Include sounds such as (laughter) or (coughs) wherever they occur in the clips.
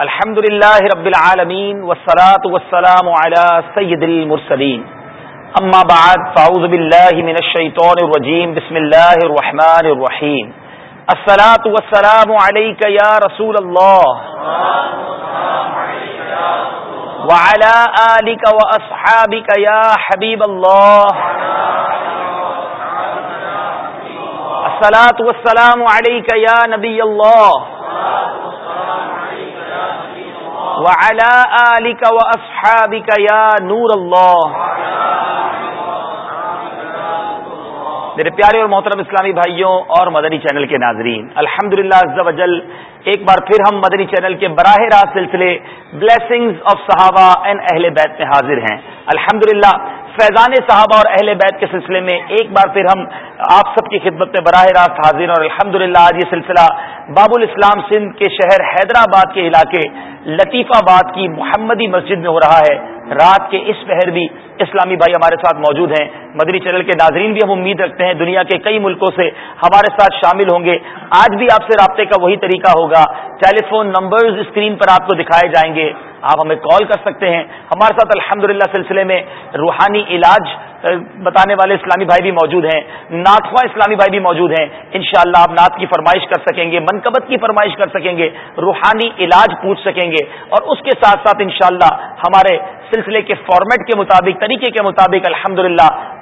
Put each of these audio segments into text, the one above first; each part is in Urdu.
الحمد لله رب العالمين والصلاة والسلام على سيد المرسلين أما بعد فأعوذ بالله من الشيطان الرجيم بسم الله الرحمن الرحيم الصلاة والسلام عليك يا رسول الله وعلى آلك وأصحابك يا حبيب الله الصلاة والسلام عليك يا نبي الله وعلى آلك وأصحابك يا نور الله. میرے پیارے اور محترم اسلامی بھائیوں اور مدنی چینل کے ناظرین الحمد للہ ایک بار پھر ہم مدنی چینل کے براہ راست سلسلے بلیسنگز آف صحابہ اینڈ اہل بیت میں حاضر ہیں۔ الحمد فیضان صحابہ اور اہل بیت کے سلسلے میں ایک بار پھر ہم آپ سب کی خدمت میں براہ راست حاضر اور الحمد آج یہ سلسلہ باب الاسلام سندھ کے شہر حیدرآباد کے علاقے لطیف آباد کی محمدی مسجد میں ہو رہا ہے۔ رات کے اس پہر بھی اسلامی بھائی ہمارے ساتھ موجود ہیں۔ مدری چینل کے ناظرین بھی ہم امید رکھتے ہیں دنیا کے کئی ملکوں سے ہمارے ساتھ شامل ہوں گے۔ آج بھی آپ سے رابطے کا وہی طریقہ ہوگا۔ ٹیلی فون نمبرز اسکرین پر آپ کو دکھائے جائیں گے۔ آپ ہمیں کال کر سکتے ہیں۔ ہمارے ساتھ الحمد سلسلے میں روحانی علاج بتانے والے اسلامی بھائی بھی موجود ہیں۔ ناتواں اسلامی بھائی بھی موجود ہیں۔ انشاءاللہ آپ نعت کی فرمائش کر سکیں گے، منقبت کی فرمائش کر سکیں گے، روحانی علاج پوچھ سکیں گے۔ اور اس کے ساتھ ساتھ انشاءاللہ ہمارے سلسلے کے فارمیٹ کے مطابق، طریقے کے مطابق الحمد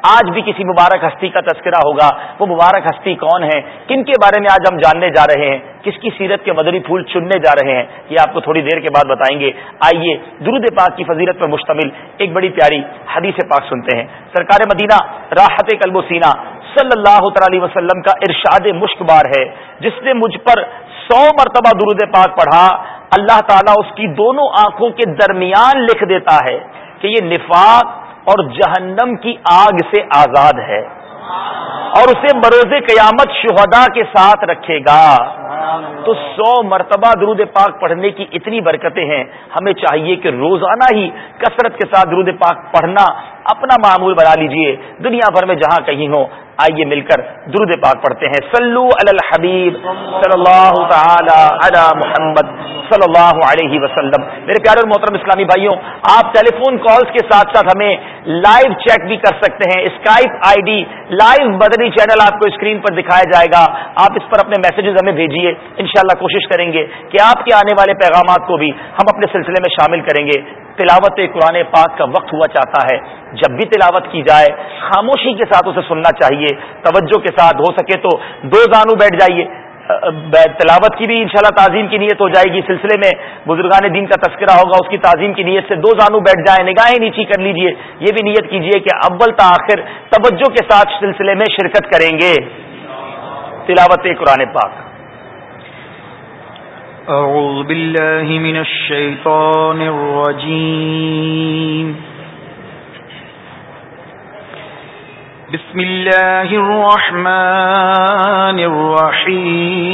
آج بھی کسی مبارک ہستی کا تذکرہ ہوگا۔ وہ مبارک ہستی کون ہے؟ کن کے بارے میں آج ہم جاننے جا رہے ہیں؟ کس کی سیرت کے مدری پھول چننے جا رہے ہیں؟ یہ آپ کو تھوڑی دیر کے بعد بتائیں گے۔ آئیے درود پاک کی فضیلت پر مشتمل ایک بڑی پیاری حدیث پاک سنتے ہیں۔ سرکار مدینہ راحت قلب و سینہ صلی اللہ تعالی وسلم کا ارشاد مشک بار ہے۔ جس نے مجھ پر سو مرتبہ درود پاک پڑھا، اللہ تعالیٰ اس کی دونوں آنکھوں کے درمیان لکھ دیتا ہے کہ یہ نفاق اور جہنم کی آگ سے آزاد ہے اور اسے بروز قیامت شہدا کے ساتھ رکھے گا۔ تو سو مرتبہ درود پاک پڑھنے کی اتنی برکتیں ہیں۔ ہمیں چاہیے کہ روزانہ ہی کثرت کے ساتھ درود پاک پڑھنا اپنا معمول بنا لیجیے۔ دنیا بھر میں جہاں کہیں ہو آئیے مل کر درود پاک پڑھتے ہیں۔ سلو الحبیب صلی اللہ تعالی علی محمد صلی اللہ علیہ وسلم۔ میرے پیارے اور محترم اسلامی بھائیوں، آپ ٹیلی فون کالز کے ساتھ ساتھ ہمیں لائیو چیک بھی کر سکتے ہیں۔ اسکائپ آئی ڈی لائیو بدنی چینل آپ کو اسکرین پر دکھایا جائے گا۔ آپ اس پر اپنے میسجز ہمیں بھیجیے انشاءاللہ کوشش کریں گے کہ آپ کے آنے والے پیغامات کو بھی ہم اپنے سلسلے میں شامل کریں گے۔ تلاوت قرآن پاک کا وقت ہوا چاہتا ہے۔ جب بھی تلاوت کی جائے، خاموشی کے ساتھ اسے سننا چاہیے۔ توجہ کے ساتھ ہو سکے تو دو زانو بیٹھ جائیے۔ تلاوت کی بھی انشاءاللہ تعظیم کی نیت ہو جائے گی۔ سلسلے میں بزرگان دین کا تذکرہ ہوگا، اس کی تعظیم کی نیت سے دو زانو بیٹھ جائیں، نگاہیں نیچی کر لیجیے۔ یہ بھی نیت کیجیے کہ اول تاخیر توجہ کے ساتھ سلسلے میں شرکت کریں گے۔ تلاوت قرآن پاک۔ اعوذ باللہ من الشیطان الرجیم بسم الله الرحمن الرحيم.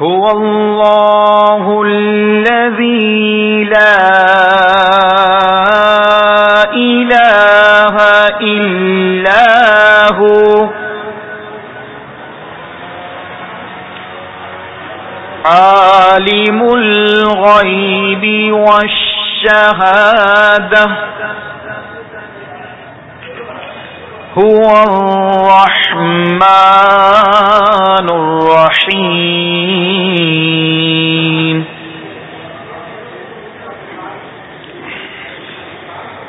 هو الله الذي لا إله إلا عالم الغيب والشهادة هو الرحمن الرحيم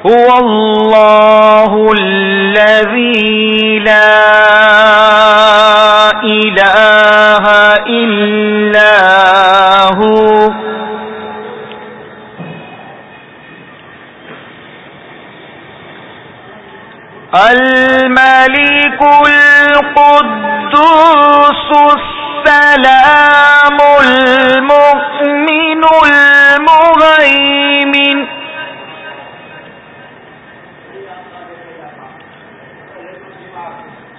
هو الله الذي لا إله إلا هو. الملك القدوس السلام المؤمن المغيمن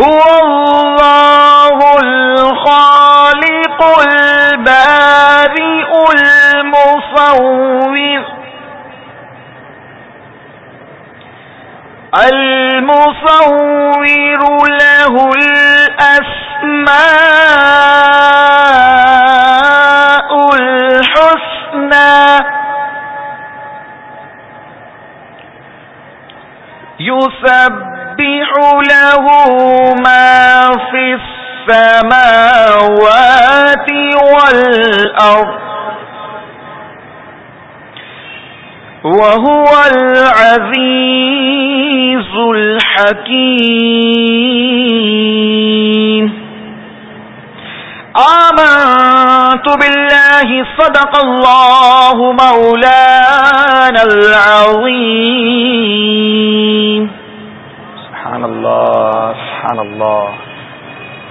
هو الله الخالق البارئ المصور. المصور له الأسماء الحسنى. يسبح له ما في السماوات والأرض وهو العزيز الحكيم. آمنت بالله صدق الله مولانا العظيم. سبحان اللہ سبحان اللہ۔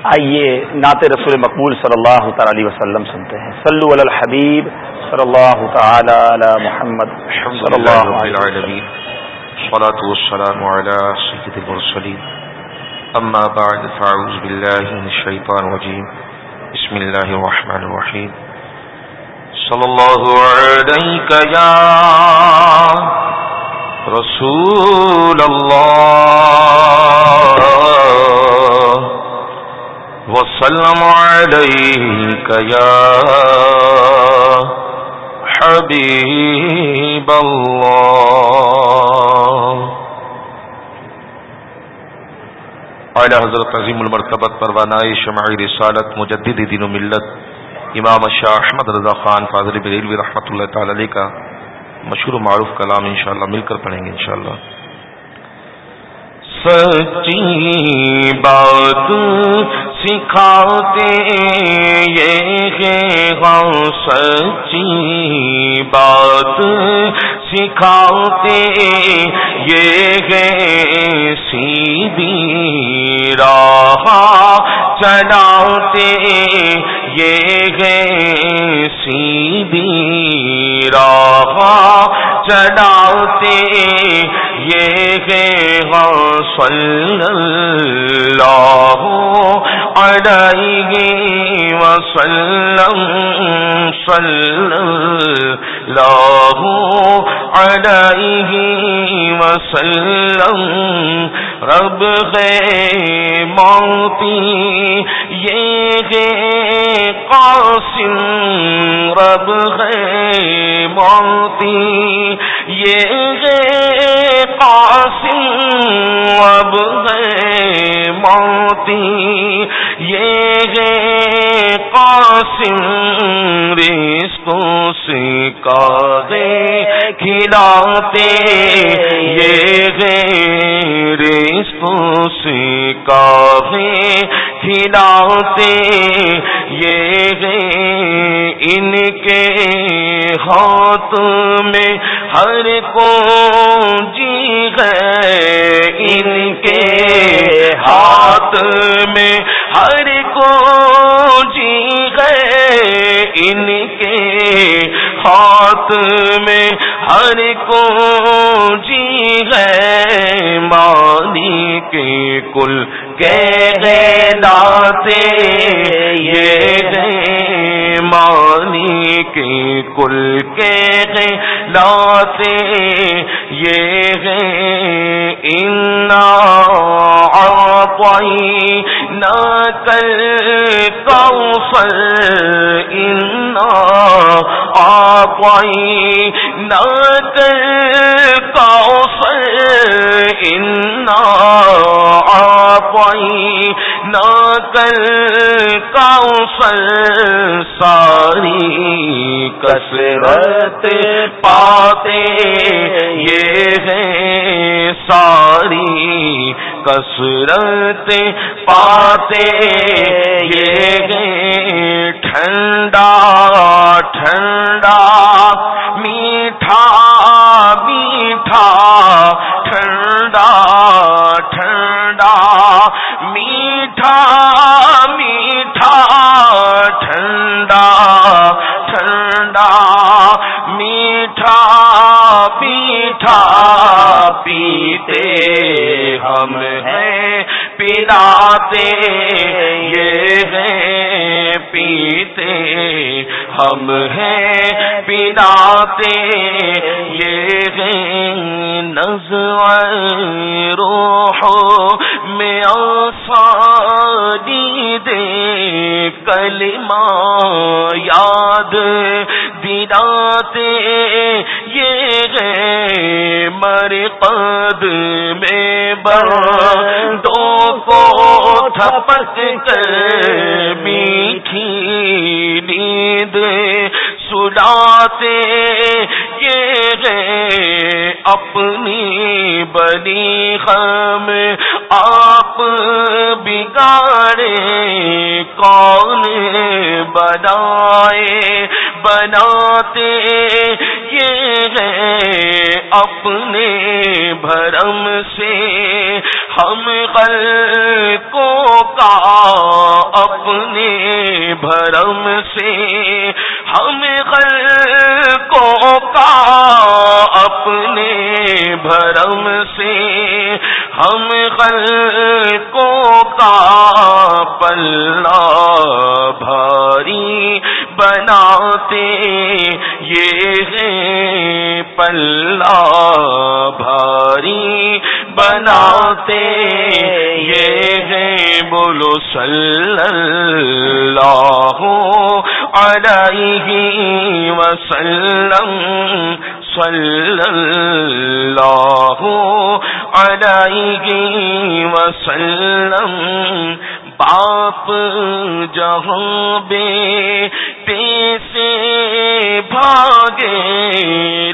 آئیے نعت رسول مقبول صلی اللہ تعالی علیہ وسلم سنتے ہیں۔ صلو علی الحبیب صلی اللہ تعالی علی محمد صلی اللہ علیہ وسلم۔ صلاة والسلام على سيد المرسلين أما بعد فأعوذ بالله من الشيطان الرجيم بسم الله الرحمن الرحيم صلى الله عليك يا رسول الله وسلم عليك يا حبیب اللہ۔ اعلی حضرت عظیم المرتبت پروانہ شمعی رسالت مجدد دین و ملت امام شاہ احمد رضا خان فاضل بریلوی رحمۃ اللہ تعالی علیہ کا مشہور و معروف کلام انشاءاللہ مل کر پڑھیں گے انشاءاللہ۔ سچی بات سکھاتے یہ غم سچی بات سکھاتے یہ سیدھی راہ چلاتے یہ سیدھی راہ چلاتے یہ صلی اللہ علیہ وسلم صلی اللہ علیہ وسلم رب ہے موتی یہ ہے قاسم۔ رب ہے موتی یہ ہے قاسم اب ہے موتی، یہ ہے قاسم رزقوں سے کاغے کھلاتے، یہ ہے رزقوں سے کاغے کھلاتے یہ ہے ان کے ہاتھ میں ہر کو جی ہے ان کے ہاتھ میں ہر کو جی ہے ان کے ہاتھ میں ہر کو جی ہے مانی کے کل کہلاتے یہ ہے مانی کے کل کے کہلاتے یہ ہے انا آپائی نہ کل کوسل انا آپائی ساری کثرت پاتے یہ ہے ساری کسرت پاتے یہ ہے ٹھنڈا ٹھنڈا پیتے ہم ہیں، پلاتے یہ ہیں، پیتے ہم ہیں، پلاتے یہ ہیں۔ نظر روح میں آسانی دے، کلمہ یاد دلاتے مر قد میں دو کو تھپک کر میٹھی نیند سلاتے یہ اپنی بنی خم آپ بگاڑے کون بنائے بناتے اپنے بھرم سے ہم کو کا اپنے بھرم سے ہم کو کا اپنے بھرم سے ہم کو کا پلہ بھاری بناتے یہ ہے پلہ بھاری بناتے، یہ ہے بولو صلی اللہ علیہ وسلم صلی اللہ علیہ وسلم۔ باپ جہاں بے پیسے بھاگے،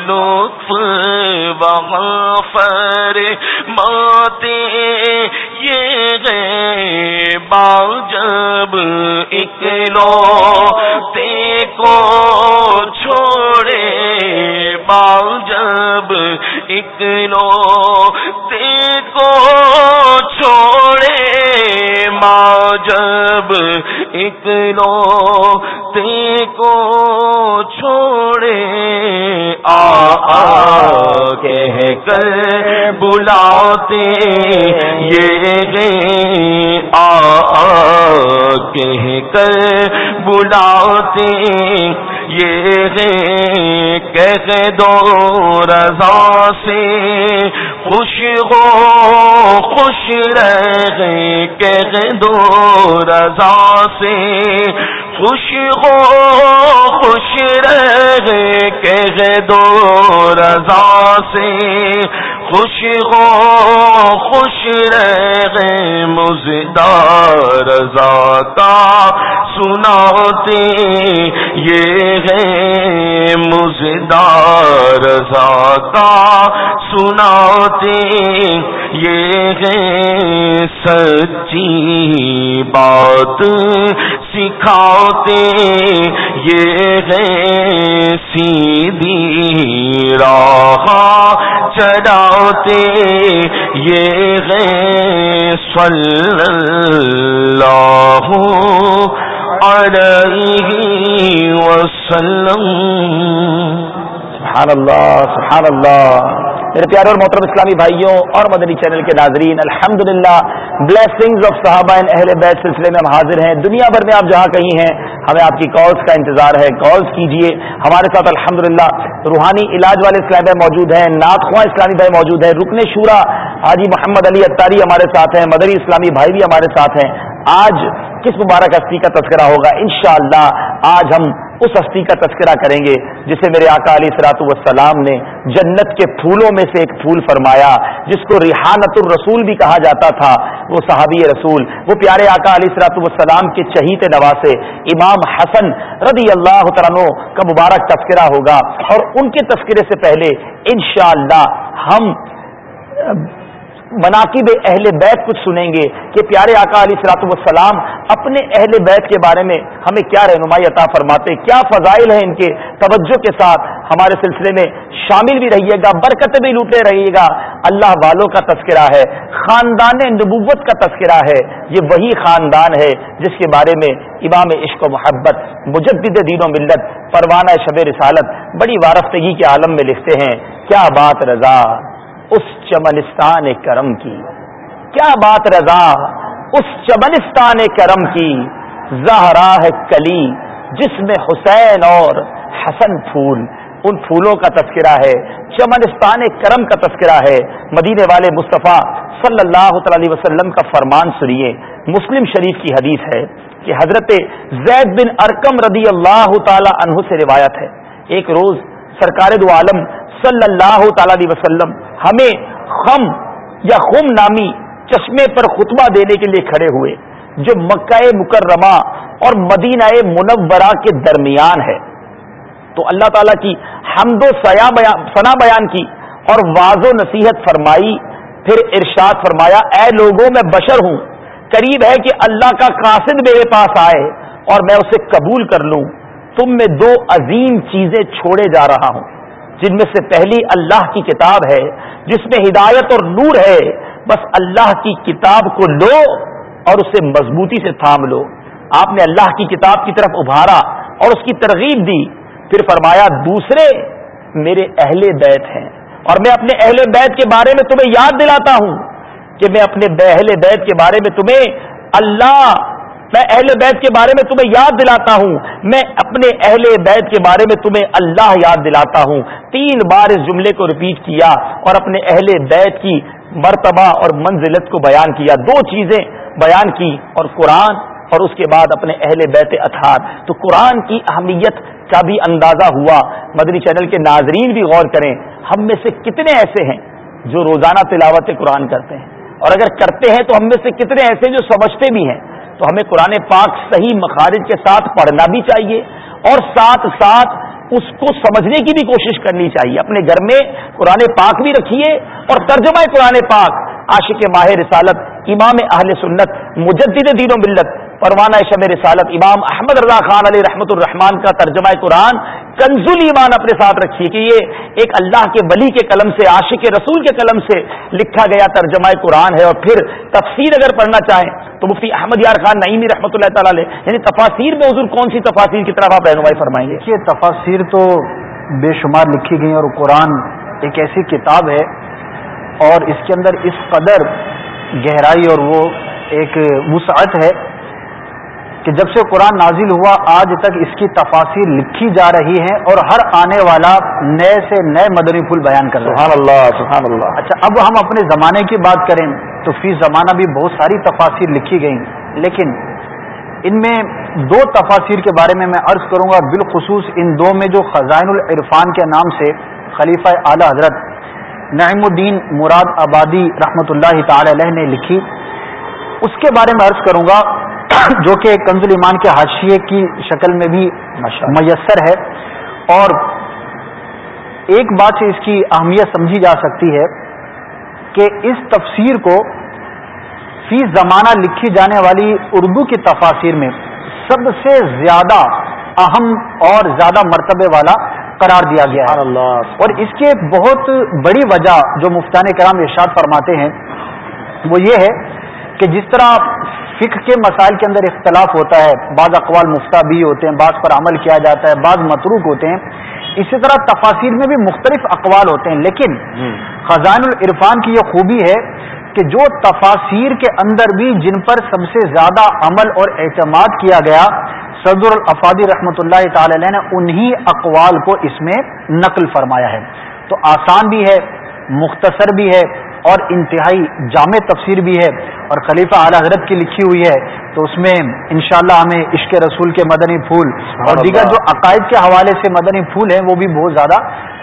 لطف وہاں پر ماتے یہ گئے با جب اکلو تے کو چھوڑے۔ با جب اکلو تے کو چھوڑے۔ ماں جب اکلو تے کہہ کر بلاتے یہ آ کہہ کر بلاتے یہ کہہ دو رضا سے خوش ہو خوش رہے کہہ دو رضا سے خوش ہو خوش رہے کہہ دو رضا سے خوش ہو، خوش رہے مزدار رضا کا سناتے یہ ہے مزدار رضا کا سناتے یہ ہے سچی بات سکھاتے، یہ ہے سیدھی راہ چڑھاتے، یہ ہے صلی اللہ علیہ وسلم۔ سبحان اللہ سبحان اللہ۔ میرے پیارے اور محترم اسلامی بھائیوں اور مدنی چینل کے ناظرین، الحمدللہ۔ بلیسنگز آف صحابہ اہل بیت سلسلے میں ہم حاضر ہیں۔ دنیا بھر میں آپ جہاں کہیں ہیں، ہمیں آپ کی کالز کا انتظار ہے۔ کالز کیجیے۔ ہمارے ساتھ الحمدللہ روحانی علاج والے اسلام بھائی موجود ہیں۔ نعت خواہ اسلامی بھائی موجود ہیں۔ رکن شورا حاجی محمد علی اتاری ہمارے ساتھ ہیں۔ مدری اسلامی بھائی بھی ہمارے ساتھ ہیں۔ آج کس مبارک ہستی کا تذکرہ ہوگا؟ انشاءاللہ آج ہم اس ہستی کا تذکرہ کریں گے جسے میرے آقا علی سرات والسلام نے جنت کے پھولوں میں سے ایک پھول فرمایا، جس کو ریحانت الرسول بھی کہا جاتا تھا۔ وہ صحابی رسول، وہ پیارے آقا علی سرات والسلام کے چہیت نواسے امام حسن رضی اللہ تعالیٰ کا مبارک تذکرہ ہوگا۔ اور ان کے تذکرے سے پہلے انشاءاللہ ہم مناقب اہل بیت کچھ سنیں گے کہ پیارے آقا علی سلاط والسلام اپنے اہل بیت کے بارے میں ہمیں کیا رہنمائی عطا فرماتے کیا فضائل ہیں ان کے توجہ کے ساتھ؟ ہمارے سلسلے میں شامل بھی رہیے گا برکت بھی لوٹے رہیے گا۔ اللہ والوں کا تذکرہ ہے، خاندان نبوت کا تذکرہ ہے۔ یہ وہی خاندان ہے جس کے بارے میں امام عشق و محبت، مجدد دین و ملت، پروانہ شب رسالت، بڑی وارفتگی کے عالم میں لکھتے ہیں۔ کیا بات رضا! اس چمنستان کرم کی۔ کیا بات رضا، اس چمنستان کرم کی۔ زہرا ہے کلی، جس میں حسین اور حسن پھول۔ ان پھولوں کا تذکرہ ہے چمنستان کرم کا تذکرہ ہے۔ مدینے والے مصطفیٰ صلی اللہ تعالی وسلم کا فرمان سنیے۔ مسلم شریف کی حدیث ہے کہ حضرت زید بن ارکم رضی اللہ تعالی عنہ سے روایت ہے۔ ایک روز سرکار دو عالم صلی اللہ تعالی علیہ وسلم ہمیں خم یا خم نامی چشمے پر خطبہ دینے کے لیے کھڑے ہوئے، جو مکہ مکرمہ اور مدینہ منورہ کے درمیان ہے۔ تو اللہ تعالیٰ کی حمد و ثنا بیان کی اور واض و نصیحت فرمائی، پھر ارشاد فرمایا، اے لوگوں میں بشر ہوں، قریب ہے کہ اللہ کا قاصد میرے پاس آئے اور میں اسے قبول کر لوں۔ تم میں دو عظیم چیزیں چھوڑے جا رہا ہوں۔ جن میں سے پہلی اللہ کی کتاب ہے، جس میں ہدایت اور نور ہے، بس اللہ کی کتاب کو لو اور اسے مضبوطی سے تھام لو۔ آپ نے اللہ کی کتاب کی طرف ابھارا اور اس کی ترغیب دی۔ پھر فرمایا، دوسرے میرے اہل بیت ہیں۔ اور میں اپنے اہل بیت کے بارے میں تمہیں یاد دلاتا ہوں کہ میں اپنے اہل بیت کے بارے میں تمہیں اللہ میں اہل بیت کے بارے میں تمہیں یاد دلاتا ہوں۔ میں اپنے اہل بیت کے بارے میں تمہیں اللہ یاد دلاتا ہوں۔ تین بار اس جملے کو ریپیٹ کیا اور اپنے اہل بیت کی مرتبہ اور منزلت کو بیان کیا۔ دو چیزیں بیان کی اور قرآن اور اس کے بعد اپنے اہل بیت اطہار۔ تو قرآن کی اہمیت کا بھی اندازہ ہوا۔ مدنی چینل کے ناظرین بھی غور کریں، ہم میں سے کتنے ایسے ہیں جو روزانہ تلاوت قرآن کرتے ہیں؟ اور اگر کرتے ہیں تو ہم میں سے کتنے ایسے جو سمجھتے بھی ہیں؟ تو ہمیں قرآن پاک صحیح مخارج کے ساتھ پڑھنا بھی چاہیے اور ساتھ ساتھ اس کو سمجھنے کی بھی کوشش کرنی چاہیے۔ اپنے گھر میں قرآن پاک بھی رکھیے اور ترجمہ قرآن پاک، عاشق ماہ رسالت، امام اہل سنت، مجدد دین و ملت، پروانہ شب رسالت، امام احمد رضا خان علی رحمت الرحمان کا ترجمہ قرآن کنزول ایمان اپنے ساتھ رکھیے کہ یہ ایک اللہ کے ولی کے قلم سے، عاشق رسول کے قلم سے لکھا گیا ترجمہ قرآن ہے اور پھر تفسیر اگر پڑھنا چاہیں تو مفتی احمد یار خان نعیمی رحمۃ اللہ تعالی یعنی تفاصیر میں حضور کون سی تفاصیر کی طرف آپ رہنمائی فرمائیں گے؟ یہ تفاصیر تو بے شمار لکھی گئی اور قرآن ایک ایسی کتاب ہے اور اس کے اندر اس قدر گہرائی اور وہ ایک وسعت ہے کہ جب سے قرآن نازل ہوا آج تک اس کی تفاصیر لکھی جا رہی ہیں اور ہر آنے والا نئے سے نئے مدنی پھول بیان کر رہے سبحان اللہ سبحان اللہ۔ اچھا اب ہم اپنے زمانے کی بات کریں تو فی زمانہ بھی بہت ساری تفاصیر لکھی گئیں۔ لیکن ان میں دو تفاصیر کے بارے میں میں عرض کروں گا بالخصوص ان دو میں جو خزائن العرفان کے نام سے خلیفہ اعلی حضرت نعیم الدین مراد آبادی رحمۃ اللہ تعالی علیہ نے لکھی۔ اس کے بارے میں عرض کروں گا جو کہ کنز ایمان کے حاشیے کی شکل میں بھی میسر ہے اور ایک بات سے اس کی اہمیت سمجھی جا سکتی ہے کہ اس تفسیر کو فی زمانہ لکھی جانے والی اردو کی تفاصیر میں سب سے زیادہ اہم اور زیادہ مرتبے والا قرار دیا گیا ہے۔ اور اس کی ایک بہت بڑی وجہ جو مفتان کرام ارشاد فرماتے ہیں وہ یہ ہے کہ جس طرح فکر کے مسائل کے اندر اختلاف ہوتا ہے بعض اقوال مفتہ بھی ہوتے ہیں بعض پر عمل کیا جاتا ہے بعض متروک ہوتے ہیں۔ اسی طرح تفاصیر میں بھی مختلف اقوال ہوتے ہیں لیکن خزان العرفان کی یہ خوبی ہے کہ جو تفاصیر کے اندر بھی جن پر سب سے زیادہ عمل اور اعتماد کیا گیا صدر الافادی رحمۃ اللہ تعالی نے انہی اقوال کو اس میں نقل فرمایا ہے۔ تو آسان بھی ہے مختصر بھی ہے اور انتہائی جامع تفسیر بھی ہے اور خلیفہ اعلی حضرت کی لکھی ہوئی ہے تو اس میں انشاءاللہ ہمیں عشق رسول کے مدنی پھول اور دیگر جو عقائد کے حوالے سے مدنی پھول ہیں وہ بھی بہت زیادہ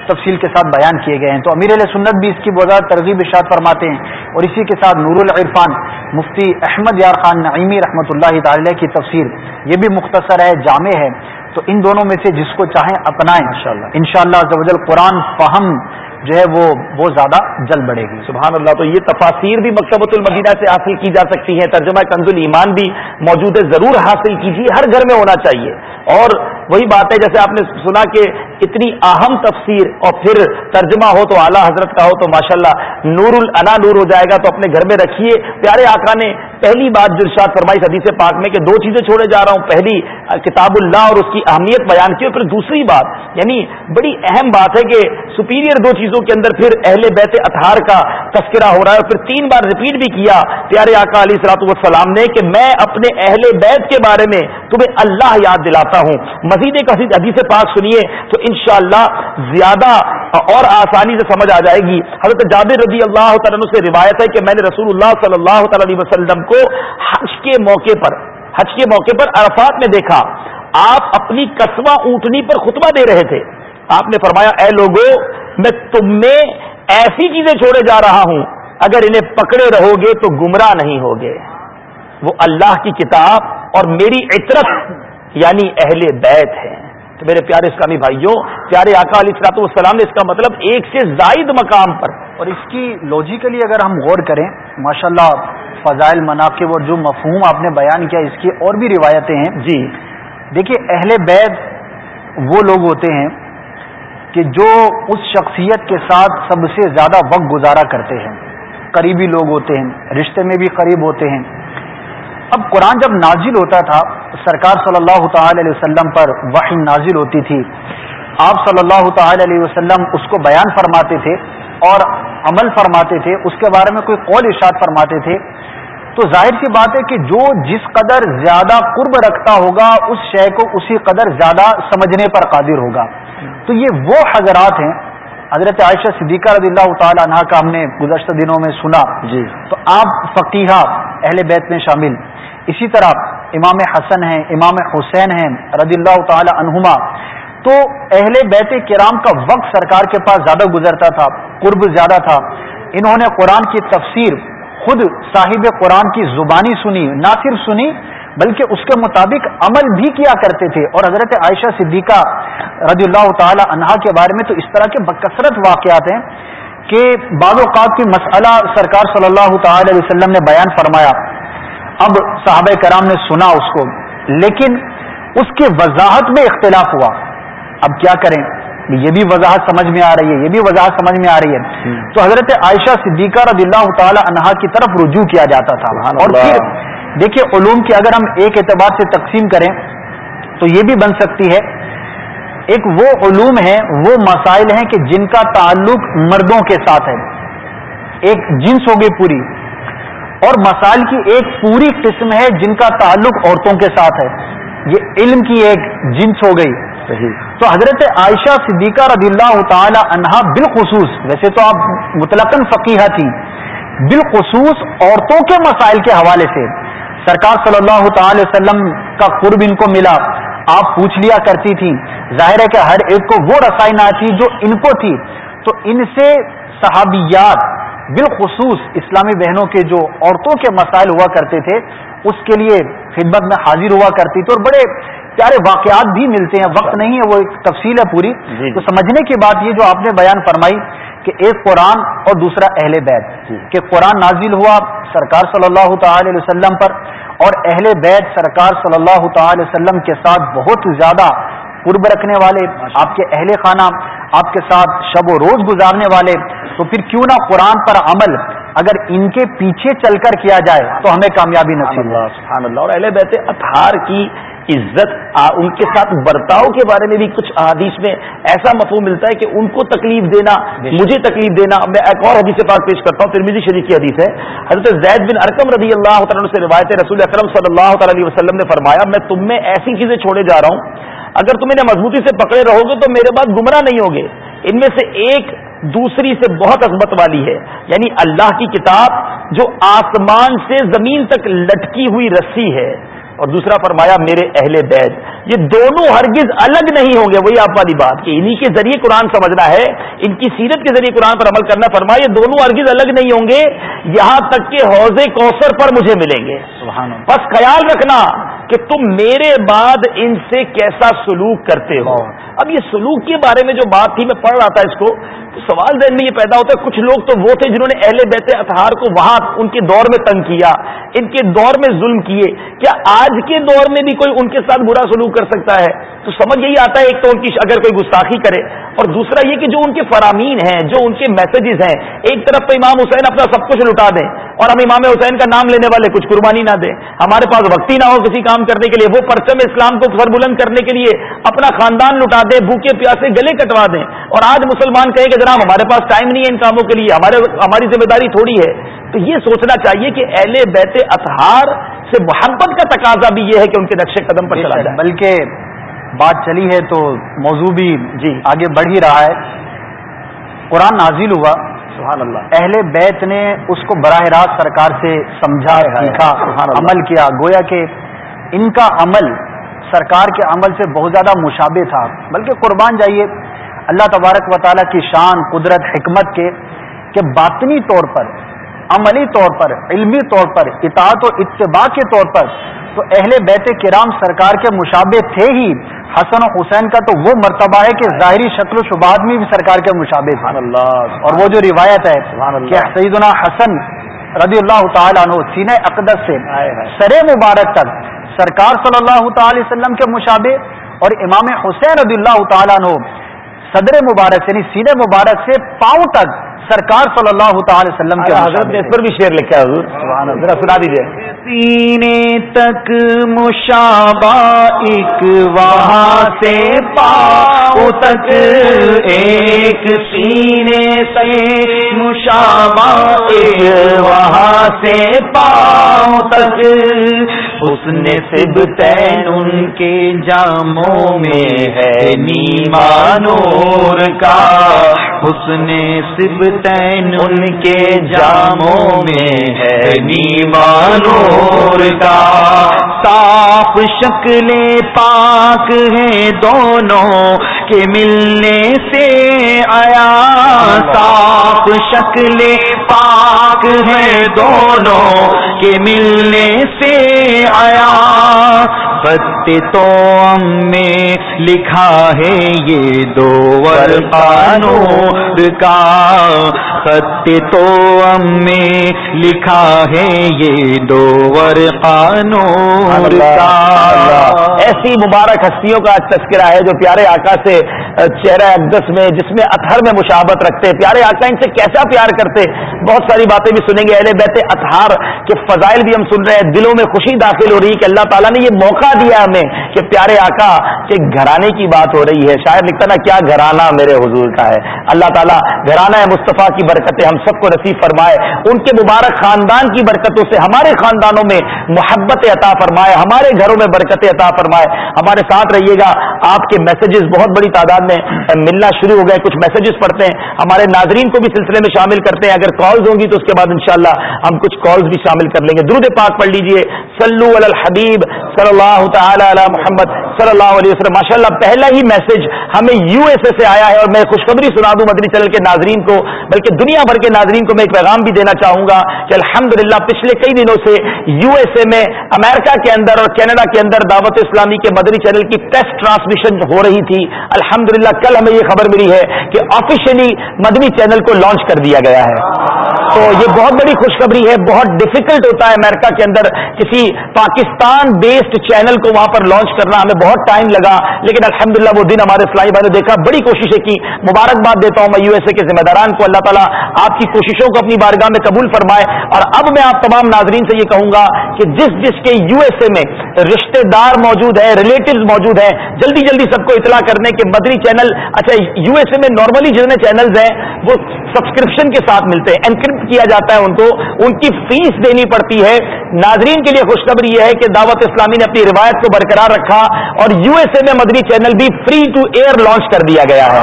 تفصیل کے ساتھ بیان کیے گئے ہیں۔ تو امیر علیہ سنت بھی اس کی بہت زیادہ ترغیب اشاعت فرماتے ہیں اور اسی کے ساتھ نور العرفان مفتی احمد یار خان نعیمی رحمۃ اللہ تعالی کی تفسیر یہ بھی مختصر ہے جامع ہے۔ تو ان دونوں میں سے جس کو چاہیں اپنائیں۔ ان شاء اللہ قرآن فہم جو ہے وہ بہت زیادہ جل بڑھے گی۔ سبحان اللہ، تو یہ تفاصیر بھی مکتبۃ المدینہ سے حاصل کی جا سکتی ہیں، ترجمہ کنز ایمان بھی موجود ہے، ضرور حاصل کیجیے، ہر گھر میں ہونا چاہیے۔ اور وہی بات ہے، جیسے آپ نے سنا کہ اتنی اہم تفسیر، اور پھر ترجمہ ہو تو اعلیٰ حضرت کا ہو تو ماشاءاللہ نور الانا نور ہو جائے گا، تو اپنے گھر میں رکھیے۔ پیارے آقا نے پہلی بات جو ارشاد فرمائی حدیث پاک میں کہ دو چیزیں چھوڑے جا رہا ہوں، پہلی کتاب اللہ اور اس کی اہمیت بیان کی، اور پھر دوسری بات یعنی بڑی اہم بات ہے کہ سپیریئر دو چیزوں کے اندر پھر اہل بیت اطہار کا تذکرہ ہو رہا ہے، اور پھر تین بار ریپیٹ بھی کیا پیارے آقا علی سلاط والسلام نے کہ میں اپنے اہل بیت کے بارے میں تمہیں اللہ یاد دلاتا ہوں۔ مزید ایک حدیث پاک سنیے تو انشاءاللہ زیادہ اور آسانی سے سمجھ آ جائے گی۔ حضرت جابر رضی اللہ تعالیٰ سے روایت ہے کہ میں نے رسول اللہ صلی اللہ تعالی علیہ وسلم کو حج کے موقع پر حج کے موقع پر عرفات میں دیکھا۔ آپ اپنی کسواں اونٹنی پر خطبہ دے رہے تھے۔ آپ نے فرمایا، اے لوگوں میں تم میں ایسی چیزیں چھوڑے جا رہا ہوں۔ اگر انہیں پکڑے رہو گے تو گمراہ نہیں ہوگے۔ وہ اللہ کی کتاب اور میری عطرت یعنی اہل بیت ہے تو میرے پیارے اسلامی بھائیوں پیارے آقا علی اصلاط والسلام نے اس کا مطلب ایک سے زائد مقام پر۔ اور اس کی لوجیکلی اگر ہم غور کریں ماشاءاللہ فضائل مناقب اور جو مفہوم آپ نے بیان کیا اس کی اور بھی روایتیں ہیں۔ جی۔ دیکھیے اہل بیت وہ لوگ ہوتے ہیں کہ جو اس شخصیت کے ساتھ سب سے زیادہ وقت گزارا کرتے ہیں۔ قریبی لوگ ہوتے ہیں رشتے میں بھی قریب ہوتے ہیں۔ اب قرآن جب نازل ہوتا تھا سرکار صلی اللہ تعالی علیہ وسلم پر وحی نازل ہوتی تھی۔ آپ صلی اللہ تعالی علیہ وسلم اس کو بیان فرماتے تھے اور عمل فرماتے تھے اس کے بارے میں کوئی قول ارشاد فرماتے تھے۔ تو ظاہر سی بات ہے کہ جو جس قدر زیادہ قرب رکھتا ہوگا اس شے کو اسی قدر زیادہ سمجھنے پر قادر ہوگا۔ تو یہ وہ حضرات ہیں۔ حضرت عائشہ صدیقہ رضی اللہ تعالی عنہ کا ہم نے گزشتہ دنوں میں سنا۔ جی۔ تو آپ فقیہ اہل بیت میں شامل۔ اسی طرح امام حسن ہیں، امام حسین ہیں، رضی اللہ تعالی عنہما۔ تو اہل بیت کرام کا وقت سرکار کے پاس زیادہ گزرتا تھا، قرب زیادہ تھا۔ انہوں نے قرآن کی تفسیر، خود صاحب قرآن کی زبانی سنی، نہ صرف سنی، بلکہ اس کے مطابق عمل بھی کیا کرتے تھے۔ اور حضرت عائشہ صدیقہ رضی اللہ تعالی عنہا کے بارے میں تو اس طرح کے بکثرت واقعات ہیں کہ بعض اوقات کی مسئلہ سرکار صلی اللہ تعالی علیہ وسلم نے بیان فرمایا۔ اب صحابہ کرام نے سنا اس کو لیکن اس کی وضاحت میں اختلاف ہوا۔ اب کیا کریں؟ یہ بھی وضاحت سمجھ میں آ رہی ہے یہ بھی وضاحت سمجھ میں آ رہی ہے۔ تو حضرت عائشہ صدیقہ رضی اللہ تعالی عنہا کی طرف رجوع کیا جاتا تھا۔ اور پھر دیکھیے علوم کی اگر ہم ایک اعتبار سے تقسیم کریں تو یہ بھی بن سکتی ہے۔ ایک وہ علوم ہیں وہ مسائل ہیں کہ جن کا تعلق مردوں کے ساتھ ہے۔ ایک جنس ہو گئی پوری۔ اور مسائل کی ایک پوری قسم ہے جن کا تعلق عورتوں کے ساتھ ہے۔ یہ علم کی ایک جنس ہو گئی۔ تو حضرت عائشہ صدیقہ رضی اللہ تعالی عنہا بالخصوص ویسے تو آپ مطلقاً فقیہ تھی بالخصوص عورتوں کے مسائل کے حوالے سے سرکار صلی اللہ تعالی وسلم کا قرب ان کو ملا۔ آپ پوچھ لیا کرتی تھی ظاہر ہے کہ ہر ایک کو وہ رسائی نہ تھی جو ان کو تھی۔ تو ان سے صحابیات بالخصوص اسلامی بہنوں کے جو عورتوں کے مسائل ہوا کرتے تھے اس کے لیے خدمت میں حاضر ہوا کرتی تھی اور بڑے پیارے واقعات بھی ملتے ہیں۔ وقت نہیں ہے وہ ایک تفصیل ہے پوری۔ جی۔ تو سمجھنے کی بات یہ جو آپ نے بیان فرمائی کہ ایک قرآن اور دوسرا اہل بیت جی۔ کہ قرآن نازل ہوا سرکار صلی اللہ تعالی علیہ وسلم پر اور اہل بیت سرکار صلی اللہ تعالی وسلم کے ساتھ بہت زیادہ قرب رکھنے والے آپ کے اہل خانہ آپ کے ساتھ شب و روز گزارنے والے تو پھر کیوں نہ قرآن پر عمل اگر ان کے پیچھے چل کر کیا جائے تو ہمیں کامیابی نصیب اللہ سبحان اللہ۔ اور اہل بیت اطہار کی عزت ان کے ساتھ برتاؤ کے بارے میں بھی کچھ حدیث میں ایسا مفہوم ملتا ہے کہ ان کو تکلیف دینا مجھے تکلیف دینا۔ میں ایک اور حدیث پاک پیش کرتا ہوں ترمیزی شریف کی حدیث ہے۔ حضرت زید بن ارکم رضی اللہ تعالیٰ سے روایت رسول اکرم صلی اللہ تعالی علیہ وسلم نے فرمایا میں تم میں ایسی چیزیں چھوڑے جا رہا ہوں اگر تم انہیں مضبوطی سے پکڑے رہو گے تو میرے بعد گمراہ نہیں ہوگے۔ ان میں سے ایک دوسری سے بہت عظمت والی ہے۔ یعنی اللہ کی کتاب جو آسمان سے زمین تک لٹکی ہوئی رسی ہے۔ اور دوسرا فرمایا میرے اہل بیت یہ دونوں ہرگز الگ نہیں ہوں گے۔ وہی آپ والی بات کہ انہی کے ذریعے قرآن سمجھنا ہے ان کی سیرت کے ذریعے قرآن پر عمل کرنا فرمایا یہ دونوں ہرگز الگ نہیں ہوں گے۔ یہاں تک کہ حوض کوثر پر مجھے ملیں گے۔ بس خیال رکھنا۔ کہ تم میرے بعد ان سے کیسا سلوک کرتے ہو۔ اب یہ سلوک کے بارے میں جو بات تھی میں پڑھ رہا تھا اس کو۔ سوال ذہن میں یہ پیدا ہوتا ہے، کچھ لوگ تو وہ تھے جنہوں نے اہل بیت اتہار کو وہاں ان کے دور میں تنگ کیا، ان کے دور میں ظلم کیے۔ کیا آج کے دور میں بھی کوئی ان کے ساتھ برا سلوک کر سکتا ہے؟ تو سمجھ یہی آتا ہے، ایک تو ان کی اگر کوئی گستاخی کرے۔ اور دوسرا یہ کہ جو ان کے فرامین ہیں، جو ان کے میسجز ہیں، ایک طرف تو امام حسین اپنا سب کچھ لٹا دیں اور ہم امام حسین کا نام لینے والے کچھ قربانی نہ دیں۔ ہمارے پاس وقتی نہ ہو کسی کام کرنے کے لیے، وہ پرچم اسلام کو سر بلند کرنے کے لیے اپنا خاندان لٹا دیں، بھوکے پیاسے گلے کٹوا دیں۔ اور آج مسلمان کہیں کہ جناب ہمارے پاس ٹائم نہیں ہے ان کاموں کے لیے ہمارے ہماری ذمہ داری تھوڑی ہے۔ تو یہ سوچنا چاہیے کہ اہل بیت اطہار سے محبت کا تقاضا بھی یہ ہے کہ ان کے نقشے قدم پر چلا جائے۔ بلکہ بات چلی ہے تو موضوع بھی جی۔ آگے بڑھ ہی رہا ہے۔ قرآن نازل ہوا۔ سبحان اللہ۔ اہل بیت نے اس کو براہ راست سرکار سے سمجھا سیکھا عمل کیا۔ گویا کہ ان کا عمل سرکار کے عمل سے بہت زیادہ مشابہ تھا۔ بلکہ قربان جائیے اللہ تبارک و تعالیٰ کی شان قدرت حکمت کے کہ باطنی طور پر عملی طور پر علمی طور پر اطاعت و اتباع کے طور پر تو اہل بیت کرام سرکار کے مشابے تھے ہی۔ حسن و حسین کا تو وہ مرتبہ ہے کہ ظاہری شکل و شبہات میں بھی سرکار کے مشابے تھے۔ اور وہ جو روایت ہے کہ سیدنا حسن رضی اللہ تعالیٰ عنہ سین اقدس سے سر مبارک تک سرکار صلی اللہ تعالی وسلم کے مشابے اور امام حسین رضی اللہ تعالیٰ عنہ صدر مبارک سے یعنی سینے مبارک سے پاؤں تک سرکار صلی اللہ تعالی وسلم کے حضرت نے اس پر بھی شعر لکھا ہے حضور؟ ذرا سنا دیجیے سینے تک مشابہ ایک وہاں سے پاؤ تک ایک سینے سے مشابہ ایک وہاں سے پاؤ تک۔ اس نے سب تین ان کے جاموں میں ہے نیمانور کا۔ اس نے سب تین ان کے جاموں میں ہے نیمانور کا صاف شکل پاک ہے دونوں کے ملنے سے آیا صاف شکل پاک ہے دونوں کے ملنے سے آیا۔ خط تو ہم میں لکھا ہے یہ دو ورقانور کا۔ خط تو ہم میں لکھا ہے یہ دو ورقانور کا۔ ایسی مبارک ہستیوں کا تذکرہ ہے جو پیارے آقا سے چہرہ اقدس میں، جس میں اطہر میں مشابت رکھتے پیارے آقا، ان سے کیسا پیار کرتے بہت ساری باتیں بھی سنیں گے۔ اہل بیت اطہار کے فضائل بھی ہم سن رہے ہیں۔ دلوں میں خوشی داخل ہو رہی ہے کہ اللہ تعالیٰ نے یہ موقع دیا ہمیں کہ پیارے آقا کے گھرانے کی بات ہو رہی ہے۔ شاید لکھتا نا، کیا گھرانہ میرے حضور کا ہے؟ اللہ تعالیٰ گھرانہ مصطفیٰ کی برکتیں ہم سب کو نصیب فرمائے۔ ان کے مبارک خاندان کی برکتوں سے ہمارے خاندانوں میں محبت عطا فرمائے۔ ہمارے گھروں میں برکت عطا فرمائے۔ ہمارے ساتھ رہیے گا۔ آپ کے میسجز بہت بڑی تعداد میں ملنا شروع ہو گئے، کچھ میسجز پڑھتے ہیں، ہمارے ناظرین کو بھی سلسلے میں شامل کرتے ہیں۔ اگر کالز ہوں گی تو اس کے بعد انشاءاللہ ہم کچھ کالز بھی شامل کر لیں گے۔ درود پاک پڑھ لیجیے۔ سلو الحبیب صلی اللہ تعالی علی محمد صلی اللہ علیہ وسلم۔ ماشاء اللہ پہلا ہی میسج ہمیں یو ایس اے سے آیا ہے اور میں خوشخبری سنا دوں مدنی چینل کے ناظرین کو، بلکہ دنیا بھر کے ناظرین کو میں ایک پیغام بھی دینا چاہوں گا کہ الحمد پچھلے کئی دنوں سے یو ایس اے میں، امریکہ کے اندر اور کینیڈا کے اندر دعوت اسلامی کے مدنی چینل کی ٹیسٹ ٹرانسمیشن ہو رہی تھی۔ الحمد کل ہمیں یہ خبر ملی ہے کہ آفیشلی مدنی چینل کو لانچ کر دیا گیا ہے۔ تو یہ بہت بڑی خوشخبری ہے، بہت ڈیفیکلٹ ہوتا ہے امریکہ کے اندر کسی پاکستان بیسڈ چینل کو وہاں پر لانچ کرنا۔ ہمیں بہت ٹائم لگا، لیکن الحمدللہ وہ دن ہمارے فلائی بھائی نے دیکھا۔ بڑی کوششیں کی۔ مبارکباد دیتا ہوں میں یو ایس اے کے ذمہ داران کو۔ اللہ تعالیٰ آپ کی کوششوں کو اپنی بارگاہ میں قبول فرمائے۔ اور اب میں آپ تمام ناظرین سے یہ کہوں گا کہ جس جس کے یو ایس اے میں رشتے دار موجود ہیں ریلیٹو موجود ہیں، جلدی جلدی سب کو اطلاع کرنے کے مدری چینل اچھا یو ایس اے میں نارملی جتنے چینلز ہیں، وہ سبسکرپشن کے ساتھ ملتے ہیں انکرپٹ کیا جاتا ہے ان کو، ان کی فیس دینی پڑتی ہے۔ ناظرین کے لیے خوشخبری یہ ہے کہ دعوت اسلامی نے اپنی روایت کو برقرار رکھا اور یو ایس اے میں مدنی چینل بھی فری ٹو ایئر لانچ کر دیا گیا ہے۔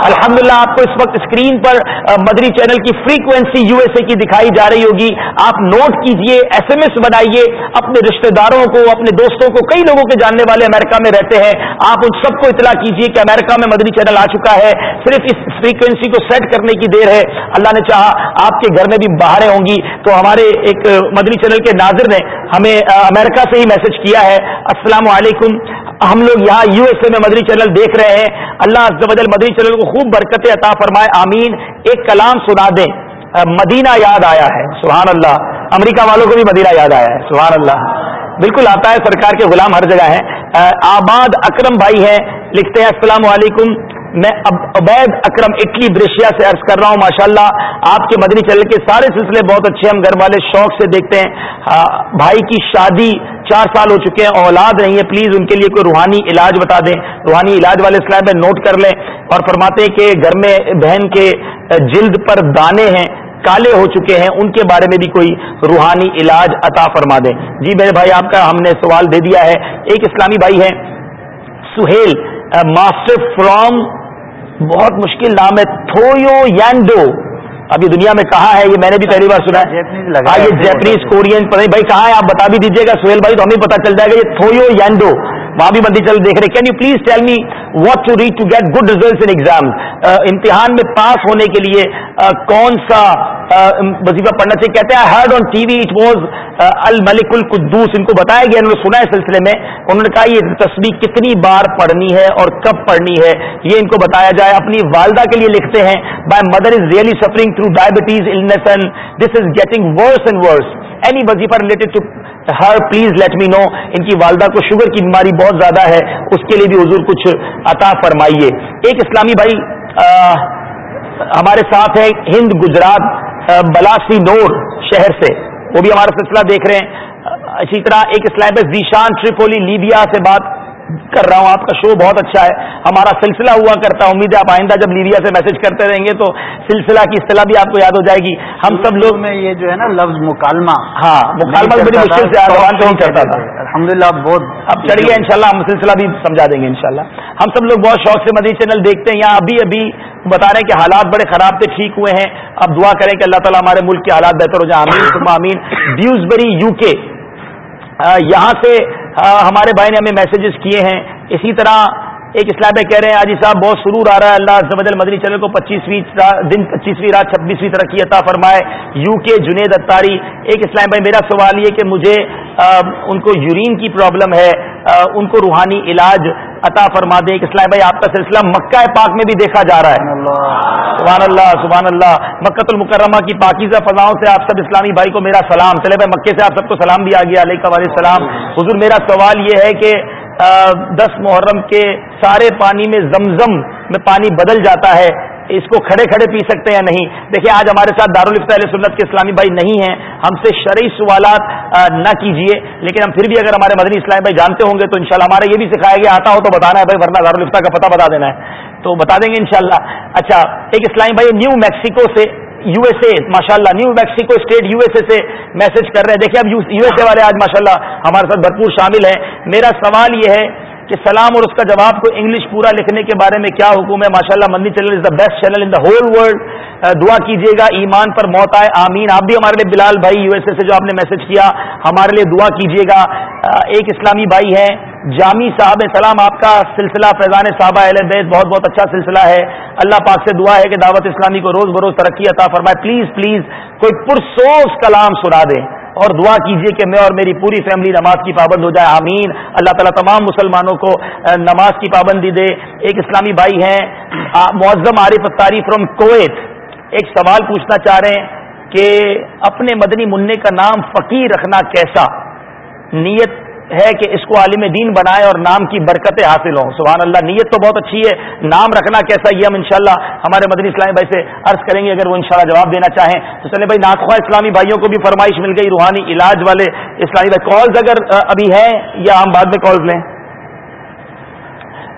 الحمدللہ، آپ کو اس وقت اسکرین پر مدری چینل کی فریکوینسی یو ایس اے کی دکھائی جا رہی ہوگی۔ آپ نوٹ کیجیے ایس ایم ایس بنائیے، اپنے رشتہ داروں کو، اپنے دوستوں کو، کئی لوگوں کے جاننے والے امریکہ میں رہتے ہیں۔ آپ ان سب کو اطلاع کیجیے کہ امریکہ میں مدنی چینل آ چکا ہے، صرف اس فریکوینسی کو سیٹ کرنے کی دیر ہے۔ اللہ نے چاہا آپ کے گھر میں بھی باہر ہوں گی۔ تو ہمارے ایک مدنی چینل کے ناظر نے ہمیں امریکہ سے ہی میسج کیا ہے۔ السلام علیکم۔ ہم لوگ یہاں یو ایس اے میں مدری چینل دیکھ رہے ہیں۔ اللہ بدل مدری چینل کو خوب برکت عطا فرمائے۔ آمین۔ ایک کلام سنا دیں۔ مدینہ یاد آیا ہے، سبحان اللہ۔ امریکہ والوں کو بھی مدینہ یاد آیا ہے، سبحان اللہ۔ بالکل آتا ہے، سرکار کے غلام ہر جگہ ہیں۔ آباد اکرم بھائی ہیں، لکھتے ہیں، السلام علیکم۔ میں عبید اکرم اٹلی برشیا سے عرض کر رہا ہوں، ماشاءاللہ آپ کے مدنی چل کے سارے سلسلے بہت اچھے ہم گھر والے شوق سے دیکھتے ہیں۔ ہاں، بھائی کی شادی چار سال ہو چکے ہیں، اولاد نہیں ہے، پلیز ان کے لیے کوئی روحانی علاج بتا دیں۔ روحانی علاج والے اسلام میں نوٹ کر لیں اور فرماتے ہیں کہ گھر میں بہن کے جلد پر دانے ہیں، کالے ہو چکے ہیں، ان کے بارے میں بھی کوئی روحانی علاج عطا فرما دیں۔ جی میرے بھائی، آپ کا ہم نے سوال دے دیا ہے۔ ایک اسلامی بھائی ہے سہیل ماسٹر فرام بہت مشکل نام ہے تھویو یینڈو ابھی دنیا میں کہاں ہے یہ میں نے بھی پہلی بار سنا ہے۔ ہاں یہ جیپنیز کورین بھائی کہاں ہے؟ آپ بتا بھی دیجیے گا سہیل بھائی تو ہمیں پتا چل جائے گا یہ تھویو یینڈو وہاں بھی بندی چل دیکھ رہے can you please tell me what to read to get good result in exam امتحان میں پاس ہونے کے لیے uh, کون سا uh, وظیفہ پڑھنا چاہیے؟ کہتے ہیں heard on T V it was الملک القدوس ان کو بتایا گیا، انہوں نے سنا ہے سلسلے میں. انہوں نے کہا، یہ تصویر کتنی بار پڑھنی ہے اور کب پڑھنی ہے؟ یہ ان کو بتایا جائے. اپنی والدہ کے لیے لکھتے ہیں my mother is really suffering through diabetes this is getting worse and worse any وظیفہ related to her please let me know ان کی والدہ کو شوگر کی بیماری بہت زیادہ ہے، اس کے لیے بھی حضور کچھ عطا فرمائیے۔ ایک اسلامی بھائی ہمارے ساتھ ہے ہند گجرات بلاسی نور شہر سے۔ وہ بھی ہمارا سلسلہ دیکھ رہے ہیں۔ اسی طرح ایک اسلام ذیشان ٹریپولی لیبیا سے بات کر رہا ہوں آپ کا شو بہت اچھا ہے۔ ہمارا سلسلہ ہوا کرتا ہے۔ امید ہے آپ آئندہ جب لیبیا سے میسج کرتے رہیں گے تو سلسلہ کی اصطلاح بھی آپ کو یاد ہو جائے گی۔ ہم سب لوگ میں یہ جو ہے نا لفظ مکالمہ۔ ہاں مکالمہ بڑی مشکل سے نہیں کرتا تھا۔ الحمد للہ بہت اب گیا ان ہم سلسلہ بھی سمجھا دیں گے ان ہم سب لوگ بہت شوق سے مدی چینل دیکھتے ہیں۔ یہاں ابھی ابھی بتا رہے ہیں کہ حالات بڑے خراب تھے ٹھیک ہوئے ہیں۔ اب دعا کریں کہ اللہ تعالیٰ ہمارے ملک کے حالات بہتر ہو جائیں۔ امین امین ڈیوزبری یو کے۔ یہاں سے ہمارے بھائی نے ہمیں میسیجز کیے ہیں۔ اسی طرح ایک اسلام کہہ رہے ہیں آجی صاحب، بہت سرور آ رہا ہے۔ اللہ زبد المدنی چینل کو پچیسویں دن پچیسویں رات، چھبیسویں ترقی عطا فرمائے۔ یو کے جنید اتاری ایک اسلام بھائی، میرا سوال یہ کہ مجھے ان کو یورین کی پرابلم ہے ان کو روحانی علاج عطا فرما دے ایک اسلام بھائی آپ کا سلسلہ مکہ پاک میں بھی دیکھا جا رہا ہے۔ سبحان اللہ۔ سبحان اللہ مکت المکرمہ کی پاکیزہ فضاؤں سے آپ سب اسلامی بھائی کو میرا سلام۔ چلے بھائی مکے سے آپ سب کو سلام بھی آ گیا علیہ السلام۔ حضور میرا سوال یہ ہے کہ دس محرم کے سارے پانی میں زمزم میں پانی بدل جاتا ہے۔ اس کو کھڑے کھڑے پی سکتے ہیں نہیں؟ دیکھیں آج ہمارے ساتھ دارالفتا علیہ سنت کے اسلامی بھائی نہیں ہیں۔ ہم سے شرعی سوالات نہ کیجیے لیکن ہم پھر بھی اگر ہمارے مدنی اسلامی بھائی جانتے ہوں گے تو انشاءاللہ شاء ہمارا یہ بھی سکھایا گیا، آتا ہو تو بتانا ہے بھائی، ورنہ دارالفتا کا پتہ بتا دینا ہے۔ تو بتا دیں گے انشاءاللہ۔ اچھا ایک اسلامی بھائی نیو میکسیکو سے یو ایس اے ماشاء اللہ New Mexico state U S A سے میسج کر رہے ہیں۔ دیکھیے، اب یو ایس اے والے آج ماشاء اللہ ہمارے ساتھ بھرپور شامل ہیں۔ میرا سوال یہ ہے کہ سلام اور اس کا جواب کو انگلش پورا لکھنے کے بارے میں کیا حکم ہے؟ ماشاء اللہ مندی channel is the best channel in the whole world دعا کیجیے گا، ایمان پر موت آئے، آمین۔ آپ بھی ہمارے لیے بلال بھائی یو ایس اے سے جو آپ نے میسج کیا، ہمارے لیے دعا کیجیے گا۔ ایک اسلامی بھائی ہے جامی صاحب سلام، آپ کا سلسلہ فیضان صحابہ اہل بیت، بہت بہت اچھا سلسلہ ہے۔ اللہ پاک سے دعا ہے کہ دعوت اسلامی کو روز بروز ترقی عطا فرمائے۔ پلیز پلیز کوئی پرسوس کلام سنا دیں۔ اور دعا کیجیے کہ میں اور میری پوری فیملی نماز کی پابند ہو جائے، آمین۔ اللہ تعالیٰ تمام مسلمانوں کو نماز کی پابندی دے۔ ایک اسلامی بھائی ہیں معظم عارف اتاری فرام کویت ایک سوال پوچھنا چاہ رہے ہیں کہ اپنے مدنی منع کا نام فقیر رکھنا کیسا؟ نیت ہے کہ اس کو عالم دین بنائے اور نام کی برکتیں حاصل ہوں۔ سبحان اللہ، نیت تو بہت اچھی ہے، نام رکھنا کیسا یہ ہم انشاءاللہ ہمارے مدنی اسلامی بھائی سے عرض کریں گے، اگر وہ انشاءاللہ جواب دینا چاہیں۔ تو چلے بھائی ناخواہ اسلامی بھائیوں کو بھی فرمائش مل گئی، روحانی علاج والے اسلامی بھائی۔ کالز اگر ابھی ہیں یا ہم بعد میں کالز لیں؟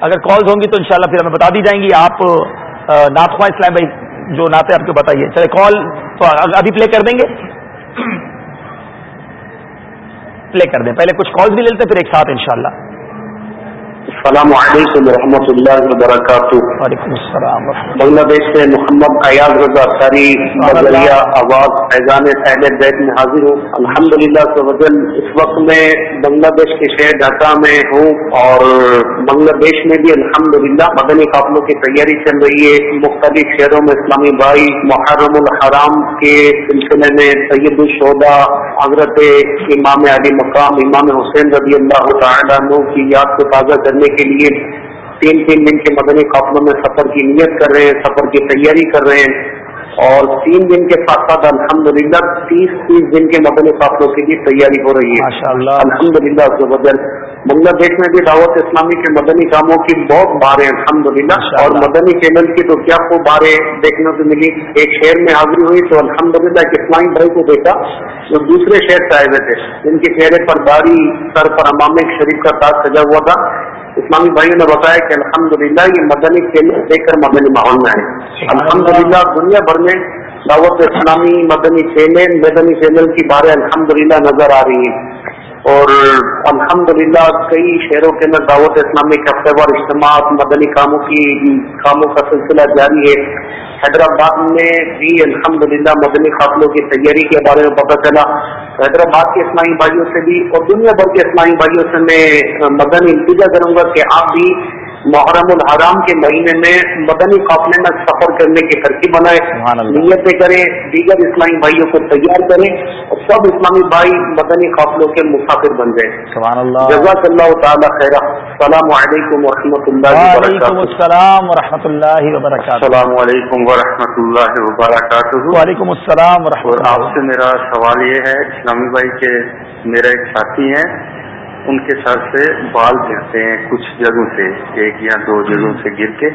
اگر کالز ہوں گی تو انشاءاللہ پھر ہمیں بتا دی جائیں گی۔ آپ ناخواہ اسلام بھائی، جو ناطے آپ کو بتائیے۔ چلے کال تو ابھی پلے کر دیں گے۔ پلے کر دیں۔ پہلے کچھ کالز بھی لیتے پھر ایک ساتھ انشاءاللہ۔ السلام علیکم ورحمۃ اللہ وبرکاتہ۔ وعلیکم السلام بنگلہ دیش سے محمد ایاز رضا ساری بذریعہ آواز فیضان اہل بیت میں حاضر ہوں۔ الحمد للہ اس وقت میں بنگلہ دیش کے شہر ڈھاکہ میں ہوں اور بنگلہ دیش میں بھی الحمد للہ مدنی قابلوں کی تیاری چل رہی ہے۔ مختلف شہروں میں اسلامی بھائی محرم الحرام کے سلسلے میں سید الشہدا حضرت امام علی مقام امام حسین رضی اللہ تعالیٰ کی یاد کو تازہ کرنے کے لیے تین تین دن کے مدنی قافلوں میں سفر کی نیت کر رہے ہیں سفر کی تیاری کر رہے ہیں۔ اور تین دن کے ساتھ ساتھ الحمد للہ تیس تیس دن کے مدنی قافلوں کے لیے تیاری ہو رہی ہے۔ الحمد للہ بنگلہ دیش میں بھی دعوت اسلامی کے مدنی کاموں کی بہت باریں الحمد للہ اور مدنی چینل کی تو کیا خوب باریں دیکھنے کو ملی۔ ایک شہر میں حاضری ہوئی تو الحمد للہ ایک اسلامی بھائی کو دیکھا جو دوسرے شہر سے آئے ہوئے تھے۔ جن کے چہرے پر داری سر پر امام شریف کا تاج سجا ہوا تھا۔ اسلامی بھائیوں نے بتایا کہ الحمدللہ یہ مدنی کھیل دیکھ کر مدنی ماحول میں آئے۔ الحمدللہ دنیا بھر میں دعوت اسلامی مدنی چینل مدنی چینل کی باریں الحمدللہ نظر آ رہی ہیں۔ اور الحمدللہ کئی شہروں کے اندر دعوت اسلامی کے ہفتے وار اجتماعات مدنی کاموں کی کاموں کا سلسلہ جاری ہے۔ حیدرآباد میں بھی الحمدللہ مدنی قافلوں کی تیاری کے بارے میں پتہ چلا۔ حیدرآباد کے اسلامی بھائیوں سے بھی اور دنیا بھر کے اسلامی بھائیوں سے میں مدنی التجا کروں گا کہ آپ بھی محرم الحرام کے مہینے میں مدنی قافلے میں سفر کرنے کی ترکیب بنائے نیتیں کریں دیگر اسلامی بھائیوں کو تیار کریں اور سب اسلامی بھائی مدنی قافلوں کے مسافر بن جائیں۔ جزاک اللہ تعالیٰ خیر السلام علیکم و رحمۃ اللہ وبرکاتہ۔ السلام و رحمۃ اللہ وبرکاتہ۔ السلام علیکم و رحمۃ اللہ وبرکاتہ۔ وعلیکم السلام و رحمۃ اللہ آپ سے میرا سوال یہ ہے اسلامی بھائی کے میرا ایک ساتھی ہیں۔ ان کے سر سے بال گرتے ہیں کچھ جگہوں سے ایک یا دو جگہوں سے گر کے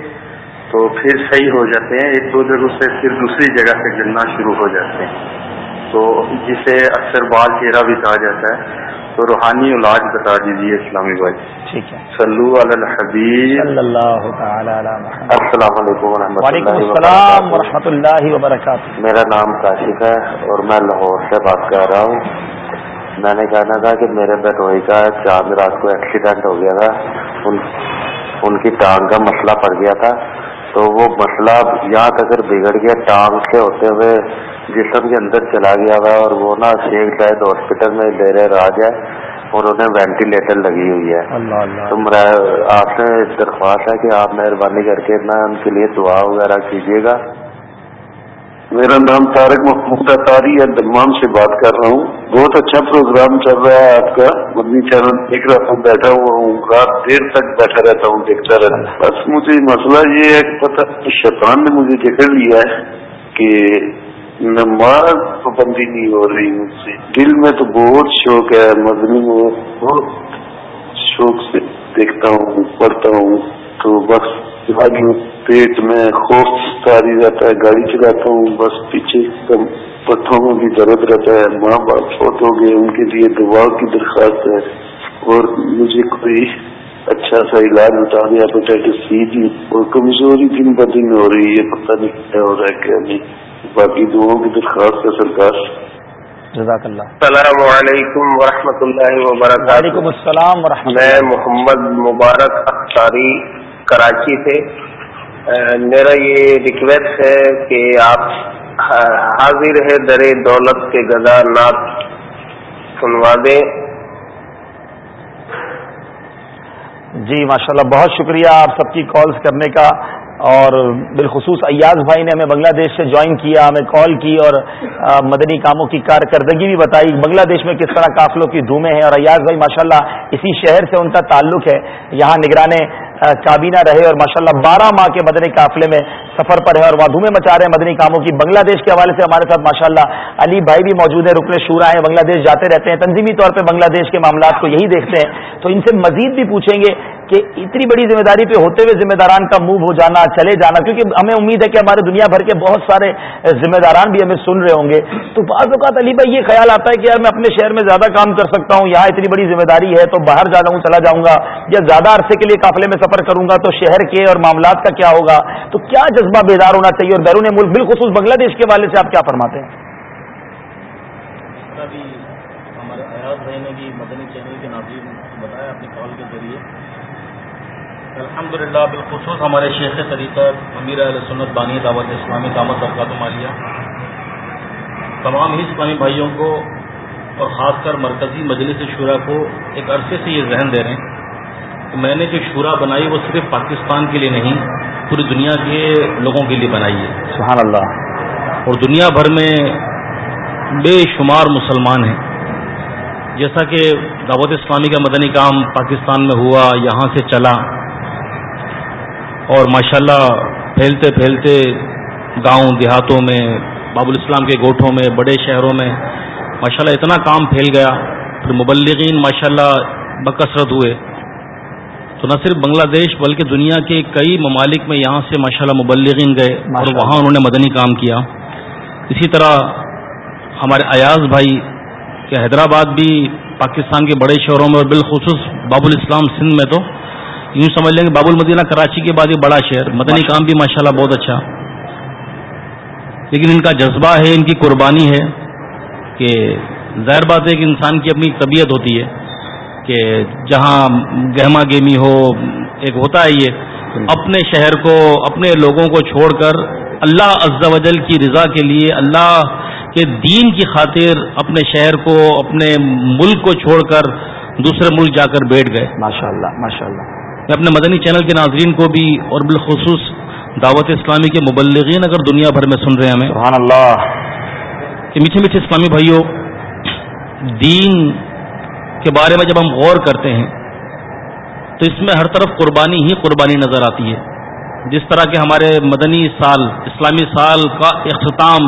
تو پھر صحیح ہو جاتے ہیں ایک دو جگہوں سے پھر دوسری جگہ سے گرنا شروع ہو جاتے ہیں۔ تو جسے اکثر بال چہرہ بھی کہا جاتا ہے تو روحانی علاج بتا دیجیے اسلامی بھائی۔ ٹھیک ہے۔ سلو الحبیب۔ السلام علیکم و وعلیکم السلام و رحمۃ اللہ وبرکاتہ۔ میرا نام کاشف ہے اور میں لاہور سے بات کر رہا ہوں۔ میں نے کہنا تھا کہ میرے بٹوئی کا چاند رات کو ایکسیڈنٹ ہو گیا تھا۔ ان ان کی ٹانگ کا مسئلہ پڑ گیا تھا۔ تو وہ مسئلہ یہاں تک بگڑ گیا ٹانگ سے ہوتے ہوئے جسم کے اندر چلا گیا ہوا اور وہ نا شیخ شاید ہاسپٹل میں لے رہے راج ہے اور انہیں وینٹیلیٹر لگی ہوئی ہے۔ تو آپ سے درخواست ہے کہ آپ مہربانی کر کے نا ان کے لیے دعا وغیرہ کیجیے گا۔ میرا نام تارک محمود تاری ہے دلمان سے بات کر رہا ہوں۔ بہت اچھا پروگرام چل رہا ہے آپ کا۔ مدنی چینل دیکھ رہا ہوں بیٹھا ہوا ہوں۔ رات دیر تک بیٹھا رہتا ہوں، دیکھتا رہتا ہوں۔ بس مجھے مسئلہ یہ ہے کہ پتا شیطان نے مجھے دیکھ لیا ہے کہ نماز پابندی نہیں ہو رہی مجھ سے۔ دل میں تو بہت شوق ہے، مدنی میں بہت شوق سے دیکھتا ہوں، پڑھتا ہوں۔ تو بس پیٹ میں خوف تاری رہتا ہے گاڑی چلاتا ہوں بس پیچھے پتھروں میں بھی درد رہتا ہے۔ ماں باپ فوت ہو گئے ان کے لیے دعا کی درخواست ہے۔ اور مجھے کوئی اچھا سا علاج بتا دیا ہیپیٹائٹس سی بھی اور کمزوری دن ب دن ہو رہی ہے پتہ نہیں کیا ہو رہا ہے کیا نہیں۔ باقی دعاؤں کی درخواست ہے سرکار۔ جزاک اللہ۔ السلام علیکم ورحمۃ اللہ وبرکاتہ۔ وعلیکم السلام ورحمۃ میں محمد مبارک اختاری کراچی سے۔ میرا یہ ریکویسٹ ہے کہ آپ حاضر ہے در دولت کے گدا نات سنوا دیں۔ جی ماشاءاللہ بہت شکریہ آپ سب کی کالز کرنے کا۔ اور بالخصوص ایاز بھائی نے ہمیں بنگلہ دیش سے جوائن کیا، ہمیں کال کی اور مدنی کاموں کی کارکردگی بھی بتائی۔ بنگلہ دیش میں کس طرح قافلوں کی دھومیں ہیں۔ اور ایاز بھائی، ماشاءاللہ اسی شہر سے ان کا تعلق ہے۔ یہاں نگران کابینہ رہے اور ماشاءاللہ بارہ ماہ کے مدنی قافلے میں سفر پر ہے اور وہاں دھومیں مچا رہے ہیں مدنی کاموں کی۔ بنگلہ دیش کے حوالے سے ہمارے ساتھ ماشاءاللہ علی بھائی بھی موجود ہیں، رکن شورا ہیں، بنگلہ دیش جاتے رہتے ہیں۔ تنظیمی طور پہ بنگلہ دیش کے معاملات کو یہی دیکھتے ہیں۔ تو ان سے مزید بھی پوچھیں گے کہ اتنی بڑی ذمہ داری پہ ہوتے ہوئے ذمہ داران کا موو ہو جانا، چلے جانا، کیونکہ ہمیں امید ہے کہ ہمارے دنیا بھر کے بہت سارے ذمہ داران بھی ہمیں سن رہے ہوں گے۔ تو بعض اوقات علی بھائی یہ خیال آتا ہے کہ یار میں اپنے شہر میں زیادہ کام کر سکتا ہوں، یہاں اتنی بڑی ذمہ داری ہے تو باہر جا ہوں، چلا جاؤں گا۔ یا زیادہ عرصے کے لیے قافلے میں سفر کروں گا تو شہر کے اور معاملات کا کیا ہوگا؟ تو کیا جذبہ بیدار ہونا چاہیے؟ اور بیرون ملک بالخصوص بنگلہ دیش کے والے سے آپ کیا فرماتے ہیں؟ ہمارے ایاز بھائی نے بھی مدنی چینل کے ناظرین بتایا اپنی کال کے ذریعے۔ الحمد للہ بالخصوص ہمارے شیخ طریقہ امیر علیہ سنت بانی دعوت اسلامی دعوت برکات مالیہ۔ تمام ہی اسلامی بھائیوں کو اور خاص کر مرکزی مجلس شورا کو ایک عرصے سے یہ ذہن دے رہے ہیں۔ میں نے جو شورا بنائی وہ صرف پاکستان کے لیے نہیں پوری دنیا کے لوگوں کے لیے بنائی ہے۔ سبحان اللہ اور دنیا بھر میں بے شمار مسلمان ہیں۔ جیسا کہ دعوت اسلامی کا مدنی کام پاکستان میں ہوا یہاں سے چلا۔ اور ماشاءاللہ پھیلتے پھیلتے گاؤں دیہاتوں میں باب الاسلام کے گوٹھوں میں بڑے شہروں میں ماشاءاللہ اتنا کام پھیل گیا۔ پھر مبلغین ماشاءاللہ بکثرت ہوئے۔ تو نہ صرف بنگلہ دیش بلکہ دنیا کے کئی ممالک میں یہاں سے ماشاءاللہ مبلغین گئے اور وہاں انہوں نے مدنی کام کیا۔ اسی طرح ہمارے ایاز بھائی کہ حیدرآباد بھی پاکستان کے بڑے شہروں میں اور بالخصوص باب الاسلام سندھ میں تو یوں سمجھ لیں گے باب المدینہ کراچی کے بعد یہ بڑا شہر مدنی کام بھی ماشاءاللہ بہت اچھا۔ لیکن ان کا جذبہ ہے ان کی قربانی ہے کہ ظاہر بات ہے کہ انسان کی اپنی طبیعت ہوتی ہے۔ کہ جہاں گہما گیمی ہو ایک ہوتا ہے یہ اپنے شہر کو اپنے لوگوں کو چھوڑ کر اللہ عز و جل کی رضا کے لیے اللہ کے دین کی خاطر اپنے شہر کو اپنے ملک کو چھوڑ کر دوسرے ملک جا کر بیٹھ گئے۔ ماشاء اللہ ماشاء اللہ میں اپنے مدنی چینل کے ناظرین کو بھی اور بالخصوص دعوت اسلامی کے مبلغین اگر دنیا بھر میں سن رہے ہیں ہمیں سبحان اللہ۔ کہ میٹھے میٹھے اسلامی بھائیوں دین کے بارے میں جب ہم غور کرتے ہیں تو اس میں ہر طرف قربانی ہی قربانی نظر آتی ہے۔ جس طرح کے ہمارے مدنی سال اسلامی سال کا اختتام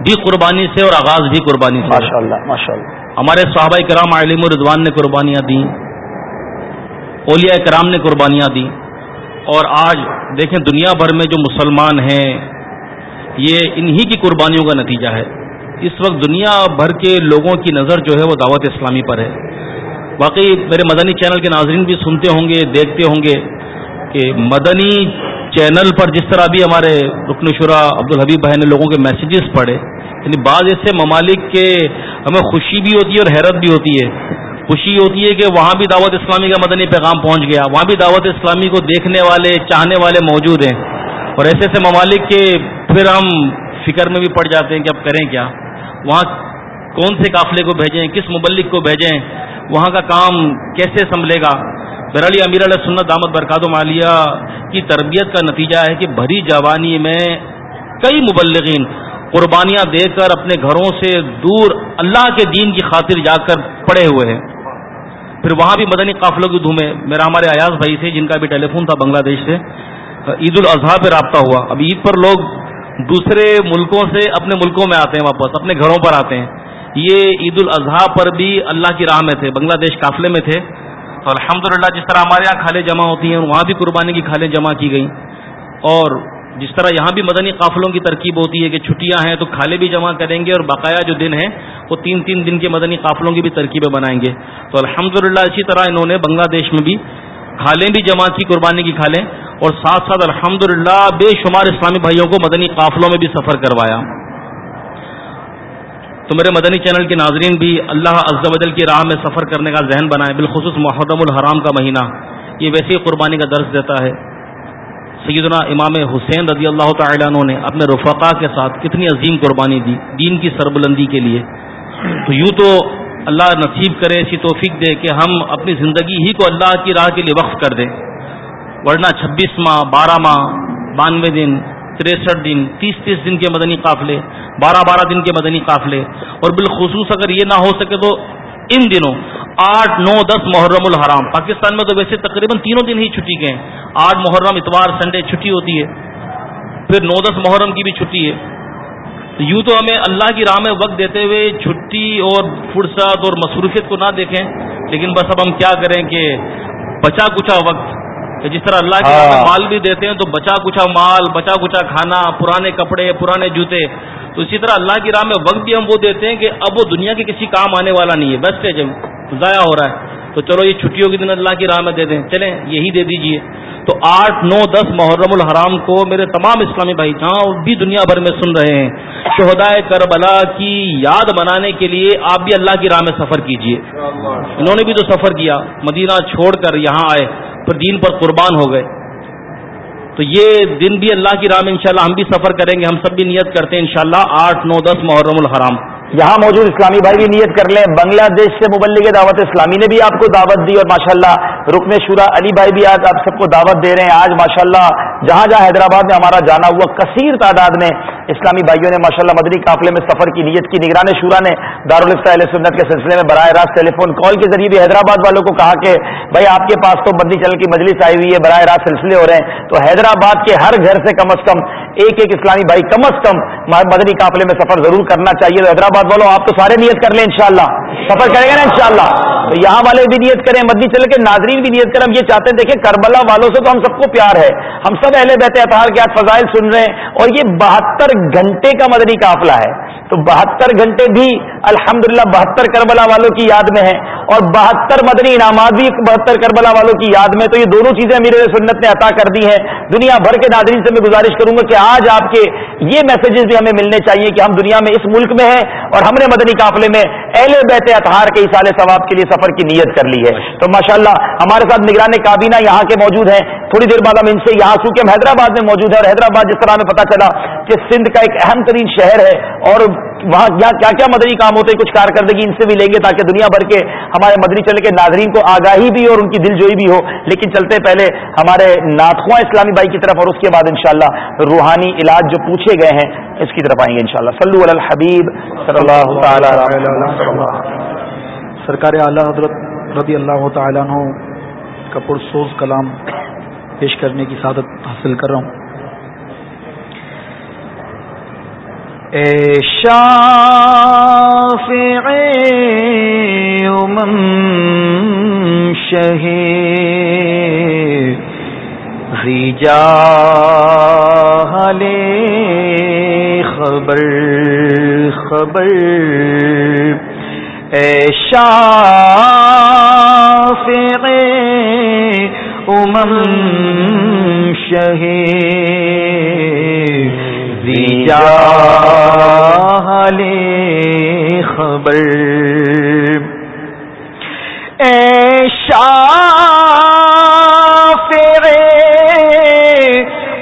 بھی قربانی سے اور آغاز بھی قربانی سے۔ ماشاء اللہ ماشاء اللہ ہمارے صحابہ کرام علیم رضوان نے قربانیاں دیں اولیاء کرام نے قربانیاں دی اور آج دیکھیں دنیا بھر میں جو مسلمان ہیں یہ انہی کی قربانیوں کا نتیجہ ہے۔ اس وقت دنیا بھر کے لوگوں کی نظر جو ہے وہ دعوت اسلامی پر ہے۔ باقی میرے مدنی چینل کے ناظرین بھی سنتے ہوں گے، دیکھتے ہوں گے کہ مدنی چینل پر جس طرح بھی ہمارے رکن شرا عبد الحبیب بھائی نے لوگوں کے میسیجز پڑھے یعنی بعض ایسے ممالک کے ہمیں خوشی بھی ہوتی ہے اور حیرت بھی ہوتی ہے۔ خوشی ہوتی ہے کہ وہاں بھی دعوت اسلامی کا مدنی پیغام پہنچ گیا، وہاں بھی دعوت اسلامی کو دیکھنے والے، چاہنے والے موجود ہیں۔ اور ایسے ایسے ممالک کے پھر ہم فکر میں بھی پڑ جاتے ہیں کہ اب کریں کیا۔ وہاں کون سے قافلے کو بھیجیں، کس مبلک کو بھیجیں، وہاں کا کام کیسے سنبھلے گا؟ برلی امیر علیہ سنت دامت برکات و مالیہ کی تربیت کا نتیجہ ہے کہ بھری جوانی میں کئی مبلغین قربانیاں دے کر اپنے گھروں سے دور اللہ کے دین کی خاطر جا کر پڑے ہوئے ہیں۔ پھر وہاں بھی مدنی قافلوں کی دھومے میرا ہمارے ایاز بھائی تھے جن کا بھی ٹیلی فون تھا، بنگلہ دیش سے۔ عید الاضحیٰ پہ رابطہ ہوا۔ اب عید پر لوگ دوسرے ملکوں سے اپنے ملکوں میں آتے ہیں واپس، اپنے گھروں پر آتے ہیں۔ یہ عید الاضحیٰ پر بھی اللہ کی راہ میں تھے، بنگلہ دیش قافلے میں تھے۔ تو الحمد جس طرح ہمارے یہاں کھالیں جمع ہوتی ہیں وہاں بھی قربانی کی کھالیں جمع کی گئیں۔ اور جس طرح یہاں بھی مدنی قافلوں کی ترکیب ہوتی ہے کہ چھٹیاں ہیں تو کھالے بھی جمع کریں گے اور بقایا جو دن ہے، وہ تین تین دن کے مدنی قافلوں کی بھی ترکیبیں بنائیں گے۔ تو الحمد اسی طرح انہوں نے بنگلہ دیش میں بھی کھالیں بھی جمع کی، قربانی کی کھالیں۔ اور ساتھ ساتھ الحمد بے شمار اسلامی بھائیوں کو مدنی قافلوں میں بھی سفر کروایا۔ تو میرے مدنی چینل کے ناظرین بھی اللہ عز و جل کی راہ میں سفر کرنے کا ذہن بنائے بالخصوص محرم الحرام کا مہینہ، یہ ویسے ہی قربانی کا درس دیتا ہے۔ سیدنا امام حسین رضی اللہ تعالیٰ عنہ نے اپنے رفقا کے ساتھ کتنی عظیم قربانی دی دین کی سربلندی کے لیے۔ تو یوں تو اللہ نصیب کرے، ایسی توفیق دے کہ ہم اپنی زندگی ہی کو اللہ کی راہ کے لیے وقف کر دیں۔ ورنہ چھبیس ماہ، بارہ ماہ، بانوے دن تریسٹھ دن، تیس تیس دن کے مدنی قافلے، بارہ بارہ دن کے مدنی قافلے۔ اور بالخصوص اگر یہ نہ ہو سکے تو ان دنوں، آٹھ، نو، دس محرم الحرام۔ پاکستان میں تو ویسے تقریباً تینوں دن ہی چھٹی کے ہیں۔ آٹھ محرم، اتوار، سنڈے چھٹی ہوتی ہے۔ پھر نو، دس محرم کی بھی چھٹی ہے۔ یوں تو ہمیں اللہ کی راہ میں وقت دیتے ہوئے چھٹی اور فرصت اور مصروفیت کو نہ دیکھیں، لیکن بس اب ہم کیا کریں کہ بچا کچا وقت کہ جس طرح اللہ کے راہ میں ہاں۔ مال بھی دیتے ہیں تو بچا کچا مال بچا کچا کھانا پرانے کپڑے پرانے جوتے۔ تو اسی طرح اللہ کی راہ میں وقت بھی ہم وہ دیتے ہیں کہ اب وہ دنیا کے کسی کام آنے والا نہیں ہے۔ جب ضائع ہو رہا ہے تو چلو یہ چھٹیوں کے دن اللہ کی راہ میں دے دیں۔ چلیں یہی دے دیجیے۔ تو آٹھ نو دس محرم الحرام کو میرے تمام اسلامی بھائی جہاں بھی دنیا بھر میں سن رہے ہیں۔ شہدائے کربلا کی یاد منانے کے لیے آپ بھی اللہ کی راہ میں سفر کیجیے۔ انہوں نے بھی تو سفر کیا مدینہ چھوڑ کر یہاں آئے۔ پر دین پر قربان ہو گئے۔ تو یہ دن بھی اللہ کی راہ میں انشاءاللہ ہم بھی سفر کریں گے، ہم سب بھی نیت کرتے ہیں انشاءاللہ شاء آٹھ، نو، دس محرم الحرام۔ یہاں موجود اسلامی بھائی بھی نیت کر لیں۔ بنگلہ دیش سے مبلغ دعوت اسلامی نے بھی آپ کو دعوت دی اور ماشاءاللہ رکن شورا علی بھائی بھی آج آپ سب کو دعوت دے رہے ہیں۔ آج ماشاءاللہ جہاں جہاں حیدرآباد میں ہمارا جانا ہوا، کثیر تعداد میں اسلامی بھائیوں نے ماشاءاللہ مدنی قافلے میں سفر کی نیت کی۔ نگران شورا نے دارالفتہ علیہ سنت کے سلسلے میں براہ راست ٹیلی فون کال کے ذریعے بھی حیدرآباد والوں کو کہا کہ بھائی آپ کے پاس تو مدنی چینل کی مجلس آئی ہوئی ہے، براہ راست سلسلے ہو رہے ہیں۔ تو حیدرآباد کے ہر گھر سے کم از کم ایک ایک اسلامی بھائی کم از کم مدنی قافلے میں سفر ضرور کرنا چاہیے تو حیدرآباد والوں آپ تو سارے نیت کر لیں انشاءاللہ۔ سفر کریں گے نا انشاءاللہ۔ تو یہاں والے بھی نیت کریں، مدنی چلے کے ناظرین بھی نیت کریں۔ ہم یہ چاہتے ہیں، دیکھیں کربلا والوں سے تو ہم سب کو پیار ہے۔ ہم سب اہل بیت اطہار کے آج فضائل سن رہے ہیں اور یہ بہتر گھنٹے کا مدنی قافلہ ہے۔ تو بہتر گھنٹے بھی الحمدللہ بہتر کربلا والوں کی یاد میں ہیں اور بہتر مدنی انعامات بھی بہتر کربلا والوں کی یاد میں تو یہ دونوں چیزیں میرے سنت نے عطا کر دی ہیں۔ دنیا بھر کے ناظرین سے میں گزارش کروں گا کہ آج آپ کے یہ میسجز بھی ہمیں ملنے چاہیے کہ ہم دنیا میں اس ملک میں ہیں اور ہم نے مدنی قافلے میں اہل بیت اطہار کے اصال ثواب کے لیے سفر کی نیت کر لی ہے۔ تو ماشاءاللہ ہمارے ساتھ نگران کابینہ یہاں کے موجود ہیں۔ تھوڑی دیر بعد ہم ان سے یہاں چونکہ ہم حیدرآباد میں موجود ہے اور حیدرآباد جس طرح ہمیں پتا چلا کہ سندھ کا ایک اہم ترین شہر ہے اور وہاں کیا کیا مدنی کام ہوتے ہیں؟ کچھ کارکردگی ان سے بھی لیں گے تاکہ دنیا بھر کے ہمارے مدنی چلے کے ناظرین کو آگاہی بھی اور ان کی دل جوئی بھی ہو۔ لیکن چلتے پہلے ہمارے ناتخواں اسلامی بھائی کی طرف اور اس کے بعد انشاءاللہ روحانی علاج جو پوچھے گئے ہیں، اس کی طرف آئیں گے انشاءاللہ۔ صلو علی الحبیب صلی اللہ تعالی سرکار اعلیٰ حضرت رضی اللہ تعالیٰ عنہ کا پرسوز کلام پیش کرنے کی سعادت حاصل کر رہا ہوں۔ اے شافع امم شہ ریجا لے خبر خبر۔ اے شافع امم شہ خبر۔ ایشا فیرے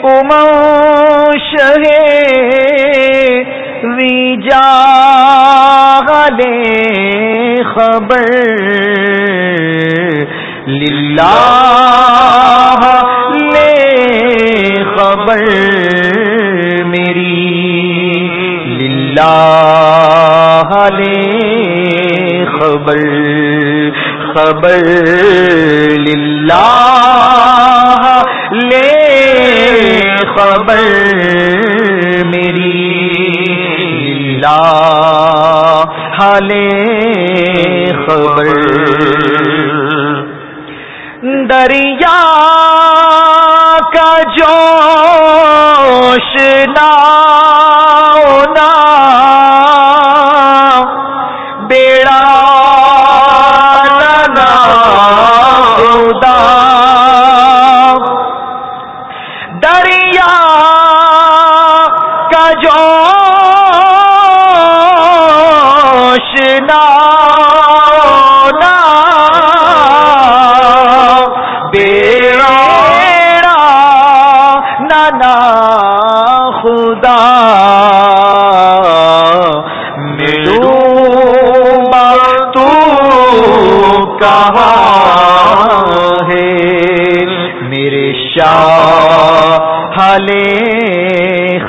ام شہ ویجا لے خبر۔ للہ لے خبر۔ میری۔ للہ لے خبر خبر للہ لے خبر میری۔ للہ لے خبر۔ دریا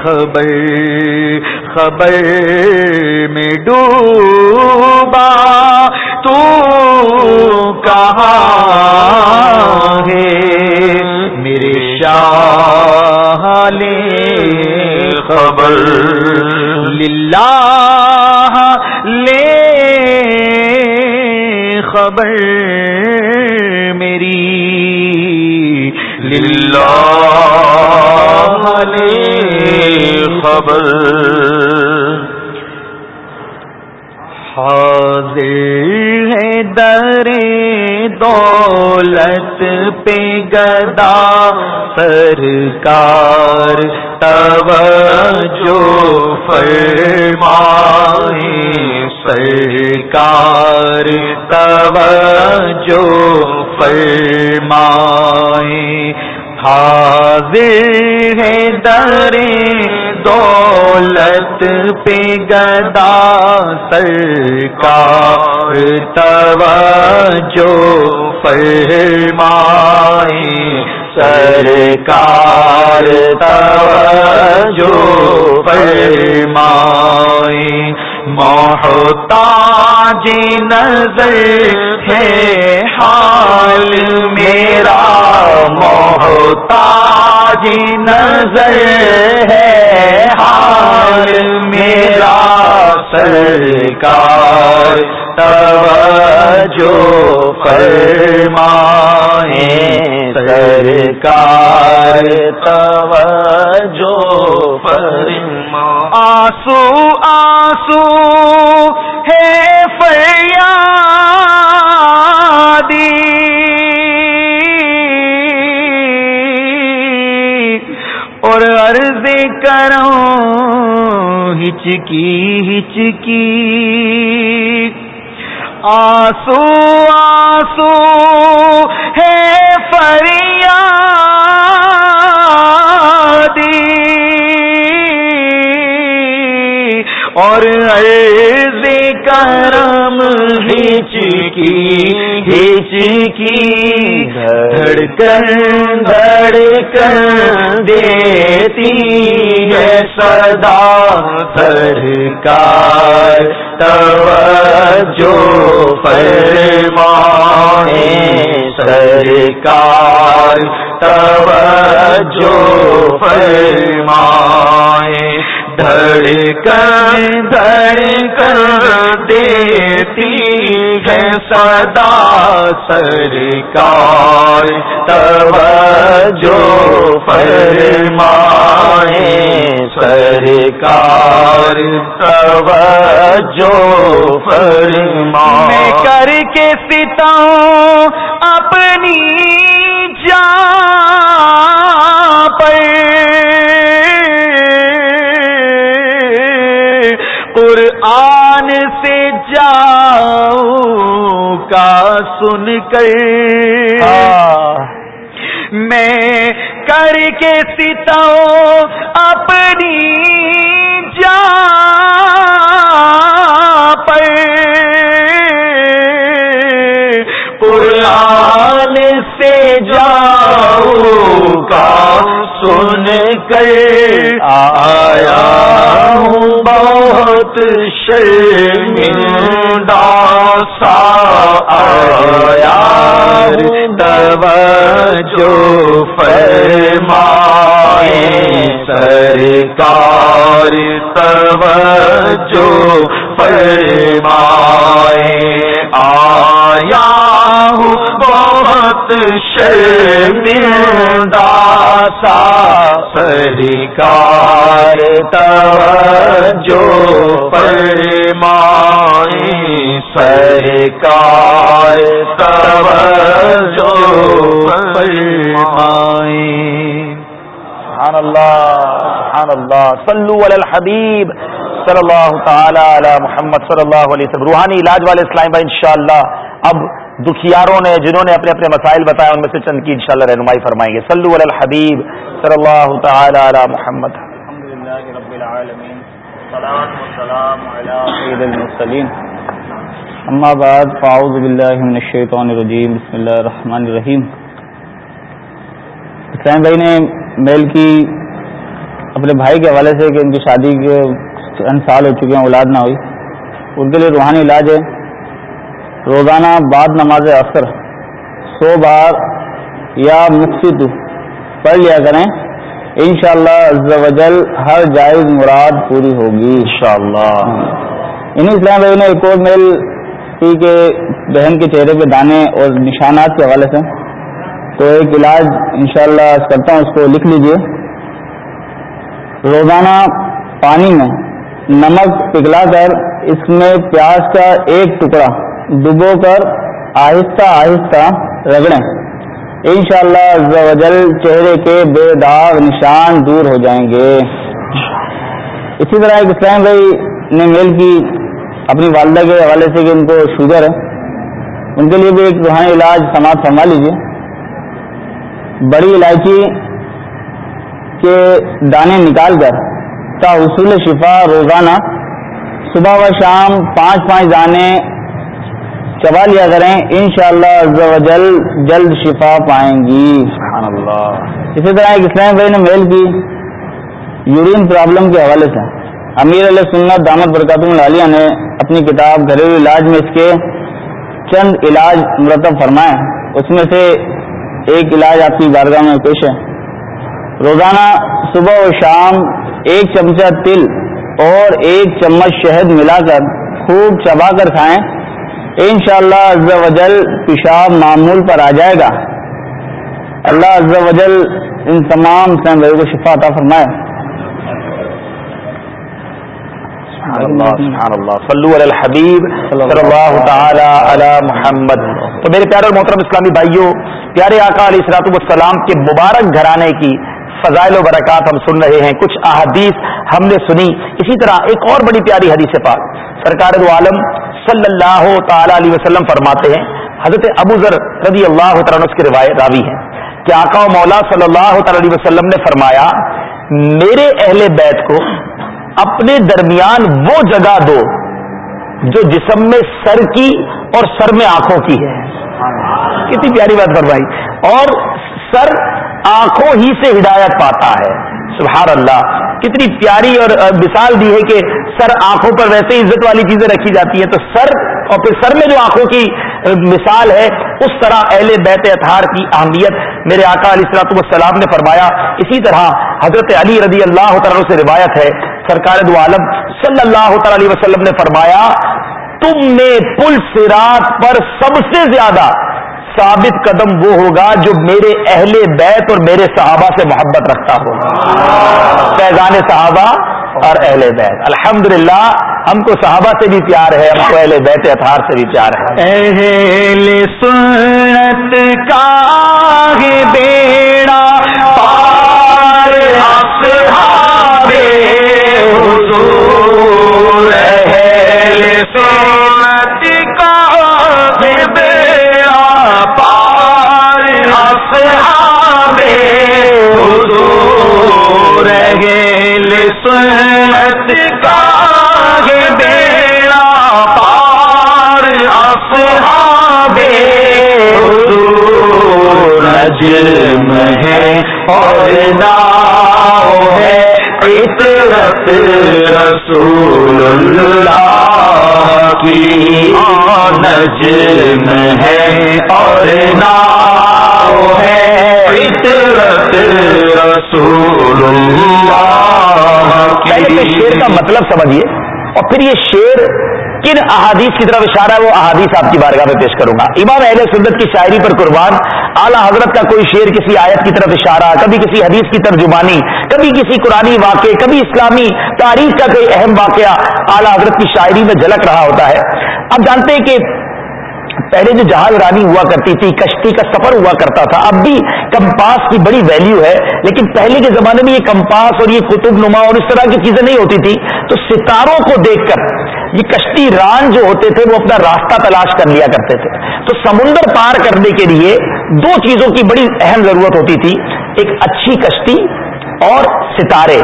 خبر خبر میں ڈوبا۔ تو کہاں ہے میرے شاہ لے خبر؟ للہ لے خبر۔ خبر۔ حاضر ہے در دولت پہ گدا سرکار توجہ فرمائے سرکار۔ توجہ فرمائے حاضر ہے در دولت پہ گدا سرکار توجہ فرمائے۔ سرکار توجہ فرمائے۔ محتاج نظر ہے حال میرا محتاج نظر ہے حال میرا سرکار توجہ فرمائے سرکار توجہ فرما۔ آسو آسو ہے فریادی۔ اور عرض کروں ہچکی ہچکی۔ آسو آسو ہے فریادی۔ اور عرض کرم ہچکی ہچکی دھڑکن دھڑکن دیتی ہے صدا سرکار توجہ فرمائے سرکار توجہ فرمائے دھڑکن دھڑکن دیتی ہے صدا سرکار توجہ فرمائے سرکار توجہ فرمائے کر کے ستاؤں کا سن کر میں کر کے ستاؤں اپنی جان پر۔ قرآن سے جاؤں کا سن کر آیا ہوں بہت شرمندہ سا آیا توجہ فرمائے سرکار توجہ فرمائے آیا ہوں بہت شرمندہ سا سرکار توجہ فرمائے سرکار توجہ فرمائے سبحان اللہ سبحان اللہ صلو علی الحبیب صلی اللہ تعالی علی محمد صلی اللہ علیہ وسلم۔ روحانی علاج والے اسلام بھائی، انشاءاللہ، اب دکھیاروں نے، جنہوں نے اپنے اپنے مسائل بتائے، ان میں سے چند کی انشاءاللہ رہنمائی فرمائیں گے۔ صلو علی الحبیب صلی اللہ تعالی علی محمد۔ سید المرسلین۔ اما بعد، فاعوذ باللہ من الشیطان الرجیم، بسم اللہ الرحمن الرحیم۔ اسلام بھائی نے میل کی اپنے بھائی کے حوالے سے کہ ان کی شادی کے چند سال ہو چکے ہیں، اولاد نہ ہوئی۔ ان کے لیے روحانی علاج ہے۔ روزانہ بعد نماز اثر سو بار یا مقصد پڑھ لیا کریں انشاءاللہ شاء اللہ ہر جائز مراد پوری ہوگی۔ انشاءاللہ۔ انہیں اسلام بھائی نے ایک اور میل کی کہ بہن کے چہرے پہ دانے اور نشانات کے حوالے سے۔ تو ایک علاج انشاءاللہ کرتا ہوں اس کو لکھ لیجیے۔ روزانہ پانی میں نمک پگھلا کر اس میں پیاز کا ایک ٹکڑا ڈبو کر آہستہ آہستہ رگڑیں۔ انشاءاللہ شاء اللہ چہرے کے بے داغ نشان دور ہو جائیں گے۔ اسی طرح ایک اسلام بھائی نے میل کی، اپنی والدہ کے حوالے سے کہ ان کو شوگر ہے۔ ان کے لیے بھی ایک روحانی علاج سماعت فرما لیجیے بڑی الائچی کے دانے نکال کر کا حصول شفا روزانہ۔ صبح و شام پانچ پانچ دانے چبا لیا کریں انشاءاللہ شاء اللہ جلد شفا پائیں گی۔ سبحان اللہ اسی طرح ایک اسلام بھائی نے میل کی یورین پرابلم کے حوالے سے۔ امیر علیہ سنت دامت برکاتم العالیہ نے اپنی کتاب گھریلو علاج میں اس کے چند علاج مرتب فرمائے۔ اس میں سے ایک علاج آپ کی بارگاہ میں پیش ہے۔ روزانہ صبح و شام ایک چمچہ تل اور ایک چمچ شہد ملا کر خوب چبا کر کھائیں۔ ان شاء اللہ وجل پیشاب معمول پر آ جائے گا۔ اللہ عز و جل ان تمام سین بھائی کو شفا عطا فرمائے۔ الحبیب، صلی اللہ تعالی علی محمد۔ تو میرے پیارے اور محترم اسلامی بھائیوں، پیارے آقا علیہ السلاط والسلام کے مبارک گھرانے کی فضائل و برکات ہم سن رہے ہیں، کچھ احادیث ہم نے سنی۔ اسی طرح ایک اور بڑی پیاری حدیث پاک، سرکار دو عالم صلی اللہ تعالی علیہ وسلم فرماتے ہیں، حضرت ابو ذر رضی اللہ تعالیٰ کی روایت راوی ہے کہ آقا و مولا صلی اللہ تعالی علیہ وسلم نے فرمایا، میرے اہل بیت کو اپنے درمیان وہ جگہ دو جو جسم میں سر کی اور سر میں آنکھوں کی ہے۔ کتنی پیاری بات فرمائی۔ اور سر آنکھوں ہی سے ہدایت پاتا ہے۔ سبحان اللہ کتنی پیاری اور مثال دی ہے کہ سر آنکھوں پر ویسے عزت والی چیزیں رکھی جاتی ہیں۔ تو سر اور پھر سر میں جو آنکھوں کی مثال ہے، اس طرح اہل بیت اتحار کی اہمیت۔ میرے آقا علیہ السلاط والسلام نے فرمایا، اسی طرح حضرت علی رضی اللہ تعالیٰ سے روایت ہے، سرکار دو عالم صلی اللہ تعالی علیہ وسلم نے فرمایا، تم نے پل سرات پر سب سے زیادہ ثابت قدم وہ ہوگا جو میرے اہل بیت اور میرے صحابہ سے محبت رکھتا ہوگا۔ فیضان صحابہ اور اہل بیت۔ الحمدللہ، ہم کو صحابہ سے بھی پیار ہے، ہم کو اہل بیت اطہار سے بھی پیار ہے۔ اہل سنت کا بیڑا۔ سنت کا بیڑا پار، اصحاب نجم ہے اور ناؤ ہے عطرت رسول اللہ کی نجم ہے اور ناؤ ہے عطرت رسول اللہ پہلے کی شیر کا مطلب سمجھیے اور پھر یہ شیر کن احادیث کی طرف اشارہ ہے وہ احادیث آپ کی بارگاہ میں پیش کروں گا۔ امام اہل سنت کی شاعری پر قربان، اعلیٰ حضرت کا کوئی شعر کسی آیت کی طرف اشارہ، کبھی کسی حدیث کی ترجمانی، کبھی کسی قرآنی واقع کبھی اسلامی تاریخ کا کوئی اہم واقعہ اعلیٰ حضرت کی شاعری میں جھلک رہا ہوتا ہے۔ اب جانتے ہیں کہ پہلے جو جہاز رانی ہوا کرتی تھی، کشتی کا سفر ہوا کرتا تھا، اب بھی کمپاس کی بڑی ویلیو ہے، لیکن پہلے کے زمانے میں یہ کمپاس اور یہ کتب نما اور اس طرح کی چیزیں نہیں ہوتی تھی۔ تو ستاروں کو دیکھ کر، یہ کشتی ران جو ہوتے تھے، وہ اپنا راستہ تلاش کر لیا کرتے تھے۔ تو سمندر پار کرنے کے لیے دو چیزوں کی بڑی اہم ضرورت ہوتی تھی، ایک اچھی کشتی اور ستارے۔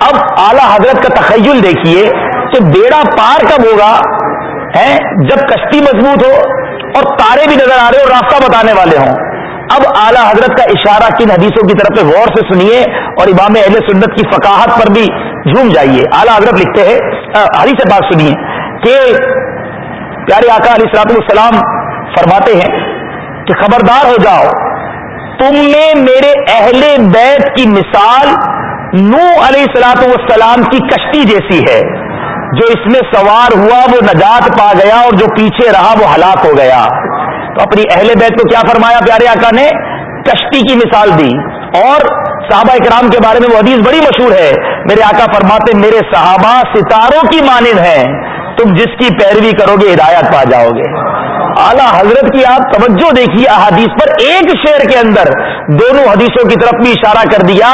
اب اعلی حضرت کا تخیل دیکھیے کہ بیڑا پار کب ہوگا؟ ہے جب کشتی مضبوط ہو اور تارے بھی نظر آ رہے ہو اور راستہ بتانے والے ہوں۔ اب اعلی حضرت کا اشارہ کن حدیثوں کی طرف غور سے سنیے اور امام اہل سنت کی فقاہت پر بھی جھوم جائیے۔ اعلی حضرت لکھتے ہیں حدیث سے بات سنیے کہ پیارے آقا علیہ السلاط السلام فرماتے ہیں کہ خبردار ہو جاؤ، تم نے میرے اہل بیت کی مثال نو علیہ السلاط والسلام کی کشتی جیسی ہے۔ جو اس میں سوار ہوا وہ نجات پا گیا اور جو پیچھے رہا وہ ہلاک ہو گیا۔ تو اپنی اہل بیت کو کیا فرمایا پیارے آقا نے؟ کشتی کی مثال دی۔ اور صحابہ اکرام کے بارے میں وہ حدیث بڑی مشہور ہے۔ میرے آقا فرماتے میرے صحابہ ستاروں کی مانند ہیں۔ تم جس کی پیروی کرو گے ہدایت پا جاؤ گے۔ اعلیٰ حضرت کی آپ توجہ دیکھیے احادیث پر ایک شعر کے اندر دونوں حدیثوں کی طرف بھی اشارہ کر دیا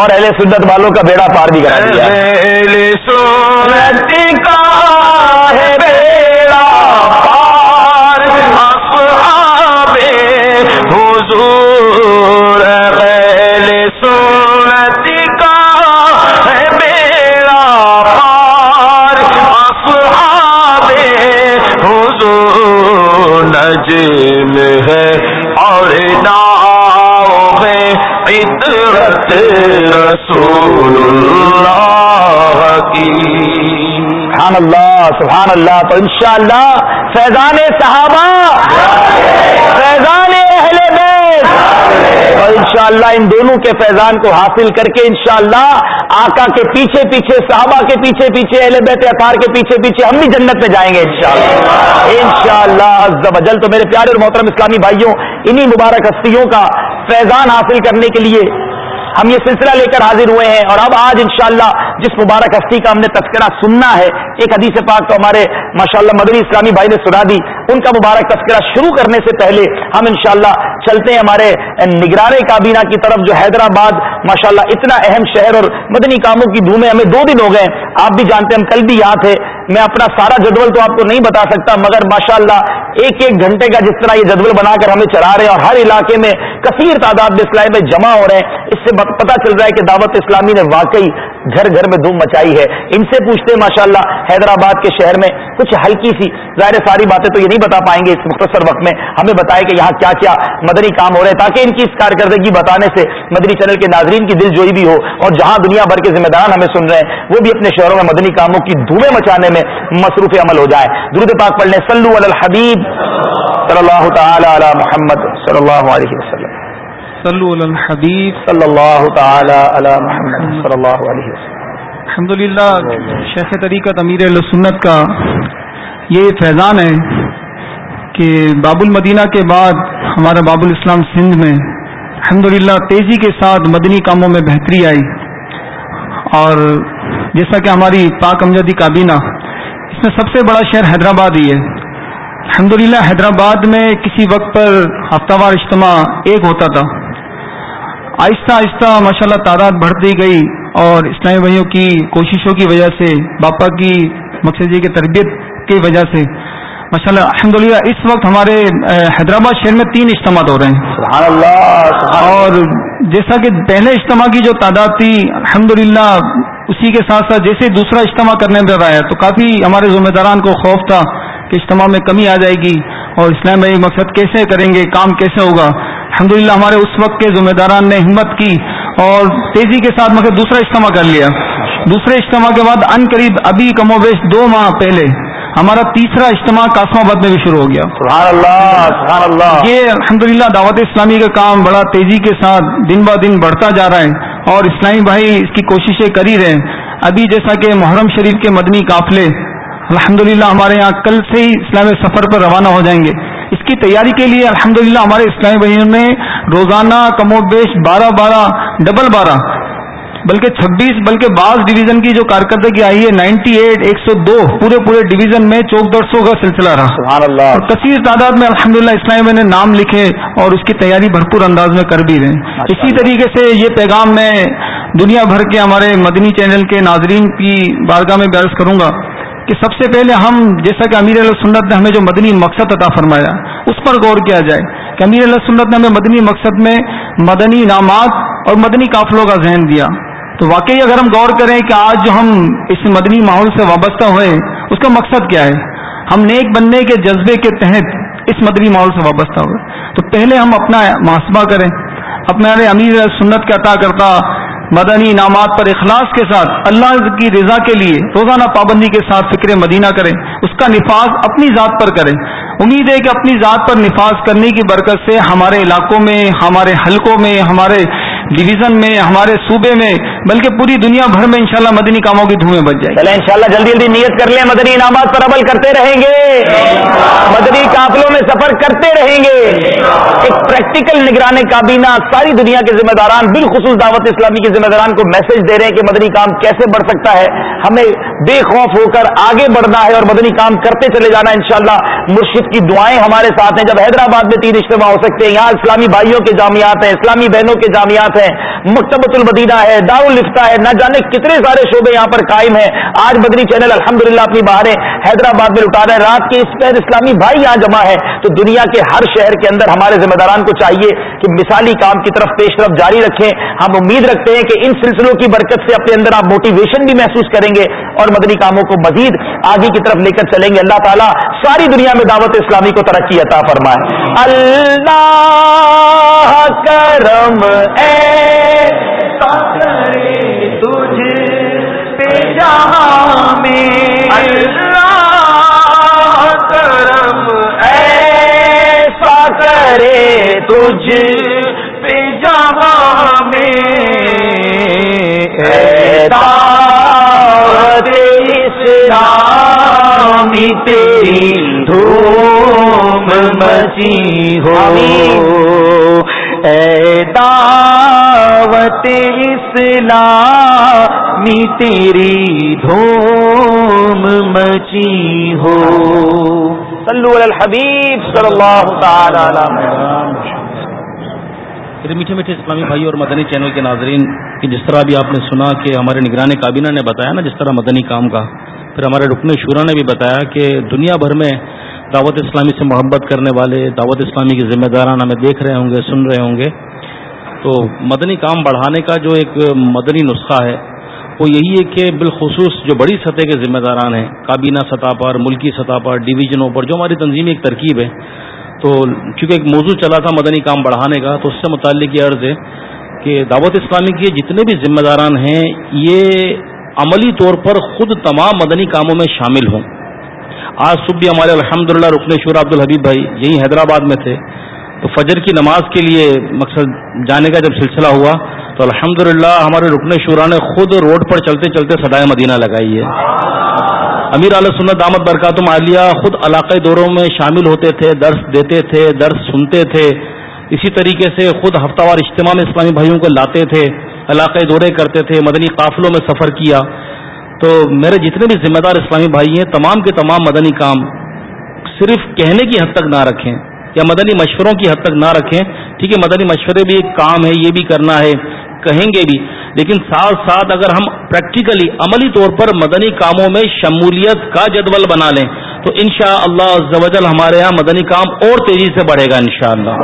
اور اہل سنت والوں کا بیڑا پار بھی کرا دیا۔ عطرت رسول اللہ کی سبحان اللہ سبحان اللہ تو انشاءاللہ فیضان صحابہ فیضان اہل بیت ماشاءاللہ ان دونوں کے فیضان کو حاصل کر کے انشاءاللہ آقا کے پیچھے پیچھے، صحابہ کے پیچھے پیچھے، اہل بیت اطار کے پیچھے پیچھے ہم بھی جنت میں جائیں گے انشاءاللہ۔ انشاءاللہ عز و جل تو میرے پیارے اور محترم اسلامی بھائیوں، انہی مبارک ہستیوں کا فیضان حاصل کرنے کے لیے ہم یہ سلسلہ لے کر حاضر ہوئے ہیں اور اب آج انشاءاللہ جس مبارک ہستی کا ہم نے تذکرہ سننا ہے، ایک حدیث پاک تو ہمارے ماشاءاللہ مدنی اسلامی بھائی نے سنا دی، ان کا مبارک تذکرہ شروع کرنے سے پہلے ہم انشاءاللہ چلتے ہیں ہمارے نگران کابینہ کی طرف جو حیدرآباد ماشاءاللہ اتنا اہم شہر اور مدنی کاموں کی دھومیں ہمیں دو دن ہو گئے آپ بھی جانتے ہیں ہم کل بھی یاد ہے میں اپنا سارا جدول تو آپ کو نہیں بتا سکتا، مگر ماشاءاللہ ایک ایک گھنٹے کا جس طرح یہ جدول بنا کر ہمیں چلا رہے ہیں اور ہر علاقے میں کثیر تعداد میں اسلائی میں جمع ہو رہے ہیں، اس سے پتا چل رہا ہے کہ دعوت اسلامی نے واقعی گھر گھر میں دھوم مچائی ہے۔ ان سے پوچھتے ماشاء اللہ حیدرآباد کے شہر میں کچھ ہلکی سی، ظاہر ساری باتیں تو یہ نہیں بتا پائیں گے اس مختصر وقت میں۔ ہمیں بتائے کہ یہاں کیا کیا مدنی کام ہو رہے ہیں، تاکہ ان کی اس کارکردگی بتانے سے مدنی چینل کے ناظرین کی دل جوئی بھی ہو۔ اور جہاں دنیا بھر کے ذمہ داران ہمیں سن رہے ہیں، وہ بھی اپنے شہروں میں مدنی کاموں کی دھومیں مچانے میں مصروف عمل ہو جائے۔ درود پاک پڑھنے سلو الحبیب صلی اللہ تعالی علی محمد صلی اللہ علیہ وسلم۔ صلو علی الحبیب صلی اللہ تعالی علی محمد صلی اللہ علیہ وسلم. الحمد للہ شیخ طریقت امیر سنت کا یہ فیضان ہے کہ باب المدینہ کے بعد ہمارا باب الاسلام سندھ میں الحمد للہ تیزی کے ساتھ مدنی کاموں میں بہتری آئی۔ اور جیسا کہ ہماری پاک امجدی کابینہ اس میں سب سے بڑا شہر حیدرآباد ہی ہے۔ الحمد للہ حیدرآباد میں کسی وقت پر ہفتہ وار اجتماع ایک ہوتا تھا۔ آہستہ آہستہ ماشاء اللہ تعداد بڑھتی گئی اور اسلامی بھائیوں کی کوششوں کی وجہ سے باپا کی مقصد جی کی تربیت کی وجہ سے۔ ماشاء اللہ الحمد للہ اس وقت ہمارے حیدرآباد شہر میں تین اجتماع ہو رہے ہیں۔ سبحان اللہ اور جیسا کہ پہلے اجتماع کی جو تعداد تھی الحمد اسی کے ساتھ ساتھ جیسے دوسرا اجتماع کرنے میں رہا ہے تو کافی ہمارے ذمہ داران کو خوف تھا کہ اجتماع میں کمی آ جائے گی اور اسلام بھائی مقصد کیسے کریں گے کام کیسے ہوگا۔ الحمدللہ ہمارے اس وقت کے ذمہ داران نے ہمت کی اور تیزی کے ساتھ مگر دوسرا اجتماع کر لیا۔ دوسرے اجتماع کے بعد ان قریب ابھی کم و بیش دو ماہ پہلے ہمارا تیسرا اجتماع قاسم آباد میں بھی شروع ہو گیا۔ سبحان اللہ سبحان اللہ یہ الحمدللہ دعوت اسلامی کا کام بڑا تیزی کے ساتھ دن ب دن بڑھتا جا رہا ہے اور اسلامی بھائی اس کی کوششیں کر ہی رہے ہیں۔ ابھی جیسا کہ محرم شریف کے مدنی قافلے الحمدللہ ہمارے یہاں کل سے ہی اسلامی سفر پر روانہ ہو جائیں گے۔ اس کی تیاری کے لیے الحمدللہ ہمارے اسلامی بھائیوں نے روزانہ کم و بیش بارہ بارہ ڈبل بارہ بلکہ چھبیس بلکہ بعض ڈویژن کی جو کارکردگی آئی ہے نائنٹی ایٹ ایک سو دو پورے پورے ڈویژن میں چوک درسوں کا سلسلہ رہا۔ سبحان اللہ اور کثیر تعداد میں الحمدللہ اسلامی بھائی نے نام لکھے اور اس کی تیاری بھرپور انداز میں کر بھی رہے اسی طریقے سے یہ پیغام میں دنیا بھر کے ہمارے مدنی چینل کے ناظرین کی بارگاہ میں بیرض کروں گا۔ کہ سب سے پہلے ہم، جیسا کہ امیر علیہ سنت نے ہمیں جو مدنی مقصد عطا فرمایا، اس پر غور کیا جائے کہ امیر علیہ سنت نے ہمیں مدنی مقصد میں مدنی انعامات اور مدنی قافلوں کا ذہن دیا۔ تو واقعی اگر ہم غور کریں کہ آج جو ہم اس مدنی ماحول سے وابستہ ہوئے، اس کا مقصد کیا ہے؟ ہم نیک بننے کے جذبے کے تحت اس مدنی ماحول سے وابستہ ہوئے۔ تو پہلے ہم اپنا محاسبہ کریں، اپنے امیر سنت کے عطا کرتا مدنی انعامات پر اخلاص کے ساتھ اللہ کی رضا کے لیے روزانہ پابندی کے ساتھ فکر مدینہ کریں، اس کا نفاذ اپنی ذات پر کریں۔ امید ہے کہ اپنی ذات پر نفاذ کرنے کی برکت سے ہمارے علاقوں میں، ہمارے حلقوں میں، ہمارے ڈویژن میں، ہمارے صوبے میں، بلکہ پوری دنیا بھر میں انشاءاللہ مدنی کاموں کی دھوئیں بچ جائیں چلے انشاءاللہ جلدی جلدی نیت کر لیں، مدنی انعامات پر عمل کرتے رہیں گے۔ مدنی قافلوں میں سفر کرتے رہیں گے۔ ایک پریکٹیکل نگران کابینہ، ساری دنیا کے ذمہ داران، بالخصوص دعوت اسلامی کے ذمہ داران کو میسج دے رہے ہیں کہ مدنی کام کیسے بڑھ سکتا ہے۔ ہمیں بے خوف ہو کر آگے بڑھنا ہے اور مدنی کام کرتے چلے جانا انشاءاللہ۔ مرشد کی دعائیں ہمارے ساتھ ہیں۔ جب حیدرآباد میں تین اجتماع ہو سکتے ہیں، یہاں اسلامی بھائیوں کے جامعات ہیں، اسلامی بہنوں کے جامعات ہیں ہیں مکتبۃ المدینہ ہے دار لکھتا ہے۔ نہ جانے کتنے سارے شعبے یہاں پر قائم ہیں۔ آج بدری چینل الحمدللہ اپنی باہریں حیدرآباد میں لٹا رہے ہیں۔ رات کے اس پیر اسلامی بھائی یہاں جمع ہے۔ تو دنیا کے ہر شہر کے اندر ہمارے ذمہ داران کو چاہیے کہ مثالی کام کی طرف پیش رفت جاری رکھیں۔ ہم امید رکھتے ہیں کہ ان سلسلوں کی برکت سے اپنے اندر آپ موٹیویشن بھی محسوس کریں گے اور مدنی کاموں کو مزید آگے کی طرف لے کر چلیں گے۔ اللہ تعالیٰ ساری دنیا میں دعوت اسلامی کو ترقی عطا فرمائے۔ اللہ کرم اے تجھ پہ جہاں میں کرم تجھ اسلامی تیری دھوم مچی ہو۔ اے دعوت اسلامی تیری دھوم مچی ہو۔ صلو علی الحبیب صلی اللہ تعالی علی میرے میٹھے میٹھے اسلامی بھائی اور مدنی چینل کے ناظرین کہ جس طرح ابھی آپ نے سنا کہ ہمارے نگران کابینہ نے بتایا نا جس طرح مدنی کام کا پھر ہمارے رکن شورا نے بھی بتایا کہ دنیا بھر میں دعوت اسلامی سے محبت کرنے والے، دعوت اسلامی کے ذمہ داران ہمیں دیکھ رہے ہوں گے، سن رہے ہوں گے۔ تو مدنی کام بڑھانے کا جو ایک مدنی نسخہ ہے، وہ یہی ہے کہ بالخصوص جو بڑی سطح کے ذمہ داران ہیں، کابینہ سطح پر، ملکی سطح پر، ڈویژنوں پر، جو ہماری تنظیمی ایک ترکیب ہے۔ تو چونکہ ایک موضوع چلا تھا مدنی کام بڑھانے کا، تو اس سے متعلق یہ عرض ہے کہ دعوت اسلامی کے جتنے بھی ذمہ داران ہیں، یہ عملی طور پر خود تمام مدنی کاموں میں شامل ہوں۔ آج صبح بھی ہمارے الحمد للہ رکن شور عبد الحبیب بھائی یہی حیدرآباد میں تھے، تو فجر کی نماز کے لیے مقصد جانے کا جب سلسلہ ہوا، تو الحمد ہمارے رکن شورا نے خود روڈ پر چلتے چلتے سدائے مدینہ لگائی ہے۔ امیر علیہ سنت دامت برکاتم عالیہ خود علاقائی دوروں میں شامل ہوتے تھے، درس دیتے تھے، درس سنتے تھے۔ اسی طریقے سے خود ہفتہ وار اجتماع میں اسلامی بھائیوں کو لاتے تھے، علاقائی دورے کرتے تھے، مدنی قافلوں میں سفر کیا۔ تو میرے جتنے بھی ذمہ دار اسلامی بھائی ہیں، تمام کے تمام مدنی کام صرف کہنے کی حد تک نہ رکھیں، یا مدنی مشوروں کی حد تک نہ رکھیں۔ ٹھیک ہے، مدنی مشورے بھی ایک کام ہے، یہ بھی کرنا ہے، کہیں گے بھی۔ لیکن ساتھ ساتھ اگر ہم پریکٹیکلی عملی طور پر مدنی کاموں میں شمولیت کا جدول بنا لیں تو ان شاء اللہ ہمارے یہاں مدنی کام اور تیزی سے بڑھے گا انشاءاللہ.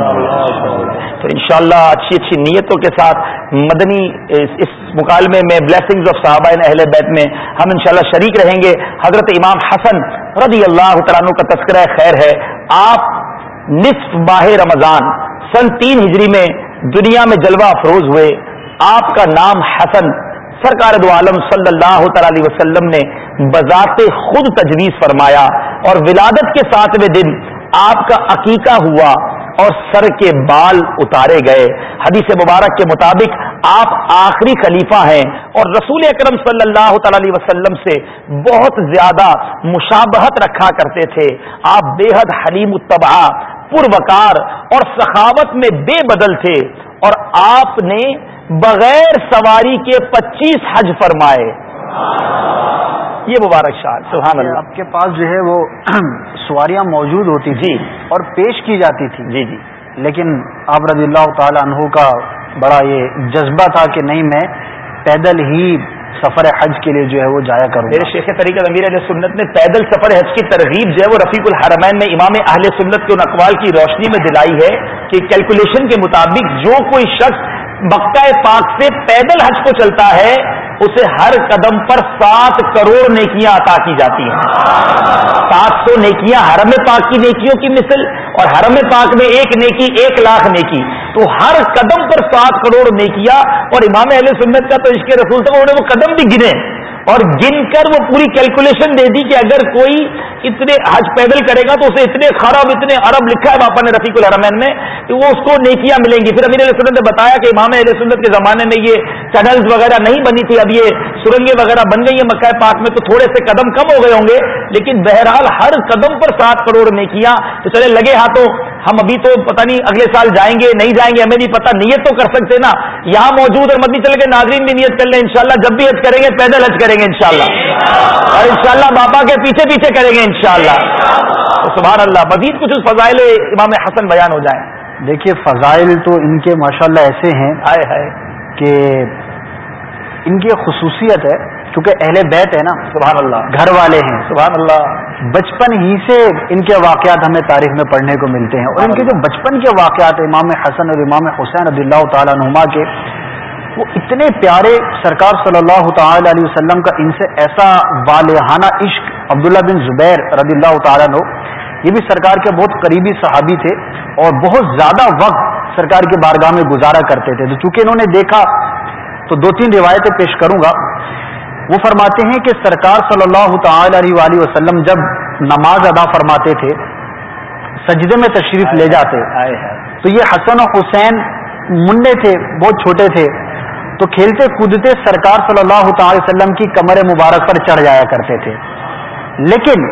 تو انشاءاللہ اچھی اچھی نیتوں کے ساتھ مدنی اس مکالمے میں بلیسنگز آف صحابہ اہل بیت میں ہم انشاءاللہ شریک رہیں گے. حضرت امام حسن رضی اللہ تعالیٰ کا تذکرہ خیر ہے. آپ نصف باہ رمضان سن تین ہجری میں دنیا میں جلوہ افروز ہوئے. آپ کا نام حسن سرکار دو عالم صلی اللہ تعالی وسلم نے بذات خود تجویز فرمایا اور ولادت کے ساتویں دن آپ کا عقیقہ ہوا اور سر کے بال اتارے گئے۔ حدیث مبارک کے مطابق آپ آخری خلیفہ ہیں اور رسول اکرم صلی اللہ تعالی وسلم سے بہت زیادہ مشابہت رکھا کرتے تھے۔ آپ بے حد حلیم الطبع پروکار اور سخاوت میں بے بدل تھے اور آپ نے بغیر سواری کے پچیس حج فرمائے۔ یہ مبارک شاہ سبحان اللہ۔ آپ کے پاس جو ہے وہ (clears throat) سواریاں موجود ہوتی تھی جی۔ اور پیش کی جاتی تھی جی جی۔ لیکن آپ رضی اللہ تعالی عنہ کا بڑا یہ جذبہ تھا کہ نہیں میں پیدل ہی سفر حج کے لیے جو ہے وہ جایا کروں میرے شیخ طریقہ امیر علیہ سنت نے پیدل سفر حج کی ترغیب جو ہے وہ رفیق الحرمین میں امام اہل سنت کے ان اقوال کی روشنی میں دلائی ہے کہ کیلکولیشن کے مطابق جو کوئی شخص مکہ پاک سے پیدل حج کو چلتا ہے، اسے ہر قدم پر سات کروڑ نیکیاں عطا کی جاتی ہیں۔ سات سو نیکیاں حرم پاک کی نیکیوں کی مثل اور حرم پاک میں ایک نیکی، ایک لاکھ نیکی۔ تو ہر قدم پر سات کروڑ نیکیاں اور امام اہل سنت کا تو اس کے رسول تھا انہوں نے وہ قدم بھی گنے۔ اور گن کر وہ پوری کیلکولیشن دے دی کہ اگر کوئی اتنے حج پیدل کرے گا تو اسے اتنے خراب، اتنے ارب لکھا ہے باپا نے رفیق الرحمین میں کہ وہ اس کو نیکیاں ملیں گی۔ پھر امیر علیہ سنت نے بتایا کہ امام علیہ سنت کے زمانے میں یہ ٹنلز وغیرہ نہیں بنی تھی، اب یہ سرنگیں وغیرہ بن گئی ہیں مکہ پاک میں تو تھوڑے سے قدم کم ہو گئے ہوں گے، لیکن بہرحال ہر قدم پر سات کروڑ نیکیاں۔ تو چلے لگے ہاتھوں۔ ہم ابھی تو پتہ نہیں اگلے سال جائیں گے نہیں جائیں گے ہمیں نہیں پتا نیت تو کر سکتے نا۔ یہاں موجود اور مدنی چل کے ناظرین بھی نیت کر لیں انشاءاللہ جب بھی حج کریں گے پیدل حج کریں گے انشاءاللہ۔ اور انشاءاللہ بابا کے پیچھے پیچھے کریں گے انشاءاللہ۔ تو سبحان اللہ مزید کچھ فضائل امام حسن بیان ہو جائیں۔ دیکھیے فضائل تو ان کے ماشاءاللہ ایسے ہیں کہ ان کی خصوصیت ہے۔ چونکہ اہل بیت ہے نا سبحان اللہ۔ گھر والے ہیں۔ سبحان اللہ۔ بچپن ہی سے ان کے واقعات ہمیں تاریخ میں پڑھنے کو ملتے ہیں۔ اور ان کے جو بچپن کے واقعات امام حسن اور امام حسین رضی اللہ تعالیٰ نما کے وہ اتنے پیارے سرکار صلی اللہ تعالی علیہ وسلم کا ان سے ایسا والہانہ عشق عبداللہ بن زبیر رضی اللہ تعالیٰ نو یہ بھی سرکار کے بہت قریبی صحابی تھے اور بہت زیادہ وقت سرکار کے بارگاہ میں گزارا کرتے تھے۔ تو چونکہ انہوں نے دیکھا تو دو تین روایتیں پیش کروں گا۔ وہ فرماتے ہیں کہ سرکار صلی اللہ تعالی علیہ وآلہ وسلم جب نماز ادا فرماتے تھے سجدے میں تشریف لے جاتے تو یہ حسن و حسین منڈے تھے بہت چھوٹے تھے تو کھیلتے کودتے سرکار صلی اللہ تعالی وسلم کی کمر مبارک پر چڑھ جایا کرتے تھے۔ لیکن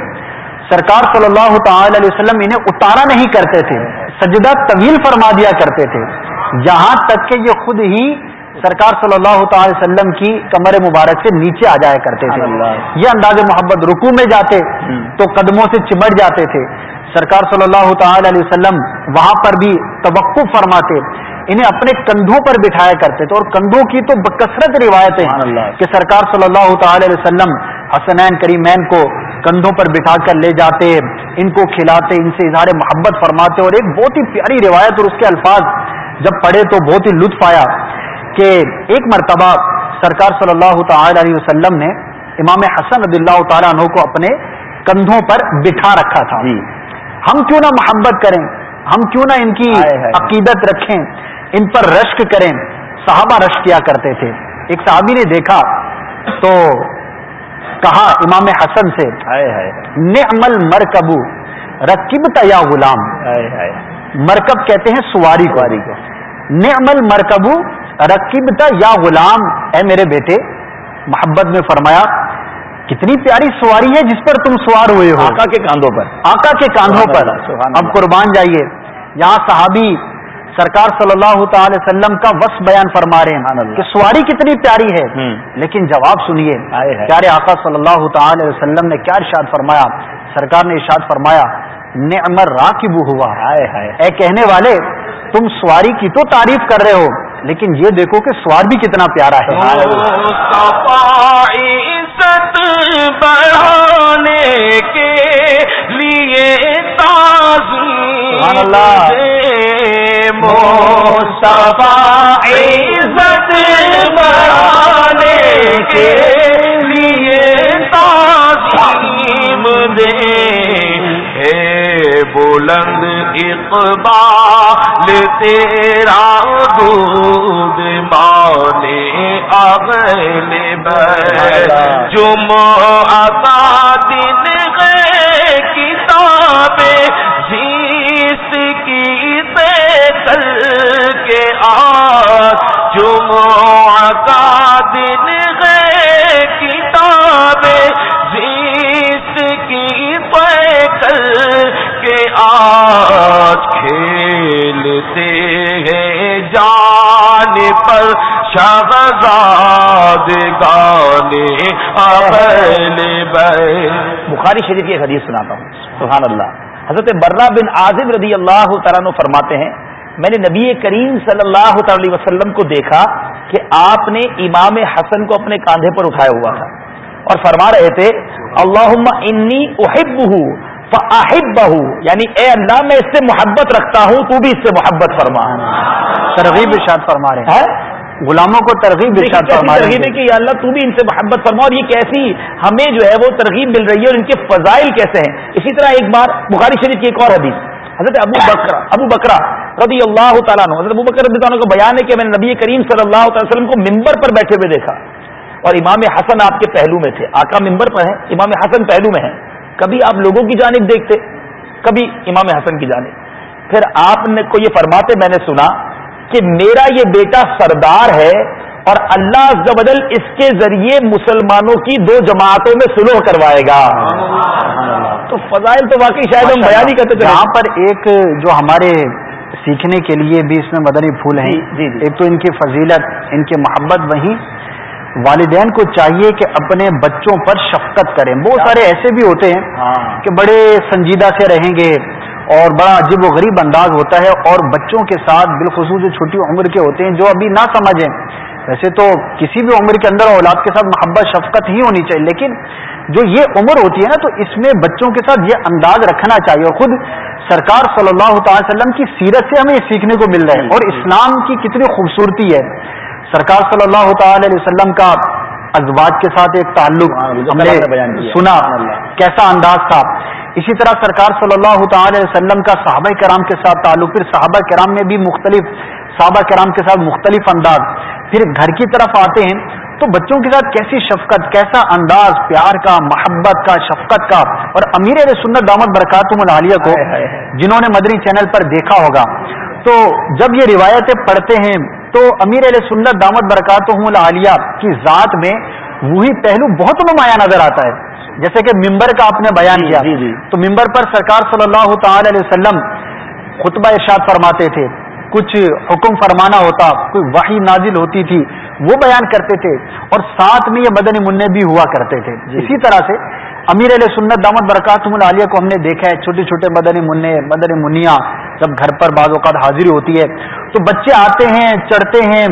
سرکار صلی اللہ تعالی علیہ وسلم انہیں اتارا نہیں کرتے تھے سجدہ طویل فرما دیا کرتے تھے یہاں تک کہ یہ خود ہی سرکار صلی اللہ تعالی وسلم کی کمر مبارک سے نیچے آ جایا کرتے تھے۔ یہ انداز محبت رکو میں جاتے تو قدموں سے چمٹ جاتے تھے۔ سرکار صلی اللہ تعالی علیہ وسلم وہاں پر بھی توقف فرماتے انہیں اپنے کندھوں پر بٹھایا کرتے تھے۔ اور کندھوں کی تو بکثرت روایتیں کہ سرکار صلی اللہ تعالی علیہ وسلم حسنین کریمین کو کندھوں پر بٹھا کر لے جاتے ان کو کھلاتے ان سے اظہار محبت فرماتے۔ اور ایک بہت ہی پیاری روایت اور اس کے الفاظ جب پڑھے تو بہت ہی لطف آیا۔ کہ ایک مرتبہ سرکار صلی اللہ تعالی علیہ وسلم نے امام حسن رضی اللہ تعالیٰ عنہ کو اپنے کندھوں پر بٹھا رکھا تھا۔ جی۔ ہم کیوں نہ محبت کریں؟ ہم کیوں نہ ان کی عقیدت رکھیں؟ ان پر رشک کریں۔ صحابہ رشک کیا کرتے تھے۔ ایک صحابی نے دیکھا تو کہا امام حسن سے نعم المرکبو رکبت یا غلام۔ مرکب کہتے ہیں سواری کو۔ نعم المرکبو رکبت یا غلام اے میرے بیٹے محبت میں فرمایا کتنی پیاری سواری ہے جس پر تم سوار ہوئے ہو۔ آقا کے کاندھوں پر۔ آقا کے کاندھوں پر۔ اب قربان جائیے۔ یہاں صحابی سرکار صلی اللہ تعالی وسلم کا وس بیان فرما رہے ہیں کہ سواری کتنی پیاری ہے۔ لیکن جواب سنیے۔ پیارے آقا صلی اللہ تعالی وسلم نے کیا ارشاد فرمایا؟ سرکار نے ارشاد فرمایا نعمر راکب ہوا۔ اے کہنے والے تم سواری کی تو تعریف کر رہے ہو۔ لیکن یہ دیکھو کہ سوار بھی کتنا پیارا ہے۔ بڑھانے کے لیے عزت بڑھانے کے لیے تعظیم دے۔ بلند اقبال تیرا دودھ بانے اگل جمعہ کا دن ہے کتابیں جیس کی کل کے آج جمعہ کا پر شہزاد گانے بخاری شریف کی ایک حدیث سناتا ہوں۔ سبحان اللہ۔ حضرت برہ بن عازم رضی اللہ تعالیٰ فرماتے ہیں، میں نے نبی کریم صلی اللہ تعالی وسلم کو دیکھا کہ آپ نے امام حسن کو اپنے کاندھے پر اٹھایا ہوا تھا اور فرما رہے تھے اللہ انی احب فاحب بہو یعنی اے اللہ میں اس سے محبت رکھتا ہوں تو بھی اس سے محبت فرما۔ ترغیب ارشاد فرما رہے ہیں۔ غلاموں کو ترغیب ترغیب ہے کہ اللہ تو بھی ان سے محبت فرما اور یہ کیسی ہمیں جو ہے وہ ترغیب مل رہی ہے اور ان کے فضائل کیسے ہیں؟ اسی طرح ایک بار بخاری شریف کی ایک اور حدیث۔ حضرت ابو بکرا ابو بکرا رضی اللہ تعالیٰ حضرت ابو بکر رضی اللہ کا بیان ہے کہ میں نے نبی کریم صلی اللہ تعالی وسلم کو ممبر پر بیٹھے ہوئے دیکھا۔ اور امام حسن آپ کے پہلو میں تھے۔ آقا ممبر پر ہیں امام حسن پہلو میں ہیں۔ کبھی آپ لوگوں کی جانب دیکھتے کبھی امام حسن کی جانب۔ پھر آپ نے کو یہ فرماتے میں نے سنا کہ میرا یہ بیٹا سردار ہے اور اللہ بدل اس کے ذریعے مسلمانوں کی دو جماعتوں میں سلوح کروائے گا۔ تو فضائل تو واقعی شاید ہم بیان ہی کرتے تھے۔ یہاں پر ایک جو ہمارے سیکھنے کے لیے بھی اس میں مدنی پھول ہیں جی جی۔ ایک تو ان کی فضیلت ان کی محبت وہیں والدین کو چاہیے کہ اپنے بچوں پر شفقت کریں۔ بہت سارے ایسے بھی ہوتے ہیں ہاں۔ کہ بڑے سنجیدہ سے رہیں گے اور بڑا عجیب و غریب انداز ہوتا ہے اور بچوں کے ساتھ بالخصوص جو چھوٹی عمر کے ہوتے ہیں جو ابھی نہ سمجھیں۔ ویسے تو کسی بھی عمر کے اندر اولاد کے ساتھ محبت شفقت ہی ہونی چاہیے لیکن جو یہ عمر ہوتی ہے نا تو اس میں بچوں کے ساتھ یہ انداز رکھنا چاہیے۔ اور خود سرکار صلی اللہ تعالی وسلم کی سیرت سے ہمیں یہ سیکھنے کو مل رہا ہے۔ اور اسلام کی کتنی خوبصورتی ہے۔ سرکار صلی اللہ تعالی علیہ وسلم کا ازواج کے ساتھ ایک تعلق ہم نے سنا کیسا انداز تھا۔ اسی طرح سرکار صلی اللہ تعالی علیہ وسلم کا صحابہ کرام کے ساتھ تعلق پھر صحابہ کرام میں بھی مختلف صحابہ کرام کے ساتھ مختلف انداز۔ پھر گھر کی طرف آتے ہیں تو بچوں کے ساتھ کیسی شفقت کیسا انداز پیار کا محبت کا شفقت کا۔ اور امیر سنت دامت برکاتم العالیہ کو جنہوں نے مدنی چینل پر دیکھا ہوگا۔ تو جب یہ روایتیں پڑھتے ہیں تو امیر علیہ سنت دامت برکاتم العالیہ کی ذات میں وہی پہلو بہت نمایاں نظر آتا ہے۔ جیسے کہ ممبر کا آپ نے بیان کیا۔ جی جی۔ تو ممبر پر سرکار صلی اللہ تعالی علیہ وسلم خطبہ ارشاد فرماتے تھے۔ کچھ حکم فرمانا ہوتا کوئی وحی نازل ہوتی تھی وہ بیان کرتے تھے۔ اور ساتھ میں یہ مدنی منع بھی ہوا کرتے تھے۔ جی۔ اسی طرح سے امیر علیہ سنت دامت برکات العالیہ کو ہم نے دیکھا ہے چھوٹے چھوٹے مدنی منع مدنی منیا جب گھر پر بعض اوقات حاضری ہوتی ہے۔ تو بچے آتے ہیں چڑھتے ہیں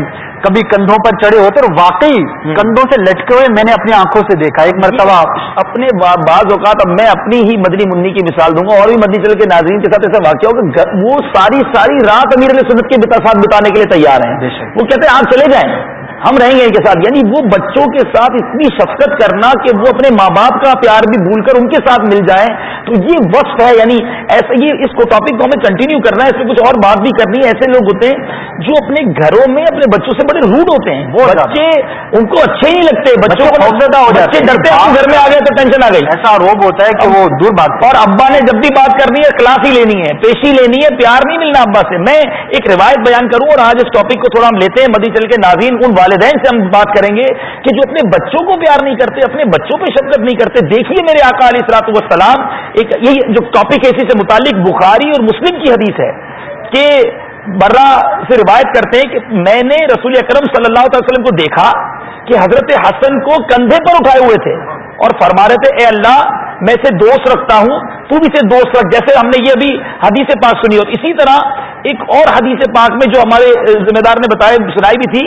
کبھی کندھوں پر چڑھے ہوتے اور واقعی کندھوں سے لٹکے ہوئے میں نے اپنی آنکھوں سے دیکھا۔ ایک مرتبہ اپنے بعض اوقات اب میں اپنی ہی مدنی منی کی مثال دوں گا اور بھی مدنی چل کے ناظرین کے ساتھ ایسا واقعہ ہوگا وہ ساری ساری رات امیر علیہ سنت کے ساتھ بتانے کے لیے تیار ہیں۔ وہ کہتے ہیں آپ چلے جائیں۔ ہم رہیں گے ان کے ساتھ۔ یعنی وہ بچوں کے ساتھ اتنی شفقت کرنا کہ وہ اپنے ماں باپ کا پیار بھی بھول کر ان کے ساتھ مل جائیں۔ تو یہ وصف ہے یعنی ایسا یہ اس کو ٹاپک کو ہمیں کنٹینیو کرنا ہے اس میں کچھ اور بات بھی کرنی ہے۔ ایسے لوگ ہوتے ہیں جو اپنے گھروں میں اپنے بچوں سے بڑے روڈ ہوتے ہیں۔ وہ بچے ان کو اچھے نہیں لگتے بچوں کو بچے ڈرتے ہیں گھر میں آ گئے تو ٹینشن آ گئی۔ ایسا روب ہوتا ہے کہ وہ دور بات اور ابا نے جب بھی بات کرنی ہے کلاس ہی لینی ہے پیشی لینی ہے پیار نہیں ملنا ابا سے۔ میں ایک روایت بیان کروں اور آج اس ٹاپک کو تھوڑا ہم لیتے ہیں۔ مدی چل کے ناظرین ان والدین سے ہم بات کریں گے کہ جو اپنے بچوں کو پیار نہیں کرتے، اپنے بچوں پہ شفقت نہیں کرتے، دیکھیے میرے آقا علیہ اصلاط وسلام ایک یہ جو ٹاپک ہے اسی سے متعلق بخاری اور مسلم کی حدیث ہے کہ برا سے روایت کرتے ہیں کہ میں نے رسول اکرم صلی اللہ علیہ وسلم کو دیکھا کہ حضرت حسن کو کندھے پر اٹھائے ہوئے تھے اور فرما رہے تھے، اے اللہ، میں سے دوست رکھتا ہوں، تو بھی سے دوست رکھ، جیسے ہم نے یہ ابھی حدیث پاک سنی اور اسی طرح ایک اور حدیث پاک میں جو ہمارے ذمہ دار نے بتایا، سنائی بھی تھی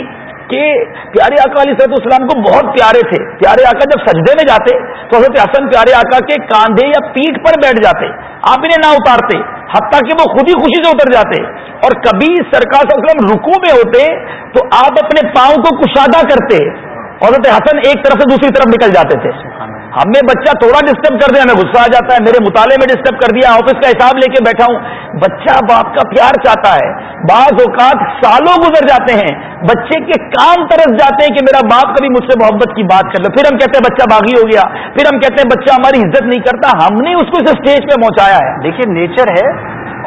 کہ پیارے آقا علیہ صحت السلام کو بہت پیارے تھے۔ پیارے آقا جب سجدے میں جاتے تو حضرت حسن پیارے آقا کے کاندھے یا پیٹ پر بیٹھ جاتے۔ آپ انہیں نہ اتارتے، حتیٰ کہ وہ خود ہی خوشی سے اتر جاتے۔ اور کبھی سرکار صلی اللہ علیہ وسلم رکو میں ہوتے تو آپ اپنے پاؤں کو کشادہ کرتے۔ حضرت حسن ایک طرف سے دوسری طرف نکل جاتے تھے۔ ہمیں بچہ تھوڑا ڈسٹرب کر دیا ہمیں غصہ آ جاتا ہے، میرے مطالعے میں ڈسٹرب کر دیا آفس کا حساب لے کے بیٹھا ہوں۔ بچہ باپ کا پیار چاہتا ہے۔ بعض اوقات سالوں گزر جاتے ہیں، بچے کے کام ترس جاتے ہیں کہ میرا باپ کبھی مجھ سے محبت کی بات کر لو پھر ہم کہتے ہیں بچہ باغی ہو گیا۔ پھر ہم کہتے ہیں بچہ ہماری عزت نہیں کرتا۔ ہم نے اس کو اس اسٹیج پہ پہنچایا ہے۔ دیکھیے نیچر ہے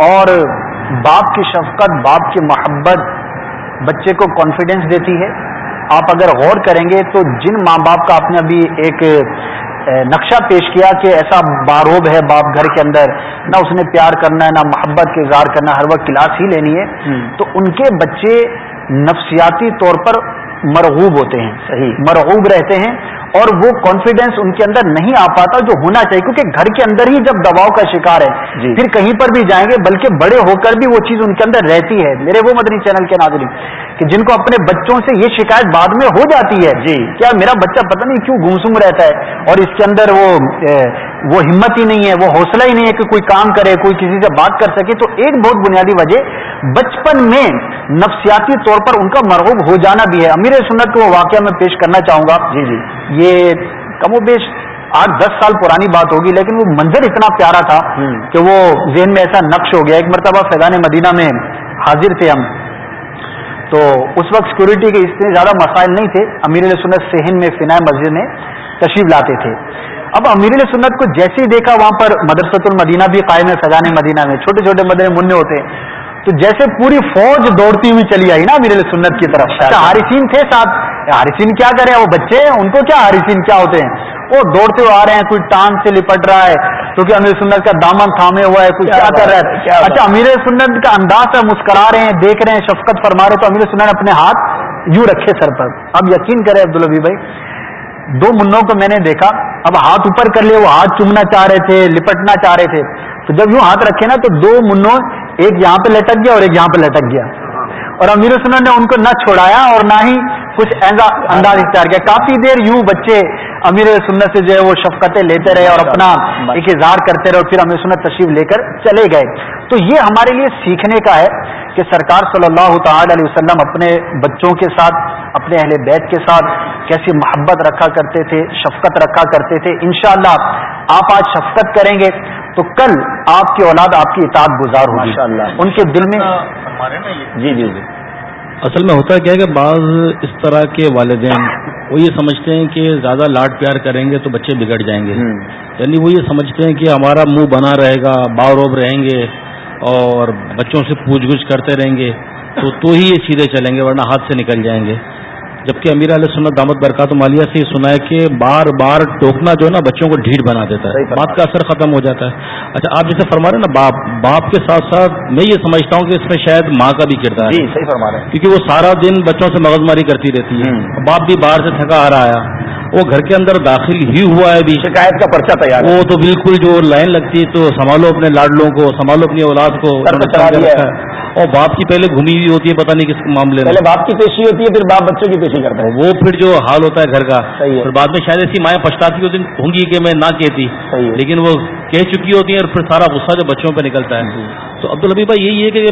اور باپ کی شفقت، باپ کی محبت بچے کو کانفیڈینس دیتی ہے۔ آپ اگر غور کریں گے تو جن ماں باپ کا آپ نے ابھی ایک نقشہ پیش کیا کہ ایسا باروب ہے باپ گھر کے اندر نہ اس نے پیار کرنا ہے نہ محبت کے اظہار کرنا ہر وقت کلاس ہی لینی ہے۔ تو ان کے بچے نفسیاتی طور پر مرغوب ہوتے ہیں۔ صحیح۔ مرغوب رہتے ہیں اور وہ کانفیڈینس ان کے اندر نہیں آ پاتا جو ہونا چاہیے کیونکہ گھر کے اندر ہی جب دباؤ کا شکار ہے جی۔ پھر کہیں پر بھی جائیں گے بلکہ بڑے ہو کر بھی وہ چیز ان کے اندر رہتی ہے۔ میرے وہ مدنی چینل کے ناظرین کہ جن کو اپنے بچوں سے یہ شکایت بعد میں ہو جاتی ہے جی۔ کیا میرا بچہ پتہ نہیں کیوں گمسم رہتا ہے اور اس کے اندر وہ وہ ہمت ہی نہیں ہے وہ حوصلہ ہی نہیں ہے کہ کوئی کام کرے کوئی کسی سے بات کر سکے تو ایک بہت بنیادی وجہ بچپن میں نفسیاتی طور پر ان کا مرغوب ہو جانا بھی ہے۔ امیر سنت کو وہ واقعہ میں پیش کرنا چاہوں گا۔ جی جی۔ یہ کم و بیش آٹھ دس سال پرانی بات ہوگی لیکن وہ منظر اتنا پیارا تھا کہ وہ ذہن میں ایسا نقش ہو گیا۔ ایک مرتبہ فیضان مدینہ میں حاضر تھے ہم۔ تو اس وقت سیکورٹی کے اتنے زیادہ مسائل نہیں تھے۔ امیر سنت سہن میں فنا مسجد میں تشریف لاتے تھے۔ اب امیر سنت کو جیسے ہی دیکھا وہاں پر مدرسۃ المدینہ بھی قائم ہے فیضان مدینہ میں چھوٹے چھوٹے مدر منع ہوتے ہیں۔ تو جیسے پوری فوج دوڑتی ہوئی چلی آئی نا امیر سنت کی طرف۔ اچھا حارثین تھے ساتھ۔ حارثین کیا کریں وہ بچے ہیں ان کو کیا حارثین کیا ہوتے ہیں؟ وہ دوڑتے ہوئے آ رہے ہیں کوئی ٹانگ سے لپٹ رہا ہے کیونکہ امیر سنت کا دامن تھامے ہوا ہے کوئی کیا کر رہا ہے اچھا امیر سنت کا انداز ہے مسکرا رہے ہیں دیکھ رہے ہیں شفقت فرما رہے تو امیر سنت نے اپنے ہاتھ یوں رکھے سر پر۔ اب یقین کرے عبدالبی بھائی دو منوں کو میں نے دیکھا، اب ہاتھ اوپر کر لیے وہ ہاتھ چومنا چاہ رہے تھے، لپٹنا چاہ رہے تھے۔ تو جب یوں ہاتھ رکھے نا، تو دو منوں ایک یہاں پہ لٹک گیا اور ایک یہاں پہ لٹک گیا۔ اور امیر سنت نے ان کو نہ چھوڑایا اور نہ ہی کچھ ایسا انداز اختیار کیا۔ کافی دیر یوں بچے امیر سنت سے جو ہے وہ شفقتیں لیتے رہے اور اپنا ایک اظہار کرتے رہے اور پھر امیر سنت تشریف لے کر چلے گئے۔ تو یہ ہمارے لیے سیکھنے کا ہے کہ سرکار صلی اللہ تعالی علیہ وسلم اپنے بچوں کے ساتھ اپنے اہل بیت کے ساتھ کیسی محبت رکھا کرتے تھے شفقت رکھا کرتے تھے۔ انشاءاللہ آپ آج شفقت کریں گے تو کل آپ کی اولاد آپ کی اطاعت گزار ہوگی۔ ان کے دل میں جی جی جی۔ اصل میں ہوتا کیا ہے کہ بعض اس طرح کے والدین وہ یہ سمجھتے ہیں کہ زیادہ لاڈ پیار کریں گے تو بچے بگڑ جائیں گے۔ یعنی وہ یہ سمجھتے ہیں کہ ہمارا منہ بنا رہے گا باروب رہیں گے اور بچوں سے پوچھ گچھ کرتے رہیں گے تو تو ہی یہ سیدھے چلیں گے ورنہ ہاتھ سے نکل جائیں گے۔ جبکہ امیر علیہ سنت دامت برکات مالیہ سے یہ سنا ہے کہ بار بار ٹوکنا جو ہے نا بچوں کو ڈھیٹ بنا دیتا ہے بات کا اثر ختم ہو جاتا ہے۔ اچھا آپ جیسے فرما رہے ہیں نا باپ باپ کے ساتھ ساتھ میں یہ سمجھتا ہوں کہ اس میں شاید ماں کا بھی کردار جی صحیح فرما رہے ہیں۔ کیونکہ وہ سارا دن بچوں سے مغز ماری کرتی رہتی ہے۔ باپ بھی باہر سے تھکا آ رہا آیا۔ وہ گھر کے اندر داخل ہی ہوا ہے ابھی شکایت کا پرچہ تیار وہ تو بالکل جو لائن لگتی ہے تو سنبھالو اپنے لاڈلوں کو سنبھالو اپنی اولاد کو۔ اور باپ کی پہلے گھومی ہوئی ہوتی ہے پتہ نہیں کس معاملے میں۔ پہلے باپ کی پیشی ہوتی ہے پھر باپ بچوں کی پیشی کرتا ہے۔ وہ پھر جو حال ہوتا ہے گھر کا پھر بعد میں شاید ایسی مائیں پچھتاتی ہوتی ہوں گی کہ میں نہ کہتی۔ لیکن وہ کہہ چکی ہوتی ہیں اور پھر سارا غصہ جو بچوں پہ نکلتا ہے۔ جی۔ تو عبد الحبی بھائی یہی ہے کہ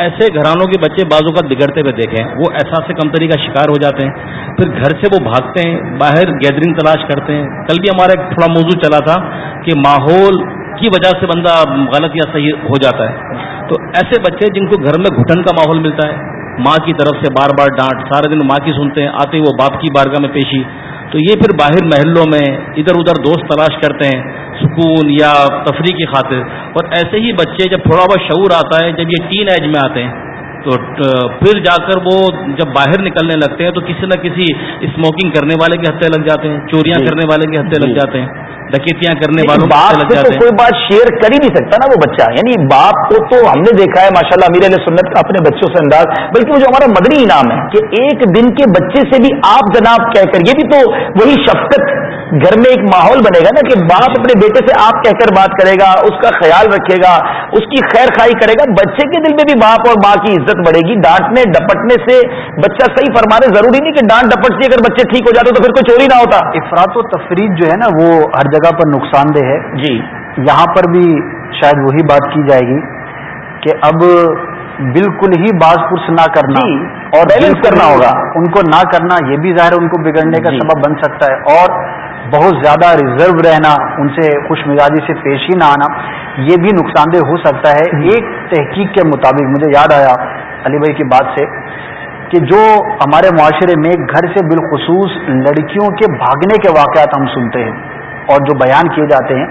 ایسے گھرانوں کے بچے بازو کا بگڑتے ہوئے دیکھیں، وہ احساس کمتری کا شکار ہو جاتے ہیں، پھر گھر سے وہ بھاگتے ہیں، باہر گیدرنگ تلاش کرتے ہیں۔ کل بھی ہمارا ایک تھوڑا موضوع چلا تھا کہ ماحول کی وجہ سے بندہ غلط یا صحیح ہو جاتا ہے۔ تو ایسے بچے جن کو گھر میں گھٹن کا ماحول ملتا ہے، ماں کی طرف سے بار بار ڈانٹ، سارے دن ماں کی سنتے ہیں، آتے وہ باپ کی بارگاہ میں پیشی۔ تو یہ پھر باہر محلوں میں ادھر ادھر دوست تلاش کرتے ہیں، سکون یا تفریح کی خاطر۔ اور ایسے ہی بچے جب تھوڑا بہت شعور آتا ہے، جب یہ ٹین ایج میں آتے ہیں تو پھر جا کر وہ جب باہر نکلنے لگتے ہیں تو کسی نہ کسی اسموکنگ کرنے والے کے ہتھے لگ جاتے ہیں چوریاں جی۔ کرنے والے کے ہتھے لگ جی۔ جاتے ہیں ڈکیتیاں کرنے والوں باپ سے تو کوئی بات شیئر کر ہی نہیں سکتا نا وہ بچہ یعنی باپ کو تو ہم نے دیکھا ہے ماشاءاللہ امیر علیہ سنت کا اپنے بچوں سے انداز بلکہ وہ جو ہمارا مدنی انعام ہے کہ ایک دن کے بچے سے بھی آپ جناب کہہ کر یہ بھی تو وہی شفقت گھر میں ایک ماحول بنے گا نا کہ باپ اپنے بیٹے سے آپ کہہ کر بات کرے گا اس کا خیال رکھے گا اس کی خیر خائی کرے گا بچے کے دل میں بھی باپ اور ماں کی عزت بڑھے گی ڈانٹنے ڈپٹنے سے بچہ صحیح فرمانے ضروری نہیں کہ ڈانٹ ڈپٹ سے اگر بچے ٹھیک ہو جاتے تو پھر کوئی چوری نہ ہوتا۔ افراد و تفریح جو ہے نا وہ ہر جگہ پر نقصان دہ ہے۔ جی۔ یہاں پر بھی شاید وہی بات کی جائے گی کہ اب بالکل ہی باز پرس نہ کرنا جی، اور بیلنس کرنا ہوگا۔ ان کو نہ کرنا یہ بھی ظاہر ان کو بگڑنے کا جی۔ سبب بن سکتا ہے۔ اور بہت زیادہ ریزرو رہنا ان سے خوش مزاجی سے پیش ہی نہ آنا یہ بھی نقصان دہ ہو سکتا ہے۔ ایک تحقیق کے مطابق مجھے یاد آیا علی بھائی کی بات سے کہ جو ہمارے معاشرے میں گھر سے بالخصوص لڑکیوں کے بھاگنے کے واقعات ہم سنتے ہیں اور جو بیان کیے جاتے ہیں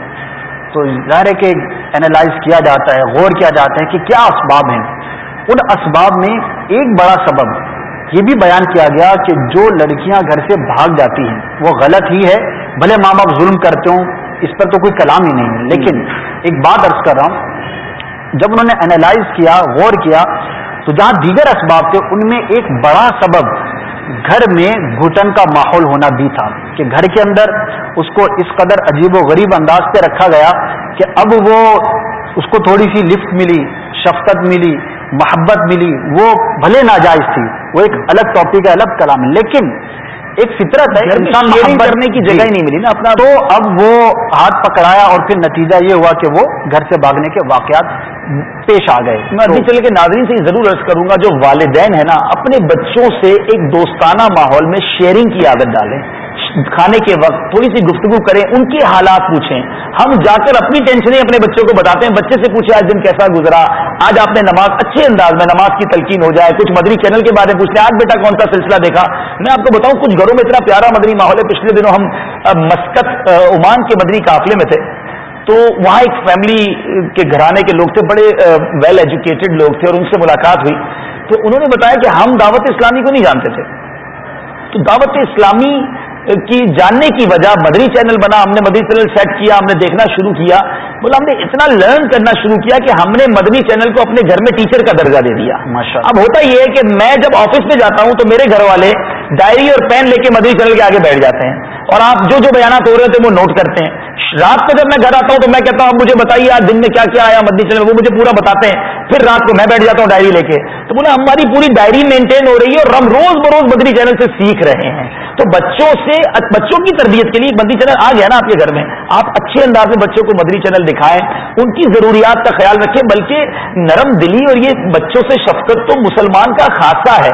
تو ظاہر ہے کہ اینالائز کیا جاتا ہے غور کیا جاتا ہے کہ کیا اسباب ہیں۔ ان اسباب میں ایک بڑا سبب یہ بھی بیان کیا گیا کہ جو لڑکیاں گھر سے بھاگ جاتی ہیں وہ غلط ہی ہے۔ بھلے ماں باپ ظلم کرتے ہوں اس پر تو کوئی کلام ہی نہیں ہے۔ لیکن ایک بات عرض کر رہا ہوں جب انہوں نے اینالائز کیا غور کیا تو جہاں دیگر اسباب تھے ان میں ایک بڑا سبب گھر میں گھٹن کا ماحول ہونا بھی تھا۔ کہ گھر کے اندر اس کو اس قدر عجیب و غریب انداز پہ رکھا گیا کہ اب وہ اس کو تھوڑی سی لفٹ ملی شفقت ملی محبت ملی وہ بھلے ناجائز تھی۔ وہ ایک الگ ٹاپک ہے الگ کلام ہے۔ لیکن ایک فطرت ہے انسان کرنے کی جگہ ہی نہیں ملی نا اپنا۔ تو اب وہ ہاتھ پکڑایا اور پھر نتیجہ یہ ہوا کہ وہ گھر سے بھاگنے کے واقعات پیش آ گئے۔ میں ابھی چلے کے ناظرین سے ضرور عرض کروں گا جو والدین ہے نا اپنے بچوں سے ایک دوستانہ ماحول میں شیئرنگ کی عادت ڈالیں۔ کھانے کے وقت تھوڑی سی گفتگو کریں، ان کے حالات پوچھیں۔ ہم جا کر اپنی ٹینشنیں اپنے بچوں کو بتاتے ہیں، بچے سے پوچھیں، آج دن کیسا گزرا؟ آج آپ نے نماز، اچھے انداز میں نماز کی تلقین ہو جائے، کچھ مدری چینل کے بارے میں پوچھتے ہیں، آج بیٹا کون سا سلسلہ دیکھا؟ میں آپ کو بتاؤں، کچھ گھروں میں اتنا پیارا مدری ماحول ہے، پچھلے دنوں ہم مسکت عمان کے مدری قافلے میں تھے۔ تو وہاں ایک فیملی کے گھرانے کے لوگ تھے، بڑے ویل ایجوکیٹڈ لوگ تھے اور ان سے ملاقات ہوئی۔ تو انہوں نے بتایا کہ ہم دعوت اسلامی کو نہیں جانتے تھے۔ تو دعوت اسلامی کی جاننے کی وجہ مدری چینل بنا ہم نے مدری چینل سیٹ کیا ہم نے دیکھنا شروع کیا۔ بولا ہم نے اتنا لرن کرنا شروع کیا کہ ہم نے مدنی چینل کو اپنے گھر میں ٹیچر کا درجہ دے دیا۔ اب ہوتا یہ ہے کہ میں جب آفس میں جاتا ہوں تو میرے گھر والے ڈائری اور پین لے کے مدنی چینل کے آگے بیٹھ جاتے ہیں۔ اور آپ جو جو بیانات ہو رہے تھے وہ نوٹ کرتے ہیں۔ رات کو جب میں گھر آتا ہوں تو میں کہتا ہوں اب مجھے بتائیے آج دن میں کیا کیا آیا مدنی چینل؟ وہ مجھے پورا بتاتے ہیں۔ پھر رات کو میں بیٹھ جاتا ہوں ڈائری لے کے۔ تو بولے ہماری پوری ڈائری مینٹین ہو رہی ہے اور ہم روز بروز مدنی چینل سے سیکھ رہے ہیں۔ تو بچوں سے بچوں کی تربیت کے لیے مدنی چینل آ گیا نا آپ کے گھر میں آپ اچھے انداز میں بچوں کو مدنی چینل دکھائیں ان کی ضروریات کا خیال رکھیں بلکہ نرم دلی اور یہ بچوں سے شفقت تو مسلمان کا خاصہ ہے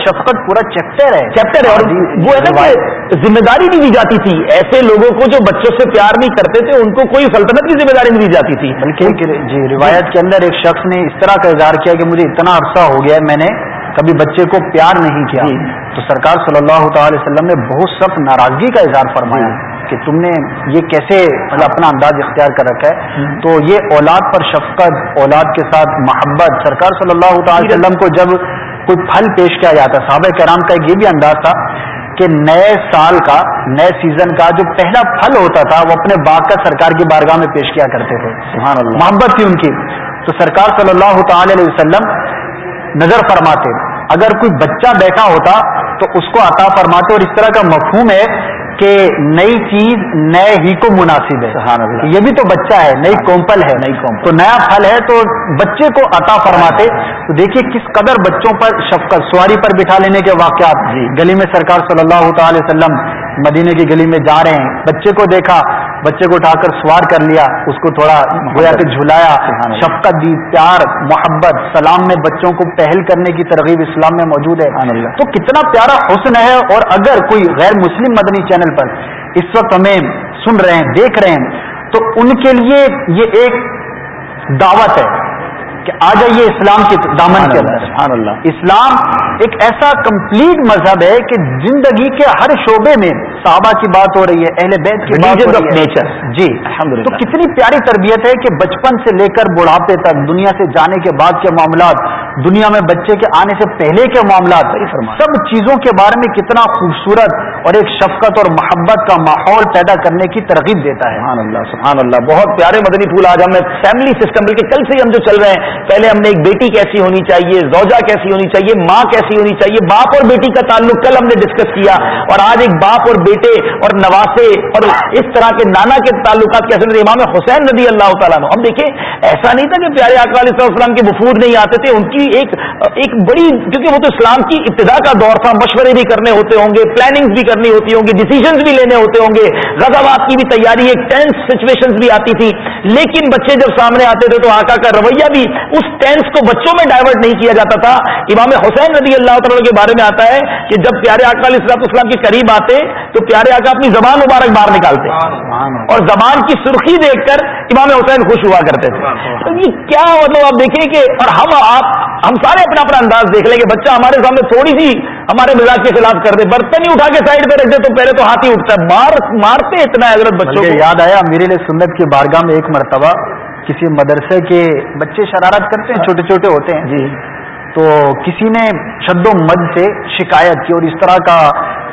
شفقت پورا چیپٹر ہے۔ چیپٹر ہے اور وہ ہے نا کہ ذمہ داری بھی دی جاتی تھی ایسے لوگوں کو جو بچوں سے پیار نہیں کرتے تھے ان کو کوئی سلطنت کی ذمہ داری نہیں دی جاتی تھی۔ بلکہ جی روایت کے اندر ایک شخص نے اس طرح کا اظہار کیا کہ مجھے اتنا عرصہ ہو گیا ہے میں نے کبھی بچے کو پیار نہیں کیا جی۔ تو سرکار صلی اللہ تعالی وسلم نے بہت سخت ناراضگی کا اظہار فرمایا جی۔ کہ تم نے یہ کیسے اپنا انداز اختیار کر رکھا ہے۔ تو یہ اولاد پر شفقت اولاد کے ساتھ محبت سرکار صلی اللہ تعالی وسلم کو جب کوئی پھل پیش کیا جاتا صحابہ کرام کا ایک یہ بھی انداز تھا کہ نئے سال کا نئے سیزن کا جو پہلا پھل ہوتا تھا وہ اپنے باغ کا سرکار کی بارگاہ میں پیش کیا کرتے تھے۔ محبت تھی ان کی۔ تو سرکار صلی اللہ تعالی علیہ وسلم نظر فرماتے۔ اگر کوئی بچہ بیٹھا ہوتا تو اس کو عطا فرماتے۔ اور اس طرح کا مفہوم ہے کہ نئی چیز نئے ہی کو مناسب ہے۔ یہ بھی تو بچہ ہے نئی کومپل ہے۔ نئی کومپل۔ تو نیا پھل ہے تو بچے کو عطا فرماتے۔ تو دیکھیے کس قدر بچوں پر شفقت سواری پر بٹھا لینے کے واقعات۔ جی۔ گلی میں سرکار صلی اللہ تعالی وسلم مدینے کی گلی میں جا رہے ہیں۔ بچے کو دیکھا بچے کو اٹھا کر سوار کر لیا اس کو تھوڑا گویا کہ جھلایا شفقت دی پیار محبت سلام میں بچوں کو پہل کرنے کی ترغیب اسلام میں موجود ہے۔ تو کتنا پیارا حسن ہے اور اگر کوئی غیر مسلم مدنی چینل پر اس وقت ہمیں سن رہے ہیں دیکھ رہے ہیں تو ان کے لیے یہ ایک دعوت ہے کہ آ جائیے اسلام کے دامن کے اندر۔ اسلام ایک ایسا کمپلیٹ مذہب ہے کہ زندگی کے ہر شعبے میں صحابہ کی بات ہو رہی ہے اہل بیت کی بات ہو رہی ہے۔ نیچر جی۔ تو کتنی پیاری تربیت ہے کہ بچپن سے لے کر بڑھاپے تک دنیا سے جانے کے بعد کے معاملات دنیا میں بچے کے آنے سے پہلے کے معاملات سب چیزوں کے بارے میں کتنا خوبصورت اور ایک شفقت اور محبت کا ماحول پیدا کرنے کی ترغیب دیتا ہے۔ سبحان اللہ سبحان اللہ۔ بہت پیارے مدنی پھول آج ہمیں فیملی سسٹم بلکہ کل سے ہی ہم جو چل رہے ہیں پہلے ہم نے ایک بیٹی کیسی ہونی چاہیے زوجہ کیسی ہونی چاہیے ماں کیسی ہونی چاہیے۔ باپ اور بیٹی کا تعلق کل ہم نے ڈسکس کیا اور آج ایک باپ اور بیٹے اور نواسے اور اس طرح کے نانا کے تعلقات کیسے امام حسین رضی اللہ تعالیٰ اب دیکھیں، ایسا نہیں تھا کہ پیارے اکال السلام کے وفود نہیں آتے تھے، ان کی ایک ایک بڑی، کیونکہ وہ تو اسلام کی ابتدا کا دور تھا، مشورے بھی کرنے ہوتے ہوں گے پلاننگ بھی کرنی ہوتی ہوں گی ڈیسیزنز بھی لینے ہوتے ہوں گے غزابات کی بھی تیاری، ایک ٹینس سچویشن بھی آتی تھی۔ لیکن بچے جب سامنے آتے تھے تو آقا کا رویہ بھی اس ٹینس کو بچوں میں ڈائیورٹ نہیں کیا جاتا تھا۔ امام حسین رضی اللہ تعالیٰ کے بارے میں آتا ہے کہ جب پیارے آقا علیہ السلام اسلام کے قریب آتے تو پیارے آقا اپنی زبان مبارک باہر نکالتے اور زبان کی سرخی دیکھ کر امام حسین خوش ہوا کرتے تھے. تو یہ کیا مطلب آپ دیکھیں کہ اور ہم آپ ہم سارے اپنا اپنا انداز دیکھ لیں کہ بچہ ہمارے سامنے تھوڑی سی ہمارے مزاج کے خلاف کر دے برتن ہی اٹھا کے سائڈ پہ رکھ دے تو پہلے تو ہاتھ ہی اٹھتا ہے۔ مار مارتے اتنا حضرت بچوں کو۔ یاد آیا میرے لیے سنت کی بارگاہ میں ایک مرتبہ کسی مدرسے کے بچے شرارت کرتے ہیں چھوٹے چھوٹے ہوتے ہیں۔ جی۔ تو کسی نے شد و مد سے شکایت کی اور اس طرح کا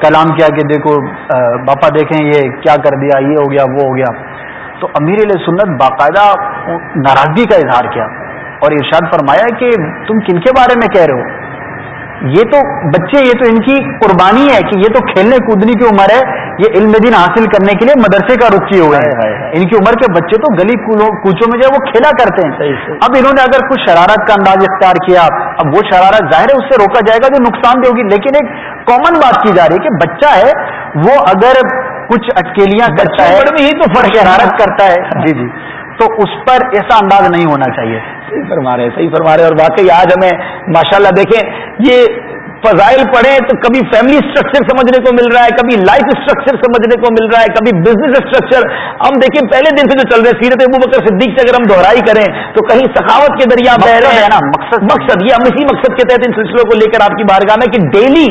کلام کیا کہ دیکھو باپا دیکھیں یہ کیا کر دیا، یہ ہو گیا، وہ ہو گیا۔ تو امیر علیہ سنت باقاعدہ ناراضگی کا اظہار کیا اور ارشاد فرمایا کہ تم کن کے بارے میں کہہ رہے ہو؟ یہ تو بچے یہ تو ان کی قربانی ہے کہ یہ تو کھیلنے کودنے کی عمر ہے یہ علم دین حاصل کرنے کے لیے مدرسے کا رخ کیے ہوئے ہیں۔ ان کی عمر کے بچے تو گلی کوچوں میں جو ہے وہ کھیلا کرتے ہیں۔ اب انہوں نے اگر کچھ شرارت کا انداز اختیار کیا اب وہ شرارت ظاہر ہے اس سے روکا جائے گا جو نقصان دے ہوگی۔ لیکن ایک کامن بات کی جا رہی ہے کہ بچہ ہے وہ اگر کچھ اٹکیلیاں کرتا ہے تو فرق شرارت کرتا ہے۔ جی جی۔ تو اس پر ایسا انداز نہیں ہونا چاہیے۔ صحیح فرما رہے صحیح فرما رہے اور واقعی آج ہمیں ماشاءاللہ دیکھیں یہ فضائل پڑھیں تو کبھی فیملی اسٹرکچر سمجھنے کو مل رہا ہے کبھی لائف اسٹرکچر سمجھنے کو مل رہا ہے کبھی بزنس اسٹرکچر ہم دیکھیں پہلے دن سے جو چل رہے ہیں سیرت ابو بکر صدیق سے اگر ہم دہرائی کریں تو کہیں سخاوت کے دریا بہ رہے ہیں۔ نا مقصد۔ مقصد یہ ہم اسی مقصد کے تحت ان سلسلوں کو لے کر آپ کی بارگاہ میں کہ ڈیلی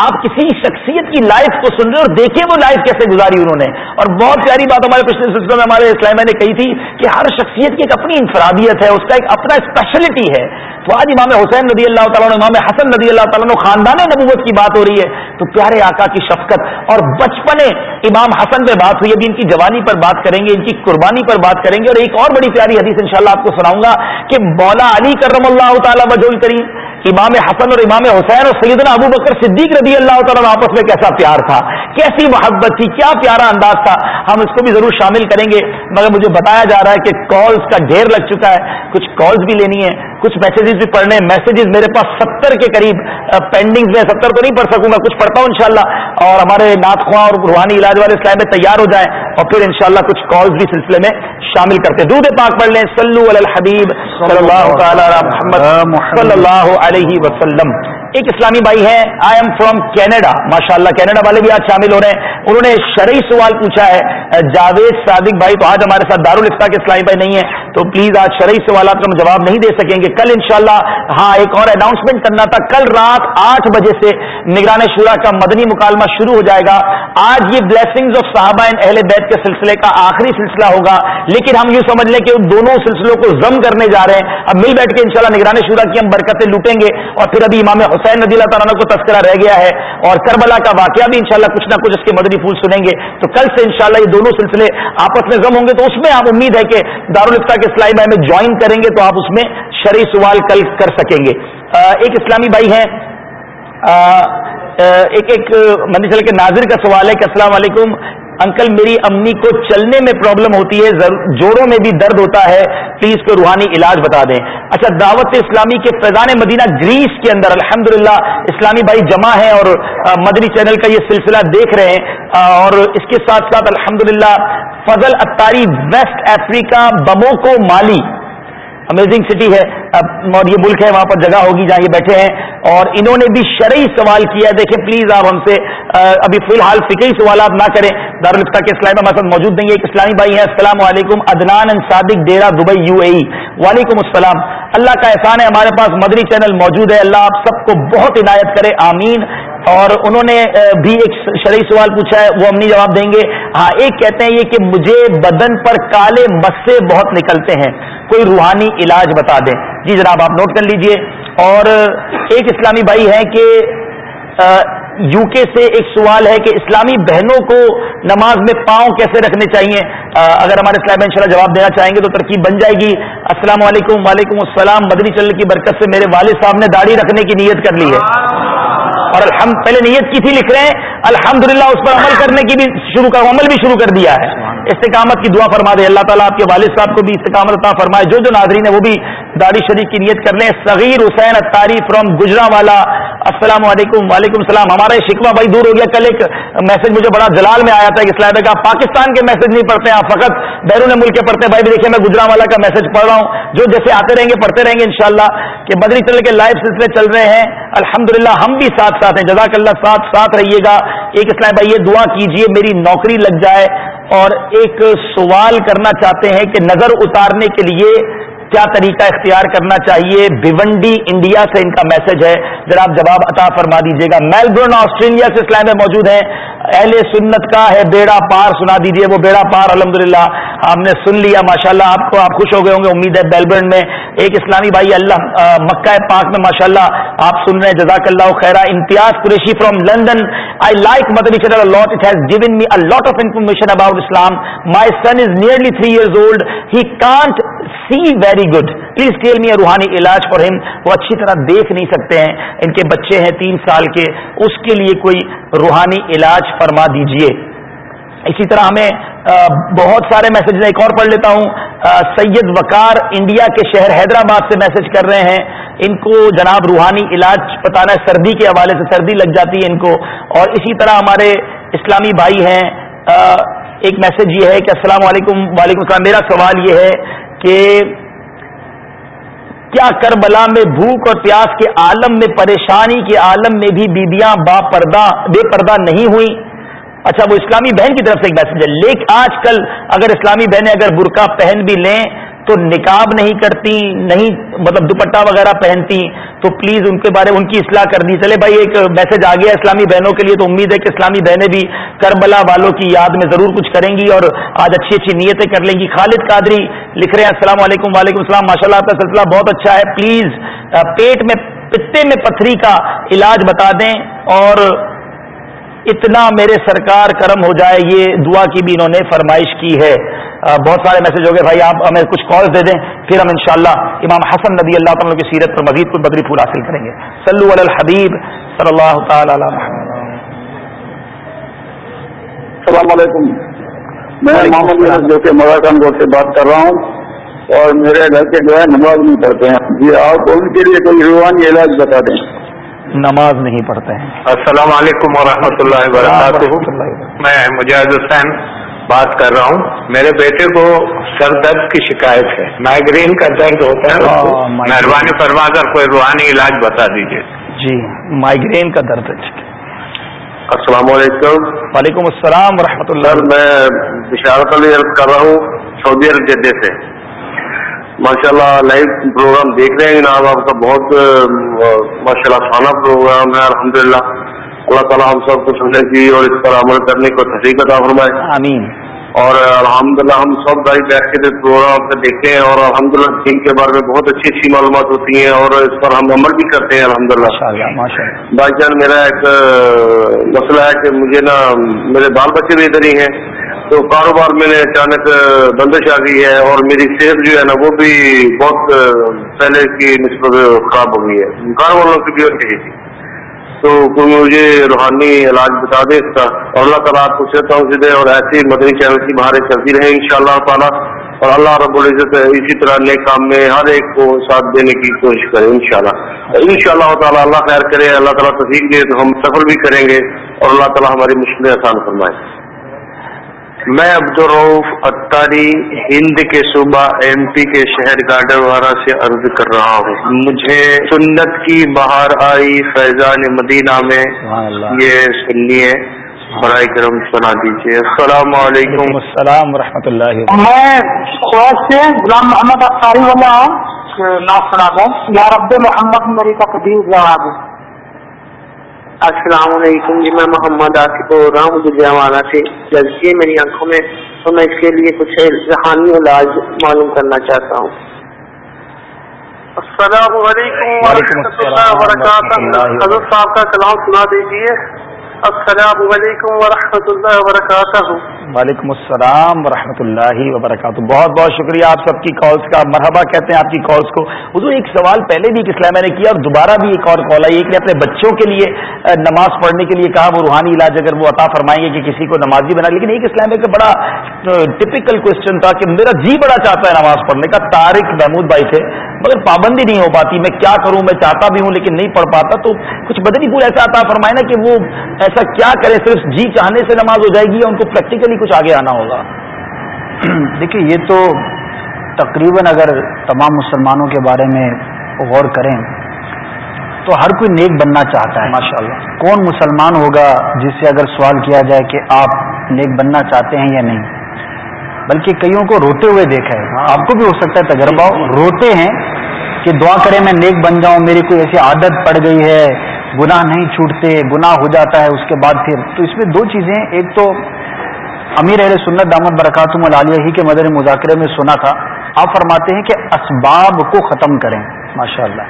آپ کسی شخصیت کی لائف کو سن رہے اور دیکھیں وہ لائف کیسے گزاری انہوں نے۔ اور بہت پیاری بات ہمارے پچھلے سلسلوں میں ہمارے اسلام نے کہی تھی کہ ہر شخصیت کی ایک اپنی انفرادیت ہے، اس کا ایک اپنا اسپیشلٹی ہے۔ تو آج امام حسین رضی اللہ تعالیٰ امام حسن رضی اللہ تعالیٰ خاندان نبوت کی بات ہو رہی ہے۔ تو پیارے آقا کی شفقت اور بچپنے امام حسن پہ بات ہوئی۔ ابھی ان کی جوانی پر بات کریں گے، ان کی قربانی پر بات کریں گے۔ اور ایک اور بڑی پیاری حدیث انشاءاللہ آپ کو سناؤں گا کہ مولا علی کرم اللہ تعالیٰ بجول کریم امام حسن اور امام حسین اور سیدنا ابو بکر صدیق رضی اللہ تعالیٰ آپس میں کیسا پیار تھا؟ کیسی محبت تھی؟ کیا پیارا انداز تھا؟ ہم اس کو بھی ضرور شامل کریں گے۔ مگر مجھے بتایا جا رہا ہے کہ کالز کا ڈھیر لگ چکا ہے کچھ کالز بھی لینی ہے کچھ میسیجز بھی پڑھنے میسیجز میرے پاس ستر کے قریب پینڈنگ میں ستر تو نہیں پڑھ سکوں گا کچھ پڑھتا ہوں انشاءاللہ۔ اور ہمارے نعت خواہ اور روحانی علاج والے اسلام میں تیار ہو جائیں اور پھر انشاءاللہ کچھ کالز بھی سلسلے میں شامل کرتے دودھ پاک پڑھ لیں۔ سلو الحبیب صلی اللہ تعالی محمد صلی اللہ علیہ وسلم۔ ایک اسلامی بھائی ہیں آئی ایم فرام کینیڈا ماشاء اللہ کینیڈا والے بھی آج شامل ہو رہے ہیں۔ انہوں نے شرعی سوال پوچھا ہے جاوید صادق بھائی تو آج ہمارے ساتھ دارالفتا کے اسلامی بھائی نہیں ہے تو پلیز آج شرعی سوالات کا ہم جواب نہیں دے سکیں گے۔ کل انشاءاللہ ہاں ایک اور اناؤنسمنٹ کرنا تھا۔ کل رات آٹھ بجے سے نگران شورا کا مدنی مکالمہ شروع ہو جائے گا۔ آج یہ بلیسنگز آف صحابہ اہل بیت کے سلسلے کا آخری سلسلہ ہوگا۔ لیکن ہم یوں سمجھ لیں کہ دونوں سلسلوں کو ضم کرنے جا رہے ہیں۔ اب مل بیٹھ کے انشاءاللہ نگران شورا کی ہم برکتیں لوٹیں گے اور پھر ابھی امام حسین نبی اللہ تعالیٰ کو تذکرہ رہ گیا ہے۔ اور کربلا کا واقعہ بھی انشاءاللہ کچھ نہ کچھ اس کے مدنی پھول سنیں گے۔ تو کل سے انشاءاللہ یہ دونوں سلسلے آپس میں ضم ہوں گے۔ تو اس میں آپ امید ہے کہ دارالفتا کے اسلائی بھائی میں جوائن کریں گے تو آپ اس میں شرعی سوال کل کر سکیں گے۔ ایک اسلامی بھائی ہیں۔ ایک ایک مندی چل کے ناظر کا سوال ہے کہ السلام علیکم۔ انکل میری امی کو چلنے میں پرابلم ہوتی ہے جوڑوں میں بھی درد ہوتا ہے پلیز کو روحانی علاج بتا دیں۔ اچھا دعوت اسلامی کے فیضان مدینہ گریس کے اندر الحمدللہ اسلامی بھائی جمع ہیں اور مدنی چینل کا یہ سلسلہ دیکھ رہے ہیں۔ اور اس کے ساتھ ساتھ الحمدللہ فضل اتاری ویسٹ افریقہ، بموکو، مالی۔ امیزنگ سٹی ہے. اور یہ ملک ہے، وہاں پر جگہ ہوگی جہاں یہ بیٹھے ہیں۔ اور انہوں نے بھی شرعی سوال کیا دیکھیں پلیز آپ ہم سے ابھی فی الحال فکری سوالات نہ کریں۔ دارالفتا کے اسلام ہمارے ساتھ موجود نہیں ہے۔ ایک اسلامی بھائی ہیں۔ السلام علیکم Adnan Sadiq Deira Dubai, U A وعلیکم السلام۔ اللہ کا احسان ہے، ہمارے پاس مدری چینل موجود ہے۔ اللہ آپ سب کو بہت عنایت کرے۔ آمین۔ اور انہوں نے بھی ایک شرعی سوال پوچھا ہے، وہ ہم نہیں جواب دیں گے۔ ہاں ایک کہتے ہیں یہ کہ مجھے بدن پر کالے مسے بہت نکلتے ہیں۔ کوئی روحانی علاج بتا دیں۔ جی جناب، آپ نوٹ کر لیجیے۔ اور ایک اسلامی بھائی ہے کہ یو کے سے ایک سوال ہے کہ اسلامی بہنوں کو نماز میں پاؤں کیسے رکھنے چاہیے؟ اگر ہمارے اسلام ان جواب دینا چاہیں گے تو ترکیب بن جائے گی۔ السلام علیکم، وعلیکم السلام۔ مدنی چل کی برکت سے میرے والد صاحب نے داڑھی رکھنے کی نیت کر لی ہے۔ اور الحمد پہلے نیت کی تھی لکھ رہے ہیں الحمدللہ اس پر عمل کرنے کی بھی شروع کر عمل بھی شروع کر دیا ہے۔ استقامت کی دعا فرما دے۔ اللہ تعالیٰ آپ کے والد صاحب کو بھی استقامت عطا فرمائے۔ جو جو ناظرین ہے وہ بھی داڑی شریف کی نیت کر لیں۔ صغیر حسین اتاری فرام گجرا والا السلام علیکم، وعلیکم السلام۔ ہمارا شکوا بھائی دور ہو گیا۔ کل ایک میسج مجھے بڑا جلال میں آیا تھا کہ اسلام کا پاکستان کے میسج نہیں پڑھتے آپ فقط بیرون ملک کے پڑھتے بھائی بھی دیکھیں، میں گجرا والا کا میسج پڑھ رہا ہوں۔ جو جیسے آتے رہیں گے، پڑھتے رہیں گے انشاءاللہ کہ بدری چل کے لائیو سلسلے چل رہے ہیں۔ الحمدللہ، ہم بھی ساتھ ساتھ ہیں۔ جزاک اللہ، ساتھ ساتھ رہیے گا۔ ایک اسلام بھائی، یہ دعا کیجیے، میری نوکری لگ جائے۔ اور ایک سوال کرنا چاہتے ہیں کہ نظر اتارنے کے لیے کیا طریقہ اختیار کرنا چاہیے؟ بھونڈی انڈیا سے ان کا میسج ہے۔ ذرا آپ جواب عطا فرما دیجیے گا۔ میلبرن آسٹریلیا سے اسلام میں موجود ہیں۔ اہل سنت کا ہے بیڑا پار، سنا دیجیے وہ بیڑا پار، الحمدللہ۔ ہم نے سن لیا، ماشاءاللہ آپ کو آپ خوش ہو گئے ہوں گے۔ امید ہے میلبرن میں ایک اسلامی بھائی اللہ مکہ پاک میں، ماشاءاللہ آپ سن رہے ہیں۔ جزاک اللہ خیرہ۔ Imtiaz Qureshi from London I like Madani channel lot it has given me a lot of information about Islam my son is nearly three years old he can't see very good please tell me روحانی علاج فار ہم وہ اچھی طرح دیکھ نہیں سکتے ہیں ان کے بچے ہیں تین سال کے اس کے لیے کوئی روحانی علاج فرما دیجیے اسی طرح ہمیں بہت سارے میسج ایک اور پڑھ لیتا ہوں۔ سید وقار انڈیا کے شہر حیدرآباد سے میسج کر رہے ہیں۔ ان کو جناب روحانی علاج بتانا ہے سردی کے حوالے سے سردی لگ جاتی ہے ان کو۔ اور اسی طرح ہمارے اسلامی بھائی ہیں۔ ایک میسج یہ ہے کہ السلام علیکم، وعلیکم السلام۔ میرا سوال یہ ہے کہ کیا کربلا میں بھوک اور پیاس کے عالم میں، پریشانی کے عالم میں بھی بیبیاں با پردہ، بے پردہ نہیں ہوئی اچھا وہ اسلامی بہن کی طرف سے ایک میسج ہے۔ لیکن آج کل اگر اسلامی بہنیں اگر برقع پہن بھی لیں تو نکاب نہیں کرتی، نہیں مطلب دوپٹہ وغیرہ پہنتی، تو پلیز ان کے بارے ان کی اصلاح کر دی۔ چلے بھائی، ایک میسج آ گیا اسلامی بہنوں کے لیے، تو امید ہے کہ اسلامی بہنیں بھی کربلا والوں کی یاد میں ضرور کچھ کریں گی اور آج اچھی اچھی نیتیں کر لیں گی۔ خالد قادری لکھ رہے ہیں، السلام علیکم، وعلیکم السلام ماشاء اللہ آپ کا سلسلہ بہت اچھا ہے۔ پلیز پیٹ میں، پتے میں پتھری کا علاج بتا دیں اور اتنا میرے سرکار کرم ہو جائے، یہ دعا کی بھی انہوں نے فرمائش کی ہے۔ بہت سارے میسج ہو گئے بھائی آپ ہمیں کچھ کال دے دیں پھر ہم انشاءاللہ امام حسن نبی اللہ تعالیٰ کی سیرت پر مزید کچھ بدری پھول حاصل کریں گے۔ صلو علی الحبیب صلی اللہ تعالی السلام علیکم۔ میں محمد جو کہ مراکان گور سے بات کر رہا ہوں اور میرے گھر کے جو ہے نماز نہیں پڑھتے ہیں۔ جی آپ ان کے لیے کوئی روحانی علاج بتا دیں۔ نماز نہیں پڑھتے ہیں۔ السلام علیکم ورحمۃ اللہ وبرکاتہ۔ میں مجاہد حسین بات کر رہا ہوں۔ میرے بیٹے کو سر درد کی شکایت ہے۔ مائگرین کا درد ہوتا ہے۔ مہربانی فرما کر کوئی روحانی علاج بتا دیجیے جی مائگرین کا درد ہے۔ السلام علیکم۔ وعلیکم السلام ورحمۃ اللہ۔ سر میں بشارت علی عرض کر رہا ہوں سعودی عرب جدے سے۔ ماشاء اللہ لائیو پروگرام دیکھ رہے ہیں جناب۔ آپ کا بہت ماشاء اللہ خانہ پروگرام ہے۔ الحمد للہ اللہ تعالیٰ ہم سب کو سننے کی اور اس پر عمل کرنے کو تحریک عطا فرمائے۔ آمین۔ اور الحمد للہ ہم سب بھائی بیٹھ کے پروگرام پہ دیکھتے ہیں اور الحمد للہ دین کے بارے میں بہت اچھی اچھی معلومات ہوتی ہیں اور اس پر ہم عمل بھی کرتے ہیں الحمد للہ بھائی جان میرا ایک مسئلہ ہے کہ مجھے نا میرے بال بچے بھی ادھر ہی ہیں۔ تو کاروبار میں نے اچانک بندش آ گئی ہے اور میری صحت جو ہے نا وہ بھی بہت پہلے کی نسبت خراب ہو گئی ہے۔ کاروباروں کی بھی اور تھی تو کوئی مجھے روحانی علاج بتا دے اس کا۔ اور اللہ تعالیٰ آپ کو صحت ہوں دے اور ایسی مدنی چینل کی بہاریں چلتی رہیں ان شاء اللہ تعالیٰ۔ اور اللہ رب العزت اسی طرح نئے کام میں ہر ایک کو ساتھ دینے کی کوشش کرے ان شاء اللہ ان شاء اللہ تعالیٰ اللہ خیر کرے، اللہ تعالیٰ تصدیق دے تو ہم سفر بھی کریں گے اور اللہ تعالیٰ ہماری مشکلیں آسان فرمائے۔ میں عبدالروف اتاری ہند کے صوبہ ایم پی کے شہر گاڈر وارا سے عرض کر رہا ہوں۔ مجھے سنت کی بہار آئی فیضان مدینہ میں یہ سننی ہے۔ برائے کرم سنا دیجیے السلام علیکم۔ السلام و رحمۃ اللہ میں سے غلام محمد اختاری والا ہوں نام سنا دوں۔ یا رب محمد میری تقدیر جواب السلام علیکم جی میں محمد آصف بول رہا ہوں گجراوالا سے۔ جلدی میری آنکھوں میں تو میں اس کے لیے کچھ ذہانی علاج معلوم کرنا چاہتا ہوں۔ السلام علیکم ورحمۃ اللہ وبرکاتہ۔ حضرت صاحب کا کلام سنا دیجیے السلام علیکم ورحمۃ اللہ وبرکاتہ۔ وعلیکم السلام ورحمۃ اللہ وبرکاتہ۔ بہت بہت شکریہ آپ سب کی کالس کا۔ مرحبا کہتے ہیں آپ کی کالس کو۔ حضور، ایک سوال پہلے بھی اسلام میں نے کیا اور دوبارہ بھی ایک اور کال آئی۔ ایک نے اپنے بچوں کے لیے نماز پڑھنے کے لیے کہا۔ وہ روحانی علاج اگر وہ عطا فرمائیں گے کہ کسی کو نمازی بنا لیکن ایک اسلام کا بڑا ٹپکل کوشچن تھا کہ میرا جی بڑا چاہتا ہے نماز پڑھنے کا۔ طارق محمود بھائی تھے۔ مگر پابندی نہیں ہو پاتی میں کیا کروں؟ میں چاہتا بھی ہوں لیکن نہیں پڑھ پاتا تو کچھ بدنی پور ایسا عطا فرمائے نا کہ وہ ایسا کیا کرے صرف جی چاہنے سے نماز ہو جائے گی یا ان کو پریکٹیکلی کچھ آگے آنا ہوگا؟ (clears throat) دیکھیے یہ تو تقریباً اگر تمام مسلمانوں کے بارے میں غور کریں تو ہر کوئی نیک بننا چاہتا ہے۔ ماشاء اللہ کون مسلمان ہوگا جس سے اگر سوال کیا جائے کہ آپ نیک بننا چاہتے ہیں یا نہیں؟ بلکہ کئیوں کو روتے ہوئے دیکھا ہے۔ آپ کو بھی ہو سکتا ہے تجربہ۔ روتے ہیں کہ دعا کرے میں نیک بن جاؤں، میری کوئی ایسی عادت پڑ گئی ہے، گناہ نہیں چھوٹتے، گناہ ہو جاتا ہے، اس کے بعد پھر۔ تو اس میں دو چیزیں، ایک تو امیر اہل سنت دامت برکاتم العالیہ ہی کے مدر مذاکرے میں سنا تھا۔ آپ فرماتے ہیں کہ اسباب کو ختم کریں۔ ماشاء اللہ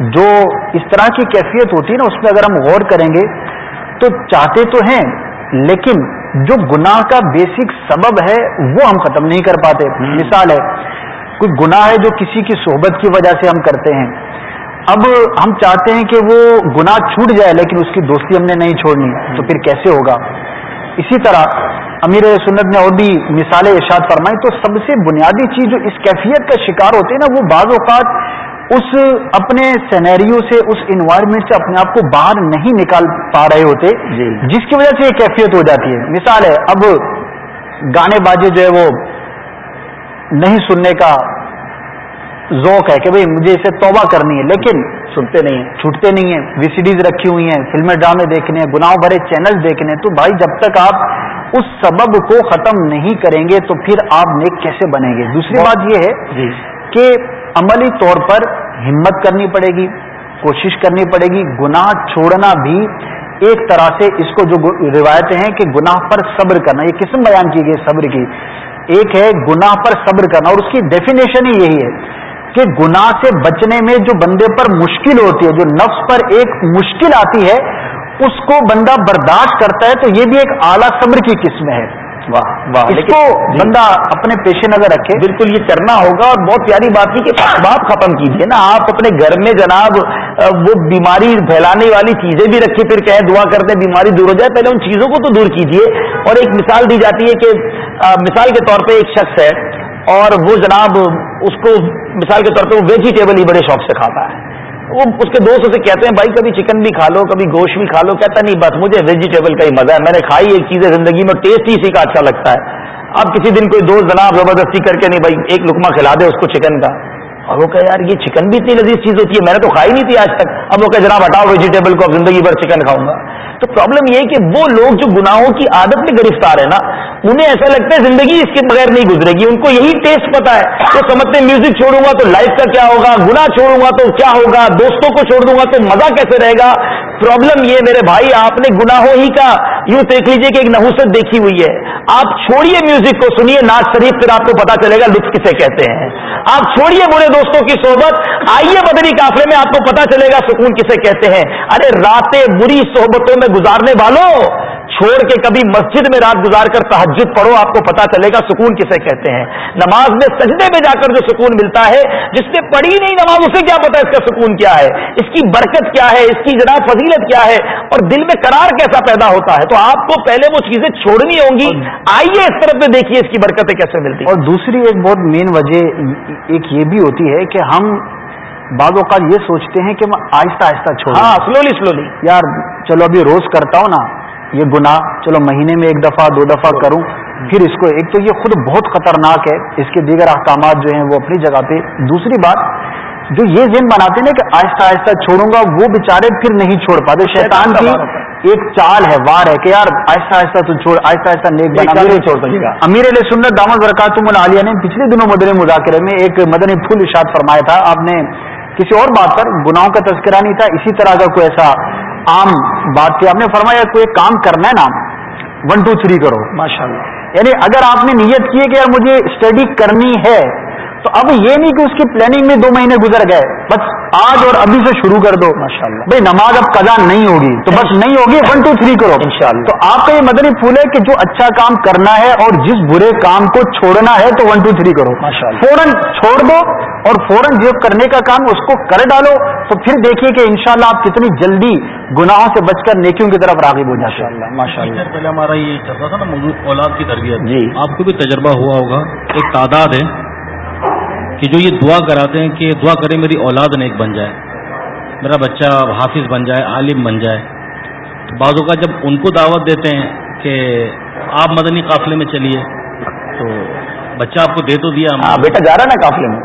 جو اس طرح کی کیفیت ہوتی ہے نا، اس میں اگر ہم غور کریں گے تو چاہتے تو ہیں، لیکن جو گناہ کا بیسک سبب ہے، وہ ہم ختم نہیں کر پاتے۔ مثال ہے، کوئی گناہ ہے جو کسی کی صحبت کی وجہ سے ہم کرتے ہیں۔ اب ہم چاہتے ہیں کہ وہ گناہ چھوٹ جائے، لیکن اس کی دوستی ہم نے نہیں چھوڑنی۔ تو پھر کیسے ہوگا؟ اسی طرح امیر سنت نے اور بھی مثالیں ارشاد فرمائی۔ تو سب سے بنیادی چیز جو اس کیفیت کا شکار ہوتے ہیں نا، وہ بعض اوقات اس اپنے سینیریو سے اس انوائرمنٹ سے اپنے آپ کو باہر نہیں نکال پا رہے ہوتے جی۔ جس کی وجہ سے یہ کیفیت ہو جاتی ہے۔ مثال ہے اب گانے بازے جو ہے وہ نہیں سننے کا ذوق ہے کہ بھئی مجھے اسے توبہ کرنی ہے لیکن سنتے نہیں ہیں۔ چھوٹتے نہیں ہیں۔ وی سی ڈیز رکھی ہوئی ہیں فلمیں ڈرامے دیکھنے ہیں گناہوں بھرے چینل دیکھنے تو بھائی جب تک آپ اس سبب کو ختم نہیں کریں گے تو پھر آپ نیک کیسے بنیں گے؟ دوسری بات یہ ہے جی۔ کہ عملی طور پر ہمت کرنی پڑے گی، کوشش کرنی پڑے گی، گناہ چھوڑنا بھی ایک طرح سے اس کو جو روایتیں ہیں کہ گناہ پر صبر کرنا، یہ قسم بیان کی گئی صبر کی؟ ایک ہے گناہ پر صبر کرنا اور اس کی ڈیفینیشن ہی یہی ہے کہ گناہ سے بچنے میں جو بندے پر مشکل ہوتی ہے، جو نفس پر ایک مشکل آتی ہے، اس کو بندہ برداشت کرتا ہے تو یہ بھی ایک اعلیٰ صبر کی قسم ہے۔ اس کو جی۔ بندہ اپنے پیش نظر رکھے بالکل یہ کرنا ہوگا اور بہت پیاری بات کی کہ اسباب ختم کیجیے نا آپ اپنے گھر میں جناب وہ بیماری پھیلانے والی چیزیں بھی رکھے پھر کہیں دعا کرتے بیماری دور ہو جائے پہلے ان چیزوں کو تو دور کیجیے اور ایک مثال دی جاتی ہے کہ مثال کے طور پہ ایک شخص ہے اور وہ جناب اس کو مثال کے طور پہ وہ ویجیٹیبل ہی بڑے شوق سے کھاتا ہے وہ اس کے دوست اسے کہتے ہیں، بھائی، کبھی چکن بھی کھا لو، کبھی گوشت بھی کھا لو. کہتا نہیں، بس مجھے ویجیٹیبل کا ہی مزہ ہے، میں نے کھائی ایک چیز ہے زندگی میں ٹیسٹ ہی اسی کا اچھا لگتا ہے۔ اب کسی دن کوئی دوست جناب زبردستی کر کے، نہیں بھائی، ایک لکما کھلا دے اس کو چکن کا. اور وہ کہ یار، یہ چکن بھی اتنی لذیذ چیز ہوتی ہے، میں نے تو کھائی نہیں تھی آج تک، اب وہ کہ جناب، ہٹاؤ ویجیٹیبل کو، اب زندگی بھر چکن کھاؤں گا. تو پرابلم یہ کہ وہ لوگ جو گناہوں کی عادت میں گرفتار ہے نا، انہیں ایسا لگتا ہے زندگی اس کے بغیر نہیں گزرے گی۔ ان کو یہی ٹیسٹ پتا ہے وہ سمجھتے میوزک چھوڑوں گا تو لائف کا کیا ہوگا گنا چھوڑوں گا تو کیا ہوگا، دوستوں کو چھوڑ دوں گا تو مزہ کیسے رہے گا؟ پرابلم یہ میرے بھائی، آپ نے گناہوں ہی کا یوں دیکھ لیجیے کہ ایک نحوست دیکھی ہوئی ہے۔ آپ چھوڑیے میوزک کو، سنیے ناز شریف، پھر آپ کو پتا چلے گا لطف کسے کہتے ہیں۔ آپ چھوڑیے برے دوستوں کی صحبت۔ آئیے بدری کافلے میں آپ کو پتا چلے گا سکون کسے کہتے ہیں۔ ارے راتیں بری صحبتوں میں گزارنے والوں، چھوڑ کے کبھی مسجد میں رات گزار کر تحجد پڑھو، آپ کو پتا چلے گا سکون کسے کہتے ہیں۔ نماز میں سجدے میں جا کر جو سکون ملتا ہے، جس نے پڑھی نہیں نماز، اسے کیا پتا اس کا سکون کیا ہے؟ اس کی برکت کیا ہے؟ اس کی جناب فضیلت کیا ہے؟ اور دل میں قرار کیسا پیدا ہوتا ہے؟ تو آپ کو پہلے وہ چیزیں چھوڑنی ہوں گی۔ آئیے اس طرف میں دیکھیے اس کی برکتیں کیسے ملتی اور دوسری ایک بہت مین وجہ، ایک یہ بھی ہوتی ہے کہ ہم بعض اوقات یہ سوچتے ہیں کہ میں آہستہ آہستہ چھوڑ ہاں سلولی سلولی یار چلو ابھی روز کرتا ہوں نا یہ گناہ چلو مہینے میں ایک دفعہ دو دفعہ کروں۔ پھر اس کو ایک تو یہ خود بہت خطرناک ہے اس کے دیگر احکامات جو ہیں وہ اپنی جگہ پہ۔ دوسری بات جو یہ ذہن بناتے ہیں کہ آہستہ آہستہ چھوڑوں گا وہ بےچارے پھر نہیں چھوڑ پاتے شیطان کی ایک چال ہے وار ہے کہ یار آہستہ آہستہ تو چھوڑ آہستہ آہستہ نیک بنا نہیں چھوڑ سکے گا امیر علیہ سنت دامد برکاتم العالیہ نے پچھلے دنوں مدنی مذاکرے میں ایک مدنی پھول ارشاد فرمایا تھا۔ آپ نے کسی اور بات پر گناہوں کا تذکرہ نہیں تھا اسی طرح کا کوئی ایسا عام بات تھی۔ آپ نے فرمایا کوئی کام کرنا ہے نا ون ٹو تھری کرو۔ ماشاء اللہ یعنی اگر آپ نے نیت کی ہے کہ یار مجھے اسٹڈی کرنی ہے تو اب یہ نہیں کہ اس کی پلاننگ میں دو مہینے گزر گئے بس آج اور ابھی سے شروع کر دو۔ ماشاء اللہ بھائی نماز اب قضا نہیں ہوگی تو بس نہیں ہوگی ون ٹو تھری کرو۔ انشاءاللہ۔ تو آپ کا یہ مدنی پھول ہے کہ جو اچھا کام کرنا ہے اور جس برے کام کو چھوڑنا ہے تو ون ٹو تھری کرو۔ ماشاءاللہ۔ فوراً چھوڑ دو اور فوراً جو کرنے کا کام اس کو کر ڈالو تو پھر دیکھیے کہ انشاءاللہ آپ کتنی جلدی گناہوں سے بچ کر نیکیوں کی طرف راغب ہو جاتے ہیں۔ ماشاء اللہ پہلے ہمارا یہ چل رہا تھا نا موضوع اولاد کی تربیت۔ جی۔ آپ کو بھی تجربہ ہوا ہوگا ایک تعداد ہے۔ کہ جو یہ دعا کراتے ہیں کہ دعا کرے میری اولاد نیک بن جائے میرا بچہ حافظ بن جائے عالم بن جائے۔ تو بعضوں کا جب ان کو دعوت دیتے ہیں کہ آپ مدنی قافلے میں چلیے تو بچہ آپ کو دے تو دیا۔ ہم ہاں بیٹا جا رہا نا قافلے میں؟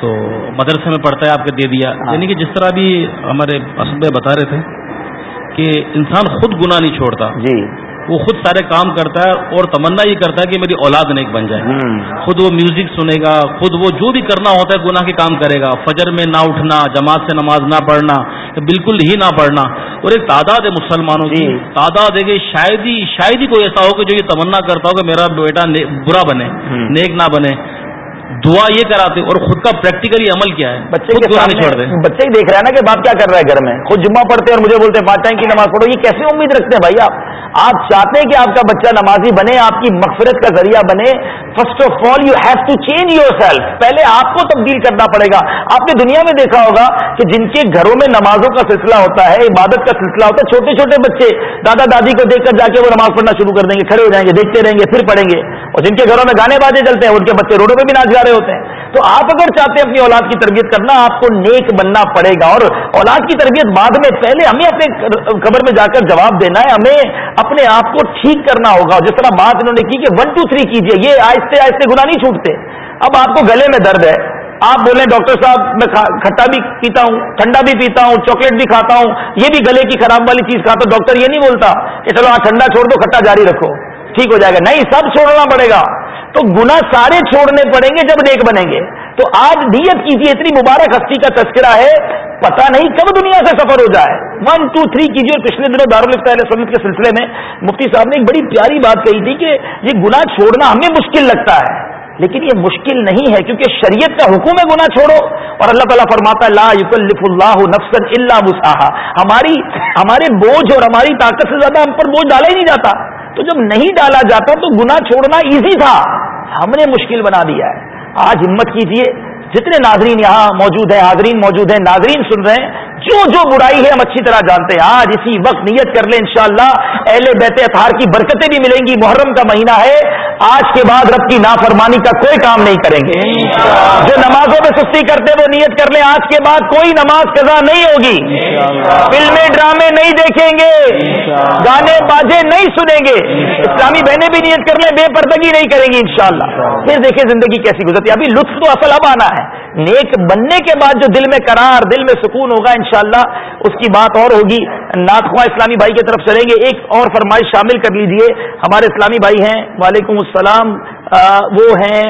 تو مدرسے میں پڑھتا ہے آپ کو دے دیا۔ ہاں۔ یعنی کہ جس طرح بھی ہمارے اسد بتا رہے تھے کہ انسان خود گناہ نہیں چھوڑتا۔ جی۔ وہ خود سارے کام کرتا ہے اور تمنا یہ کرتا ہے کہ میری اولاد نیک بن جائے۔ خود وہ میوزک سنے گا خود وہ جو بھی کرنا ہوتا ہے گناہ کے کام کرے گا۔ فجر میں نہ اٹھنا جماعت سے نماز نہ پڑھنا بالکل ہی نہ پڑھنا۔ اور ایک تعداد ہے مسلمانوں کی۔ جی۔ تعداد ہے کہ شاید ہی شاید ہی کوئی ایسا ہو کہ جو یہ تمنا کرتا ہو کہ میرا بیٹا برا بنے نیک نہ بنے۔ دعا یہ کراتے اور خود کا پریکٹیکلی عمل کیا ہے بچے خود کے چھوڑ سامنے بچے ہی دیکھ رہا ہے نا کہ باپ کیا کر رہا ہے گھر میں؟ خود جمعہ پڑھتے ہیں اور مجھے بولتے ہیں پانچ ٹائم کی نماز پڑھو یہ کیسے امید رکھتے ہیں بھائی آپ؟ آپ چاہتے ہیں کہ آپ کا بچہ نمازی بنے آپ کی مغفرت کا ذریعہ بنے۔ First of all you have to change yourself پہلے آپ کو تبدیل کرنا پڑے گا۔ آپ نے دنیا میں دیکھا ہوگا کہ جن کے گھروں میں نمازوں کا سلسلہ ہوتا ہے عبادت کا سلسلہ ہوتا ہے چھوٹے چھوٹے بچے دادا دادی کو دیکھ کر جا کے وہ نماز پڑھنا شروع کر دیں گے کھڑے ہو جائیں گے دیکھتے رہیں گے پھر پڑھیں گے۔ اور جن کے گھروں میں گانے بازے چلتے ہیں ان کے بچے روڈوں پہ بھی ناچ گا رہے ہوتے ہیں۔ تو آپ اگر چاہتے ہیں اپنی اولاد کی تربیت کرنا، آپ کو نیک بننا پڑے گا۔ اور اولاد کی تربیت بعد میں، پہلے ہمیں اپنے خبر میں جا کر جواب دینا ہے۔ ہمیں اپنے آپ کو ٹھیک کرنا ہوگا۔ جس طرح بات انہوں نے کی کہ ون ٹو تھری کیجیے یہ آہستہ آہستہ گنا نہیں چھوٹتے۔ اب آپ کو گلے میں درد ہے۔ آپ بولیں، ڈاکٹر صاحب، میں کھٹا بھی پیتا ہوں، ٹھنڈا بھی پیتا ہوں، چاکلیٹ بھی کھاتا ہوں، یہ بھی گلے کی خراب والی چیز کھاتا ہوں۔ ڈاکٹر یہ نہیں بولتا کہ چلو آج ٹھنڈا چھوڑ دو، کھٹا جاری رکھو، ٹھیک ہو جائے گا۔ نہیں، سب چھوڑنا پڑے گا۔ تو گنا سارے چھوڑنے پڑیں گے جب نیک بنیں گے۔ تو آج نیت کیجیے، اتنی مبارک ہستی کا تذکرہ ہے پتا نہیں کب دنیا سے سفر ہو جائے۔ ون ٹو تھری کیجیے پچھلے دنوں دارالفتہ سنت کے سلسلے میں مفتی صاحب نے ایک بڑی پیاری بات کہی تھی کہ یہ گناہ چھوڑنا ہمیں مشکل لگتا ہے، لیکن یہ مشکل نہیں ہے کیونکہ شریعت کا حکم ہے گنا چھوڑو۔ اور اللہ تعالیٰ فرماتا لا یکلف اللہ نفسا الا وسعها ہماری، ہمارے بوجھ اور ہماری طاقت سے زیادہ ہم پر بوجھ ڈالا ہی نہیں جاتا۔ تو جب نہیں ڈالا جاتا تو گنا چھوڑنا ایزی تھا۔ ہم نے مشکل بنا دیا ہے۔ آج ہمت کیجیے۔ جتنے ناظرین یہاں موجود ہیں، حاضرین موجود ہیں، ناظرین سن رہے ہیں، جو جو برائی ہے ہم اچھی طرح جانتے ہیں۔ آج اسی وقت نیت کر لیں انشاءاللہ۔ اہل بیت اتھار کی برکتیں بھی ملیں گی۔ محرم کا مہینہ ہے۔ آج کے بعد رب کی نافرمانی کا کوئی کام نہیں کریں گے۔ جو نمازوں میں سستی کرتے وہ نیت کر لیں۔ آج کے بعد کوئی نماز قضا نہیں ہوگی۔ فلمیں، ڈرامے نہیں دیکھیں گے۔ گانے باجے نہیں سنیں گے۔ اسلامی بہنیں بھی نیت کر لیں، بے پردگی نہیں کریں گی انشاءاللہ۔ پھر دیکھیں زندگی کیسی گزرتی ہے۔ ابھی لطف تو اصل اب آنا ہے۔ نیک بننے کے بعد جو دل میں قرار، دل میں سکون ہوگا انشاءاللہ، اس کی بات اور ہوگی۔ ناخواں اسلامی بھائی کی طرف چلیں گے، ایک اور فرمائش شامل کر لیجیے۔ ہمارے اسلامی بھائی ہیں، وعلیکم السلام وہ ہیں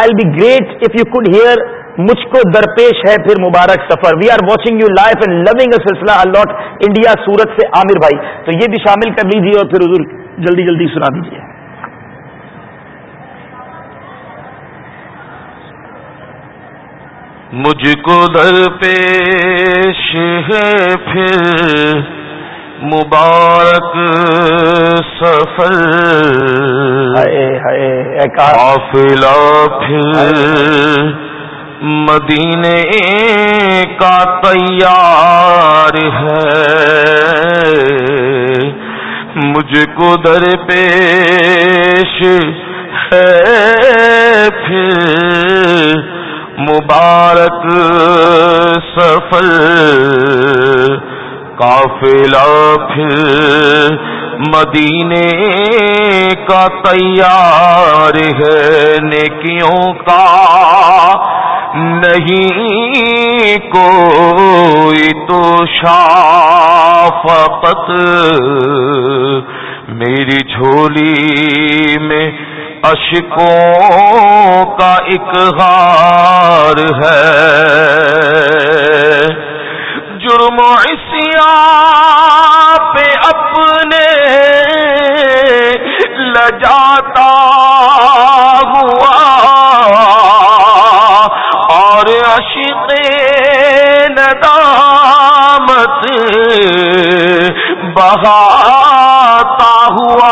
I be great if you could hear مجھ کو درپیش ہے پھر مبارک سفر۔ We are watching you life and loving a سلسلہ الاٹ انڈیا، سورت سے عامر بھائی۔ تو یہ بھی شامل کر لیجیے اور پھر حضور جلدی جلدی سنا دیجیے مجھ کو در پیش ہے پھر مبارک سفر۔ قافلہ پھر مدینے کا تیار ہے۔ مجھ کو در پیش ہے پھر مبارک سفر، قافلہ پھر مدینے کا تیار ہے، نیکیوں کا نہیں کوئی تو شافقت میری جھولی میں اشکوں کا اقہار ہے۔ جرم اسیا پہ اپنے لجاتا ہوا اور عشق ندامت بہاتا ہوا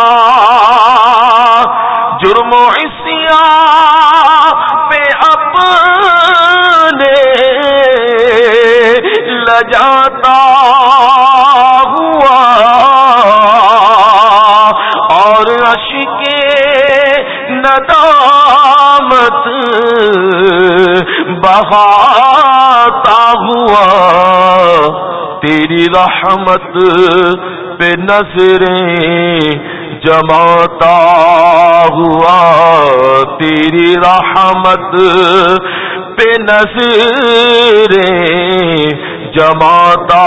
لجاتا ہوا اور عشق ندامت بہاتا ہوا تیری رحمت پہ نظریں جماتا ہوا تیری رحمت پہ نظر جماتا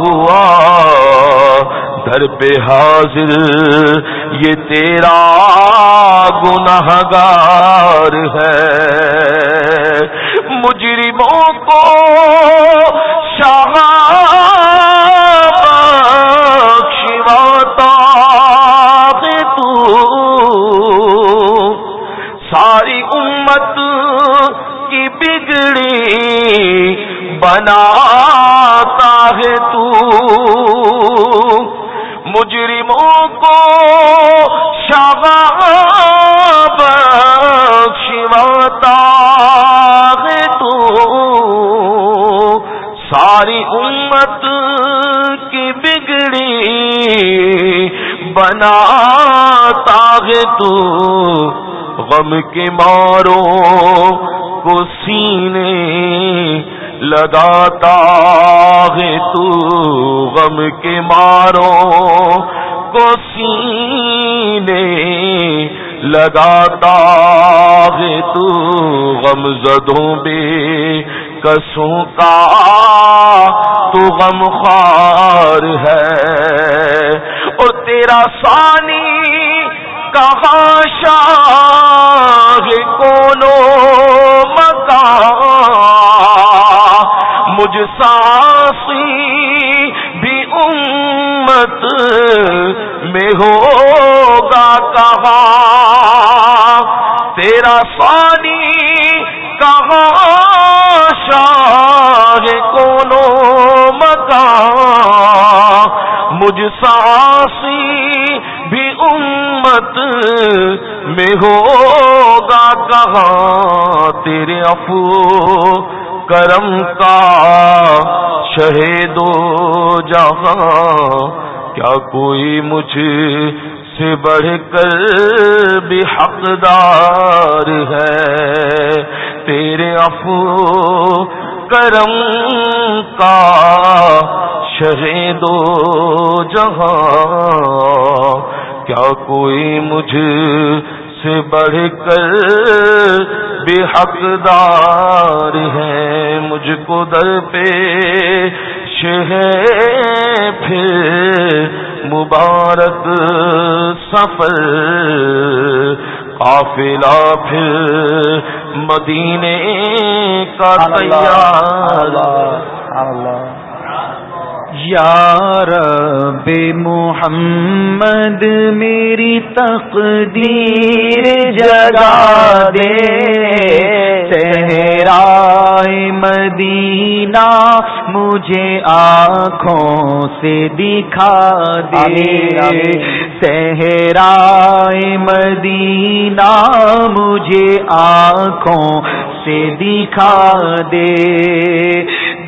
ہوا در پہ حاضر یہ تیرا گناہ گار ہے۔ مجرموں کو بناتا ہے تو۔ مجرموں کو شباب شیوتا ہے تو۔ ساری امت کی بگڑی بناتا ہے تو۔ غم کے ماروں کو سینے لگاتا ہے تو غم کے ماروں کو سینے لگاتا ہے تو غم زدوں بے کسوں کا تو غم خار ہے اور تیرا سانی کہاں شاہ کونو مکان مجھ ساسی بھی امت میں ہوگا کہاں؟ تیرا سانی کہاں؟ شاہ کونو مکان؟ مجھ ساسی بھی امت میں ہوگا کہاں؟ تیرے افو کرم کا شہید جہاں کیا کوئی مجھ سے بڑھ کر بھی حقدار ہے؟ تیرے افو کرم کا شہید جہاں کیا کوئی مجھ سے بڑھ کر بے حقدار ہے مجھ کو در پہ پھر مبارک سفر قافلہ پھر مدینے کا تیار۔ اللہ۔ یا رب محمد میری تقدیر جگا دے۔ تہرائے مدینہ مجھے آنکھوں سے دکھا دے۔ صحرائے مدینہ مجھے آنکھوں سے دکھا دے۔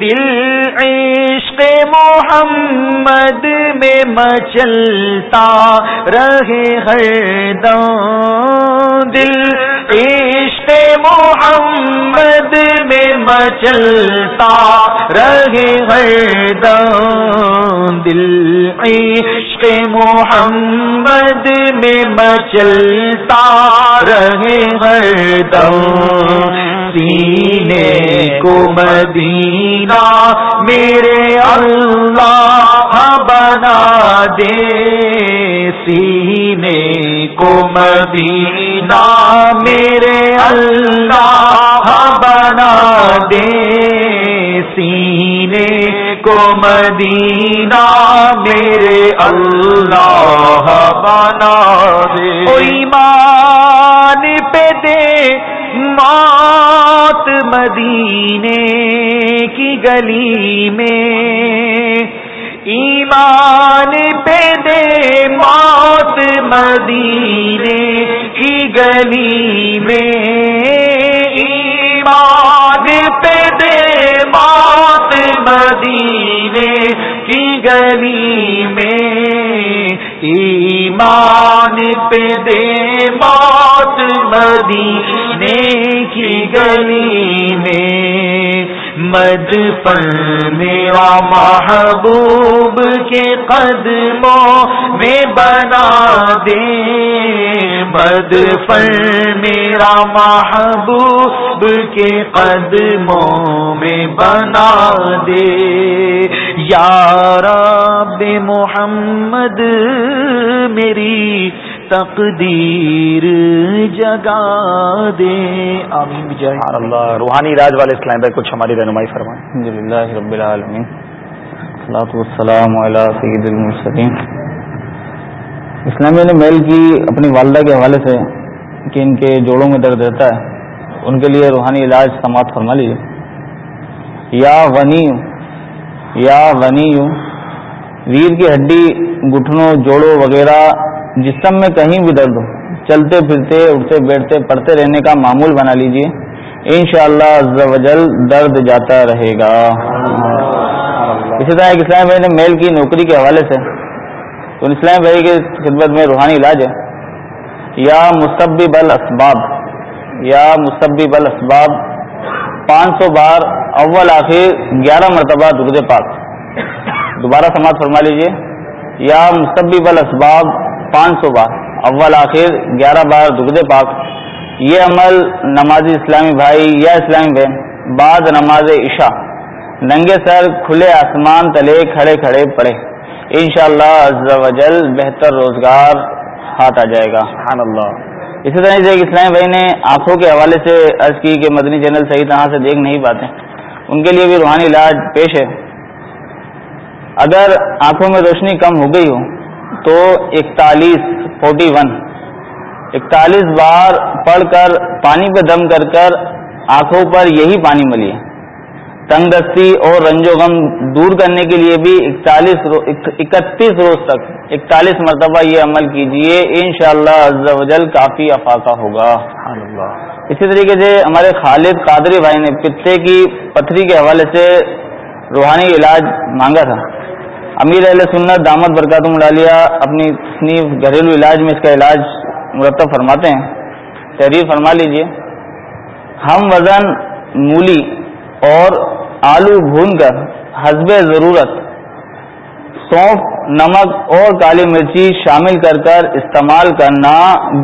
دل عشق محمد میں مچلتا رہے ہر دم دل۔ عشق محمد میں مچلتا رہے ہر دم دل۔ عشق محمد میں مچلتا رہے ہر دم۔ سینے کو مدینہ میرے اللہ ہاں بنا دے سینے کو مدینہ۔ میرے اللہ ہاں بنا دے سینے کو مدینہ۔ میرے اللہ ہاں بنا دے۔ ایمان پہ دے موت مدینے کی گلی میں۔ ایمان پہ دے موت مدینے کی گلی میں۔ ایمان پہ دے موت مدینے کی گلی میں۔ ایمان پہ دے موت مدینے کی گلی میں مد پر میرا محبوب کے قدموں میں بنا دے۔ مد پر میرا محبوب کے قدموں میں بنا دے۔ یار محمد میری تقدیر جگا دے۔ آمین جائے اللہ روحانی راج والے اسلام بھائی کچھ ہماری رہنمائی فرمائیں۔ الحمد للہ رب العالمین۔ والسلام علی سید المرسلین۔ اسلامیہ نے میل کی اپنی والدہ کے حوالے سے کہ ان کے جوڑوں میں درد رہتا ہے۔ ان کے لیے روحانی علاج سماعت فرما لیجیے یا ونی یا ونی ریڑھ کی ہڈی گٹھنوں جوڑوں وغیرہ جسم میں کہیں بھی درد ہو، چلتے پھرتے، اٹھتے بیٹھتے، پڑھتے رہنے کا معمول بنا لیجیے ان شاء اللہ درد جاتا رہے گا۔ اسی طرح ایک اسلام بھائی نے میل کی نوکری کے حوالے سے، تو اسلام بھائی کی خدمت میں روحانی علاج ہے۔ یا مستبی بل اسباب، یا مستبی بل اسباب پانچ سو بار اول آخر گیارہ مرتبہ درد پاک۔ دوبارہ سماعت فرما لیجیے یا مستبی بل اسباب پانچ سو بار۔ اول آخر گیارہ بار دگدے پاک۔ یہ عمل نماز اسلامی بھائی یا اسلامی بہن بعد نماز عشاء۔ ننگے سر کھلے آسمان تلے کھڑے کھڑے پڑے۔ انشاءاللہ شاء اللہ بہتر روزگار ہاتھ آ جائے گا۔ سبحان اللہ اسی طرح سے ایک اسلامی بھائی نے آنکھوں کے حوالے سے عرض کی کہ مدنی چینل صحیح طرح سے دیکھ نہیں پاتے۔ ان کے لیے بھی روحانی علاج پیش ہے۔ اگر آنکھوں میں روشنی کم ہو گئی ہو تو اکتالیس فورٹی ون۔ اکتالیس بار پڑھ کر پانی پہ دم کر کر آنکھوں پر یہی پانی ملیے تنگ دستی اور رنج و غم دور کرنے کے لیے بھی اکتالیس اکتیس روز تک اکتالیس مرتبہ یہ عمل کیجیے ان شاء اللہ کافی افاقہ ہوگا۔ اسی طریقے سے ہمارے خالد قادری بھائی نے پتے کی پتھری کے حوالے سے روحانی علاج مانگا تھا۔ امیر علیہ سنت دامت برکات ملالیہ اپنی تصنیف گھریلو علاج میں اس کا علاج مرتب فرماتے ہیں۔ تحریر فرما لیجیے۔ ہم وزن مولی اور آلو بھون کر حسب ضرورت سونف نمک اور کالی مرچی شامل کر کر استعمال کرنا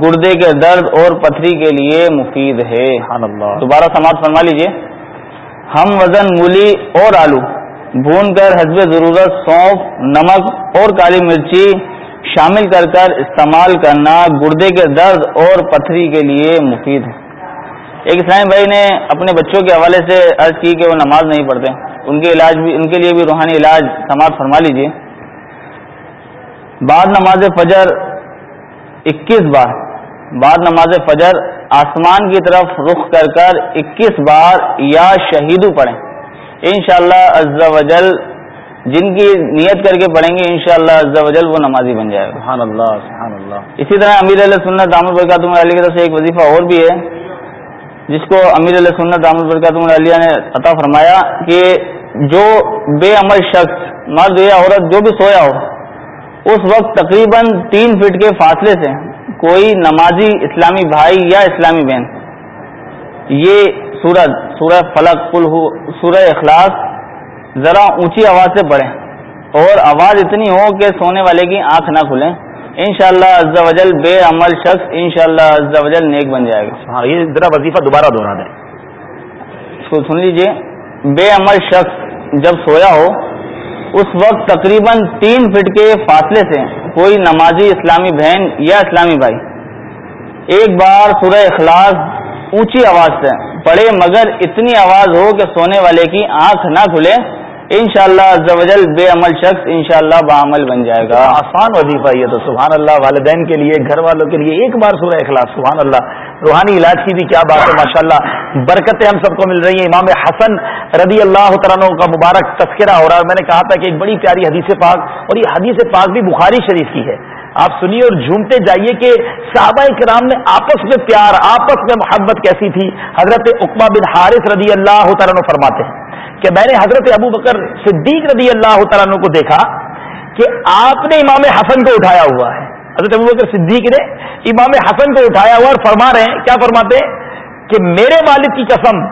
گردے کے درد اور پتھری کے لیے مفید ہے۔ دوبارہ سماعت فرما لیجیے ہم وزن مولی اور آلو بھون کر حسب ضرورت سونف، نمک اور کالی مرچی شامل کر کر استعمال کرنا گردے کے درد اور پتھری کے لیے مفید ہے۔ ایک اسلام بھائی نے اپنے بچوں کے حوالے سے عرض کی کہ وہ نماز نہیں پڑھتے۔ ان کے علاج بھی، ان کے لیے بھی روحانی علاج سماعت فرما لیجیے بعد نماز فجر اکیس بار، بعد نماز فجر آسمان کی طرف رخ کر کر اکیس بار یا شہیدو پڑھیں۔ ان شاء اللہ وجل جن کی نیت کر کے پڑھیں گے ان شاء اللہ وجل وہ نمازی بن جائے گا۔ سبحان اللہ سبحان اللہ اسی طرح امیر علیہ سنت دامد برکات علی کی طرف سے ایک وظیفہ اور بھی ہے جس کو امیر علیہ سنت دامد برکات علیہ نے عطا فرمایا کہ جو بے عمل شخص مرد یا عورت جو بھی سویا ہو اس وقت تقریباً تین فٹ کے فاصلے سے کوئی نمازی اسلامی بھائی یا اسلامی بہن یہ سورج سورہ فلک پل سورہ اخلاص ذرا اونچی آواز سے پڑھیں اور آواز اتنی ہو کہ سونے والے کی آنکھ نہ کھلیں۔ ان شاء اللہ بے عمل شخص ان شاء اللہ نیک بن جائے گا۔ ہاں یہ ذرا وظیفہ دوبارہ دہرا دیں اس کو سن لیجیے۔ بے عمل شخص جب سویا ہو اس وقت تقریباً تین فٹ کے فاصلے سے کوئی نمازی اسلامی بہن یا اسلامی بھائی ایک بار سورہ اخلاص اونچی آواز سے۔ پڑھے مگر اتنی آواز ہو کہ سونے والے کی آنکھ نہ کھلے۔ ان شاء اللہ بے عمل شخص ان شاء اللہ بعمل بن جائے گا۔ آسان وظیفہ یہ تو سبحان اللہ والدین کے لیے گھر والوں کے لیے ایک بار سورہ اخلاص سبحان اللہ روحانی علاج کی بھی کیا بات ہے ماشاء اللہ برکتیں ہم سب کو مل رہی ہیں۔ امام حسن رضی اللہ تعالیٰ کا مبارک تذکرہ ہو رہا ہے۔ میں نے کہا تھا کہ ایک بڑی پیاری حدیث پاک، اور یہ حدیث پاک بھی بخاری شریف کی ہے۔ آپ سنیے اور جھومتے جائیے کہ صحابہ کرام نے آپس میں پیار، آپس میں محبت کیسی تھی؟ حضرت اقبا بن حارث رضی اللہ تعالیٰ فرماتے ہیں کہ میں نے حضرت ابو بکر صدیق رضی اللہ تعالیٰ کو دیکھا کہ آپ نے امام حسن کو اٹھایا ہوا ہے۔ حضرت ابو بکر صدیق نے امام حسن کو اٹھایا ہوا اور فرما رہے ہیں۔ کیا فرماتے ہیں؟ کہ میرے والد کی قسم،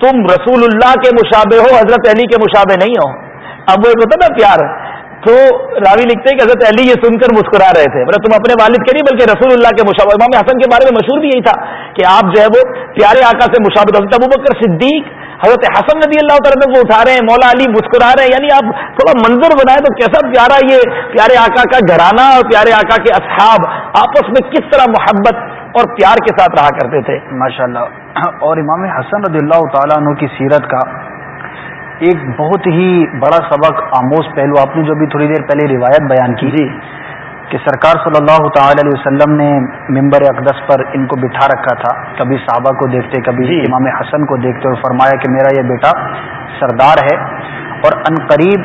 تم رسول اللہ کے مشابے ہو، حضرت علی کے مشابے نہیں ہو۔ اب وہ ایک ہوتا نا پیار تو راوی لکھتے ہیں کہ حضرت علی یہ سن کر مسکرا رہے تھے۔ مطلب تم اپنے والد کے نہیں، بلکہ رسول اللہ کے مشابہ امام حسن کے بارے میں مشہور بھی یہی تھا کہ آپ جو ہے وہ پیارے آقا سے مشابت حضرت ابو بکر صدیق، حضرت حسن نبی اللہ تعالیٰ کو اٹھا رہے ہیں، مولا علی مسکرا رہے ہیں۔ یعنی آپ تھوڑا منظر بنائے تو کیسا پیارا یہ پیارے آقا کا گھرانہ اور پیارے آقا کے اصحاب آپس میں کس طرح محبت اور پیار کے ساتھ رہا کرتے تھے۔ ماشاء اللہ اور امام حسن رضی اللہ تعالیٰ عنہ کی سیرت کا ایک بہت ہی بڑا سبق آموز پہلو آپ نے جو بھی تھوڑی دیر پہلے روایت بیان کی جی۔ کہ سرکار صلی اللہ تعالی علیہ وسلم نے ممبر اقدس پر ان کو بٹھا رکھا تھا۔ کبھی صحابہ کو دیکھتے کبھی جی۔ امام حسن کو دیکھتے اور فرمایا کہ میرا یہ بیٹا سردار ہے اور ان قریب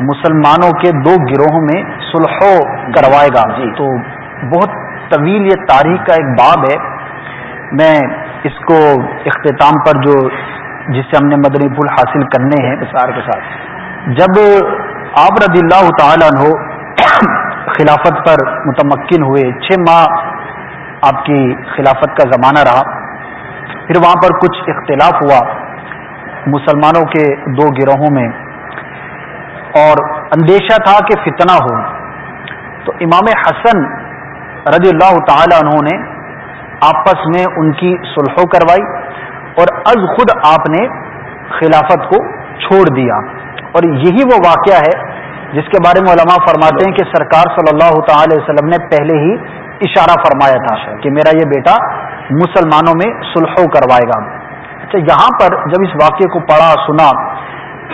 مسلمانوں کے دو گروہوں میں سلح کروائے گا۔ جی۔ تو بہت طویل یہ تاریخ کا ایک باب ہے۔ میں اس کو اختتام پر جو جس سے ہم نے مدنی پھول حاصل کرنے ہیں سار کے ساتھ۔ جب آپ رضی اللہ تعالیٰ عنہ (coughs) خلافت پر متمکن ہوئے، چھ ماہ آپ کی خلافت کا زمانہ رہا، پھر وہاں پر کچھ اختلاف ہوا۔ مسلمانوں کے دو گروہوں میں۔ اور اندیشہ تھا کہ فتنہ ہو۔ تو امام حسن رضی اللہ تعالی عنہ نے آپس میں ان کی سلح کروائی۔ اور از خود آپ نے خلافت کو چھوڑ دیا۔ اور یہی وہ واقعہ ہے جس کے بارے میں علماء فرماتے ہیں کہ سرکار صلی اللہ تعالی وسلم نے پہلے ہی اشارہ فرمایا تھا کہ میرا یہ بیٹا مسلمانوں میں سلح کروائے گا۔ اچھا یہاں پر جب اس واقعے کو پڑھا، سنا،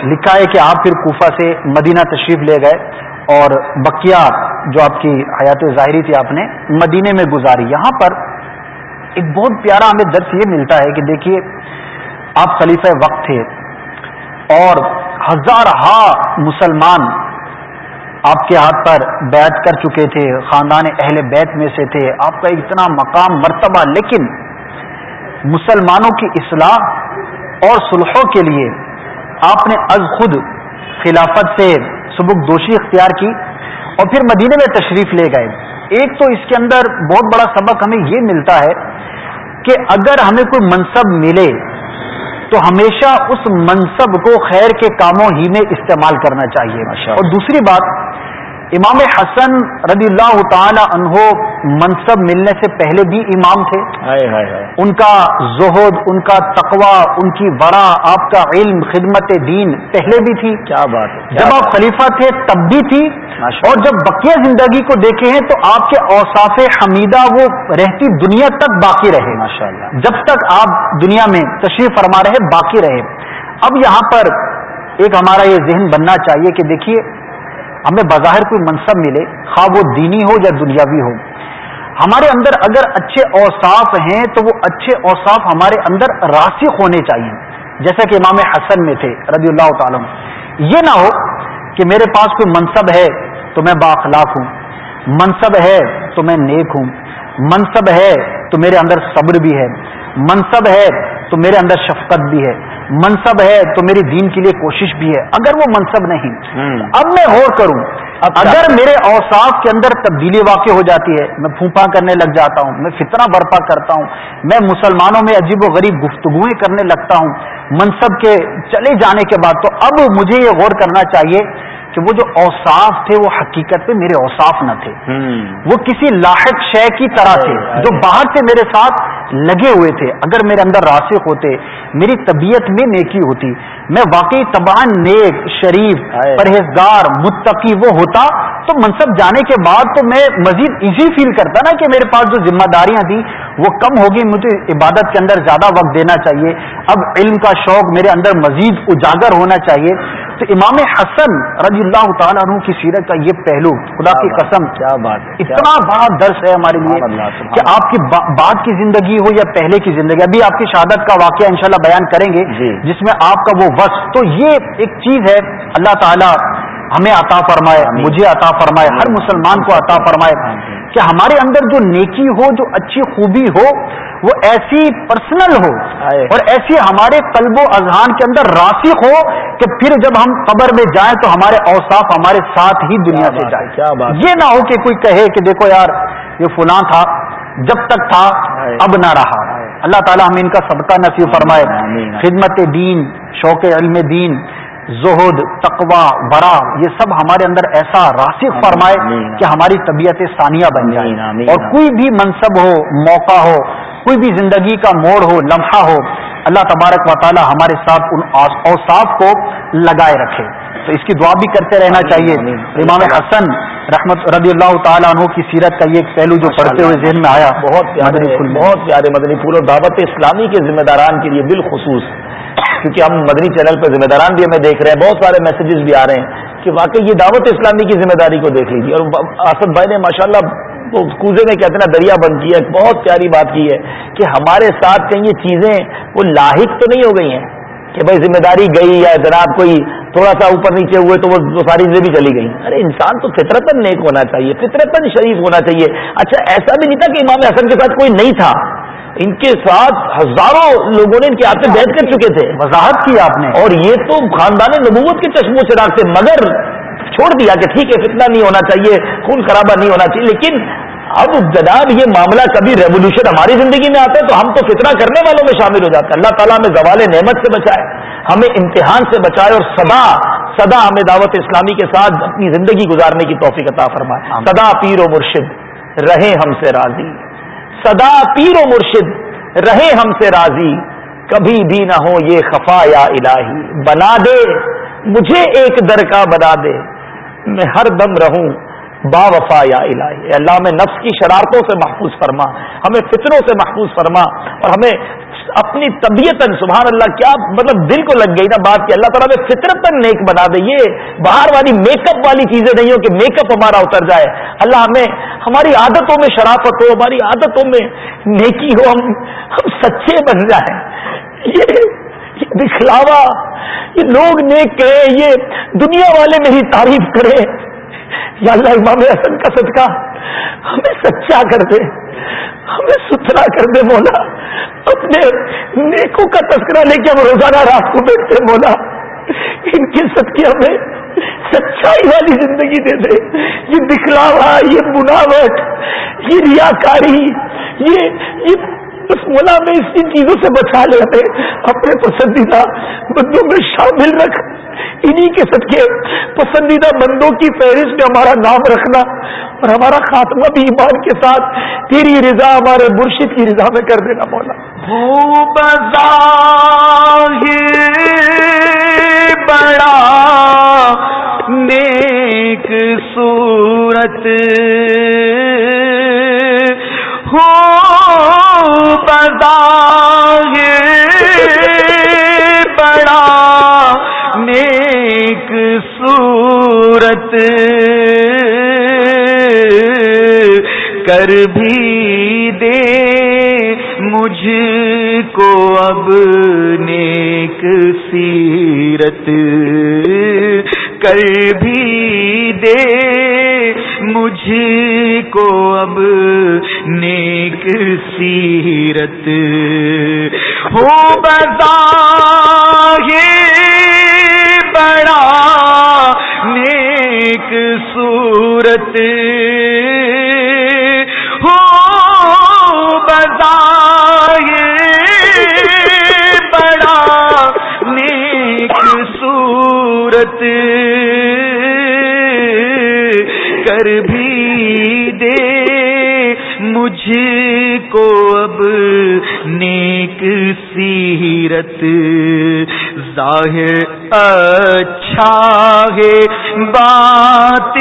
لکھا ہے کہ آپ پھر کوفہ سے مدینہ تشریف لے گئے اور بکیا جو آپ کی حیات ظاہری تھی، آپ نے مدینے میں گزاری۔ یہاں پر ایک بہت پیارا ہمیں درس یہ ملتا ہے کہ دیکھیے، آپ خلیفہ وقت تھے اور ہزار ہا مسلمان آپ کے ہاتھ پر بیعت کر چکے تھے، خاندان اہل بیت میں سے تھے۔ آپ کا اتنا مقام، مرتبہ، لیکن مسلمانوں کی اصلاح اور سلحوں کے لیے آپ نے از خود خلافت سے سبک دوشی اختیار کی۔ اور پھر مدینے میں تشریف لے گئے۔ ایک تو اس کے اندر بہت بڑا سبق ہمیں یہ ملتا ہے کہ اگر ہمیں کوئی منصب ملے تو ہمیشہ اس منصب کو خیر کے کاموں ہی میں استعمال کرنا چاہیے۔ اور دوسری بات امام حسن رضی اللہ تعالی عنہ منصب ملنے سے پہلے بھی امام تھے۔ ان کا زہد ان کا تقوا ان کی ورا آپ کا علم خدمت دین پہلے بھی تھی۔ کیا بات ہے جب آپ خلیفہ تھے تب بھی تھی۔ اور جب بقیہ زندگی کو دیکھے ہیں تو آپ کے اوصاف حمیدہ وہ رہتی دنیا تک باقی رہے۔ جب تک آپ دنیا میں تشریف فرما رہے باقی رہے۔ اب یہاں پر ایک ہمارا یہ ذہن بننا چاہیے کہ دیکھیے ہمیں بظاہر کوئی منصب ملے، خواہ وہ دینی ہو یا دنیاوی ہو۔ ہمارے اندر اگر اچھے اوصاف ہیں تو وہ اچھے اوصاف ہمارے اندر راسخ ہونے چاہیے۔ جیسا کہ امام حسن میں تھے، رضی اللہ تعالیٰ یہ نہ ہو کہ میرے پاس کوئی منصب ہے تو میں باخلاق ہوں۔ منصب ہے تو میں نیک ہوں۔ منصب ہے تو میرے اندر صبر بھی ہے۔ منصب ہے تو میرے اندر شفقت بھی ہے۔ منصب ہے تو میری دین کے لیے کوشش بھی ہے۔ اگر وہ منصب نہیں اب میں غور کروں۔ اگر میرے اوصاف کے اندر تبدیلی واقع ہو جاتی ہے میں پھونپا کرنے لگ جاتا ہوں میں فتنہ برپا کرتا ہوں میں مسلمانوں میں عجیب و غریب گفتگویں کرنے لگتا ہوں منصب کے چلے جانے کے بعد تو اب مجھے یہ غور کرنا چاہیے کہ وہ جو اوصاف تھے وہ حقیقت میں میرے اوصاف نہ تھے۔ وہ کسی لاحق شے کی طرح تھے جو باہر سے میرے ساتھ لگے ہوئے تھے اگر میرے اندر راسخ ہوتے میری طبیعت میں نیکی ہوتی میں واقعی تباہ نیک شریف پرہیزگار متقی وہ ہوتا تو منصب جانے کے بعد تو میں مزید ایزی فیل کرتا نا کہ میرے پاس جو ذمہ داریاں تھیں وہ کم ہوگی مجھے عبادت کے اندر زیادہ وقت دینا چاہیے۔ اب علم کا شوق میرے اندر مزید اجاگر ہونا چاہیے۔ تو امام حسن رضی اللہ تعالیٰ عنہ کی سیرت کا یہ پہلو خدا کی قسم کیا بات ہے اتنا بڑا درس ہے ہمارے لیے کہ آپ کی بعد کی زندگی ہو یا پہلے کی زندگی ابھی آپ کی شہادت کا واقعہ انشاءاللہ بیان کریں گے جی۔ جس میں آپ کا وہ وصف۔ تو یہ ایک چیز ہے اللہ تعالیٰ ہمیں عطا فرمائے مجھے عطا فرمائے ہر مسلمان کو عطا فرمائے۔ کہ ہمارے اندر جو نیکی ہو جو اچھی خوبی ہو وہ ایسی پرسنل ہو اور ایسی ہمارے قلب و اذہان کے اندر راسخ ہو کہ پھر جب ہم قبر میں جائیں تو ہمارے اوصاف ہمارے ساتھ ہی دنیا سے جائے یہ نہ ہو کہ کوئی کہے کہ دیکھو یار یہ فلاں تھا جب تک تھا اب نہ رہا۔ اللہ تعالیٰ ہمیں ان کا سبقہ نصیب فرمائے۔ خدمت دین شوق علم دین زہد تقوا برا یہ سب ہمارے اندر ایسا راسخ فرمائے کہ ہماری طبیعت ثانیہ بن جائے۔ اور کوئی بھی منصب ہو موقع ہو کوئی بھی زندگی کا موڑ ہو لمحہ ہو اللہ تبارک و تعالی ہمارے ساتھ ان اوصاف کو لگائے رکھے۔ تو اس کی دعا بھی کرتے رہنا چاہیے۔ امام حسن رحمت رضی اللہ تعالیٰ عنہ کی سیرت کا یہ ایک پہلو جو پڑھتے ہوئے ذہن میں آیا۔ بہت پیارے بہت پیارے مدنی پھول اور دعوت اسلامی کے ذمہ داران کے لیے بالخصوص۔ کیونکہ ہم مدنی چینل پہ ذمہ داران بھی ہمیں دیکھ رہے ہیں، بہت سارے میسیجز بھی آ رہے ہیں کہ واقعی یہ دعوت اسلامی کی ذمہ داری کو دیکھ لیجیے اور آصف بھائی نے ماشاء اللہ کوزے میں کہتے ہیں دریا بند کیا بہت پیاری بات کی ہے کہ ہمارے ساتھ کہیں یہ چیزیں وہ لاحق تو نہیں ہو گئی ہیں کہ بھائی ذمہ داری گئی یا جناب کوئی تھوڑا سا اوپر نیچے ہوئے تو وہ ساری چیزیں بھی چلی گئی ارے انسان تو فطرتن نیک ہونا چاہیے فطرتن شریف ہونا چاہیے۔ اچھا ایسا بھی نہیں تھا کہ امام حسن کے ساتھ کوئی نہیں تھا۔ ان کے ساتھ ہزاروں لوگوں نے ان کے ہاتھ بیٹھ کر چکے تھے۔ وضاحت کی آپ نے۔ اور یہ تو خاندان نبوت کے چشموں سے سے مگر چھوڑ دیا کہ ٹھیک ہے فتنہ نہیں ہونا چاہیے خون خرابہ نہیں ہونا چاہیے لیکن اب جناب یہ معاملہ کبھی ریولیوشن ہماری زندگی میں آتا ہے تو ہم تو فتنہ کرنے والوں میں شامل ہو جاتے ہیں۔ اللہ تعالیٰ ہمیں زوال نعمت سے بچائے ہمیں امتحان سے بچائے اور سدا سدا ہمیں دعوت اسلامی کے ساتھ اپنی زندگی گزارنے کی توفیق عطا فرمائے۔ سدا پیر و مرشد رہے ہم سے راضی۔ صدا پیر و مرشد، رہے ہم سے راضی، کبھی بھی نہ ہو یہ خفا یا الہی۔ بنا دے، مجھے ایک در کا بنا دے، میں ہر دم رہوں۔ با وفا یا الہی۔ اللہ میں نفس کی شرارتوں سے محفوظ فرما، ہمیں فطروں سے محفوظ فرما، اور ہمیں اپنی طبیعت سبحان اللہ، کیا مطلب دل کو لگ گئی نا بات کہ اللہ تعالیٰ میں فطرت نیک بنا دے۔ یہ باہر والی میک اپ والی چیزیں نہیں ہو کہ میک اپ ہمارا اتر جائے۔ اللہ، ہمیں ہماری عادتوں میں شرافت ہو، ہماری عادتوں میں نیکی ہو، ہم ہم سچے بن جائیں۔ یہ یہ دکھلاوا یہ لوگ نیک کہے یہ دنیا والے میری تعریف کرے یا اللہ امام حسن کا صدقہ، ہمیں سچا کر دے، ہمیں ستھرا کر دے مولا۔ اپنے نیکوں کا تذکرہ لے کے ہم روزانہ رات کو بیٹھتے مولا۔ ان کے صدقے ہمیں سچائی والی زندگی دے دے۔ یہ دکھلاوا یہ بناوٹ یہ ریاکاری، یہ یہ اس مولا میں اس ان چیزوں سے بچا لے ہمیں اپنے پسندیدہ بندوں میں شامل رکھ، انہی کے صدقے، پسندیدہ بندوں کی فہرست میں ہمارا نام رکھنا اور ہمارا خاتمہ بھی ایمان کے ساتھ، تیری رضا ہمارے مرشد کی رضا میں کر دینا مولا۔ بڑا نیک صورت۔ کر بھی دے مجھ کو اب نیک سیرت کر بھی دے مجھ کو اب نیک سیرت ہو بتا بڑا نیک صورت کر بھی دے۔ مجھ کو اب نیک سیرت۔ ظاہر اچھا ہے، بات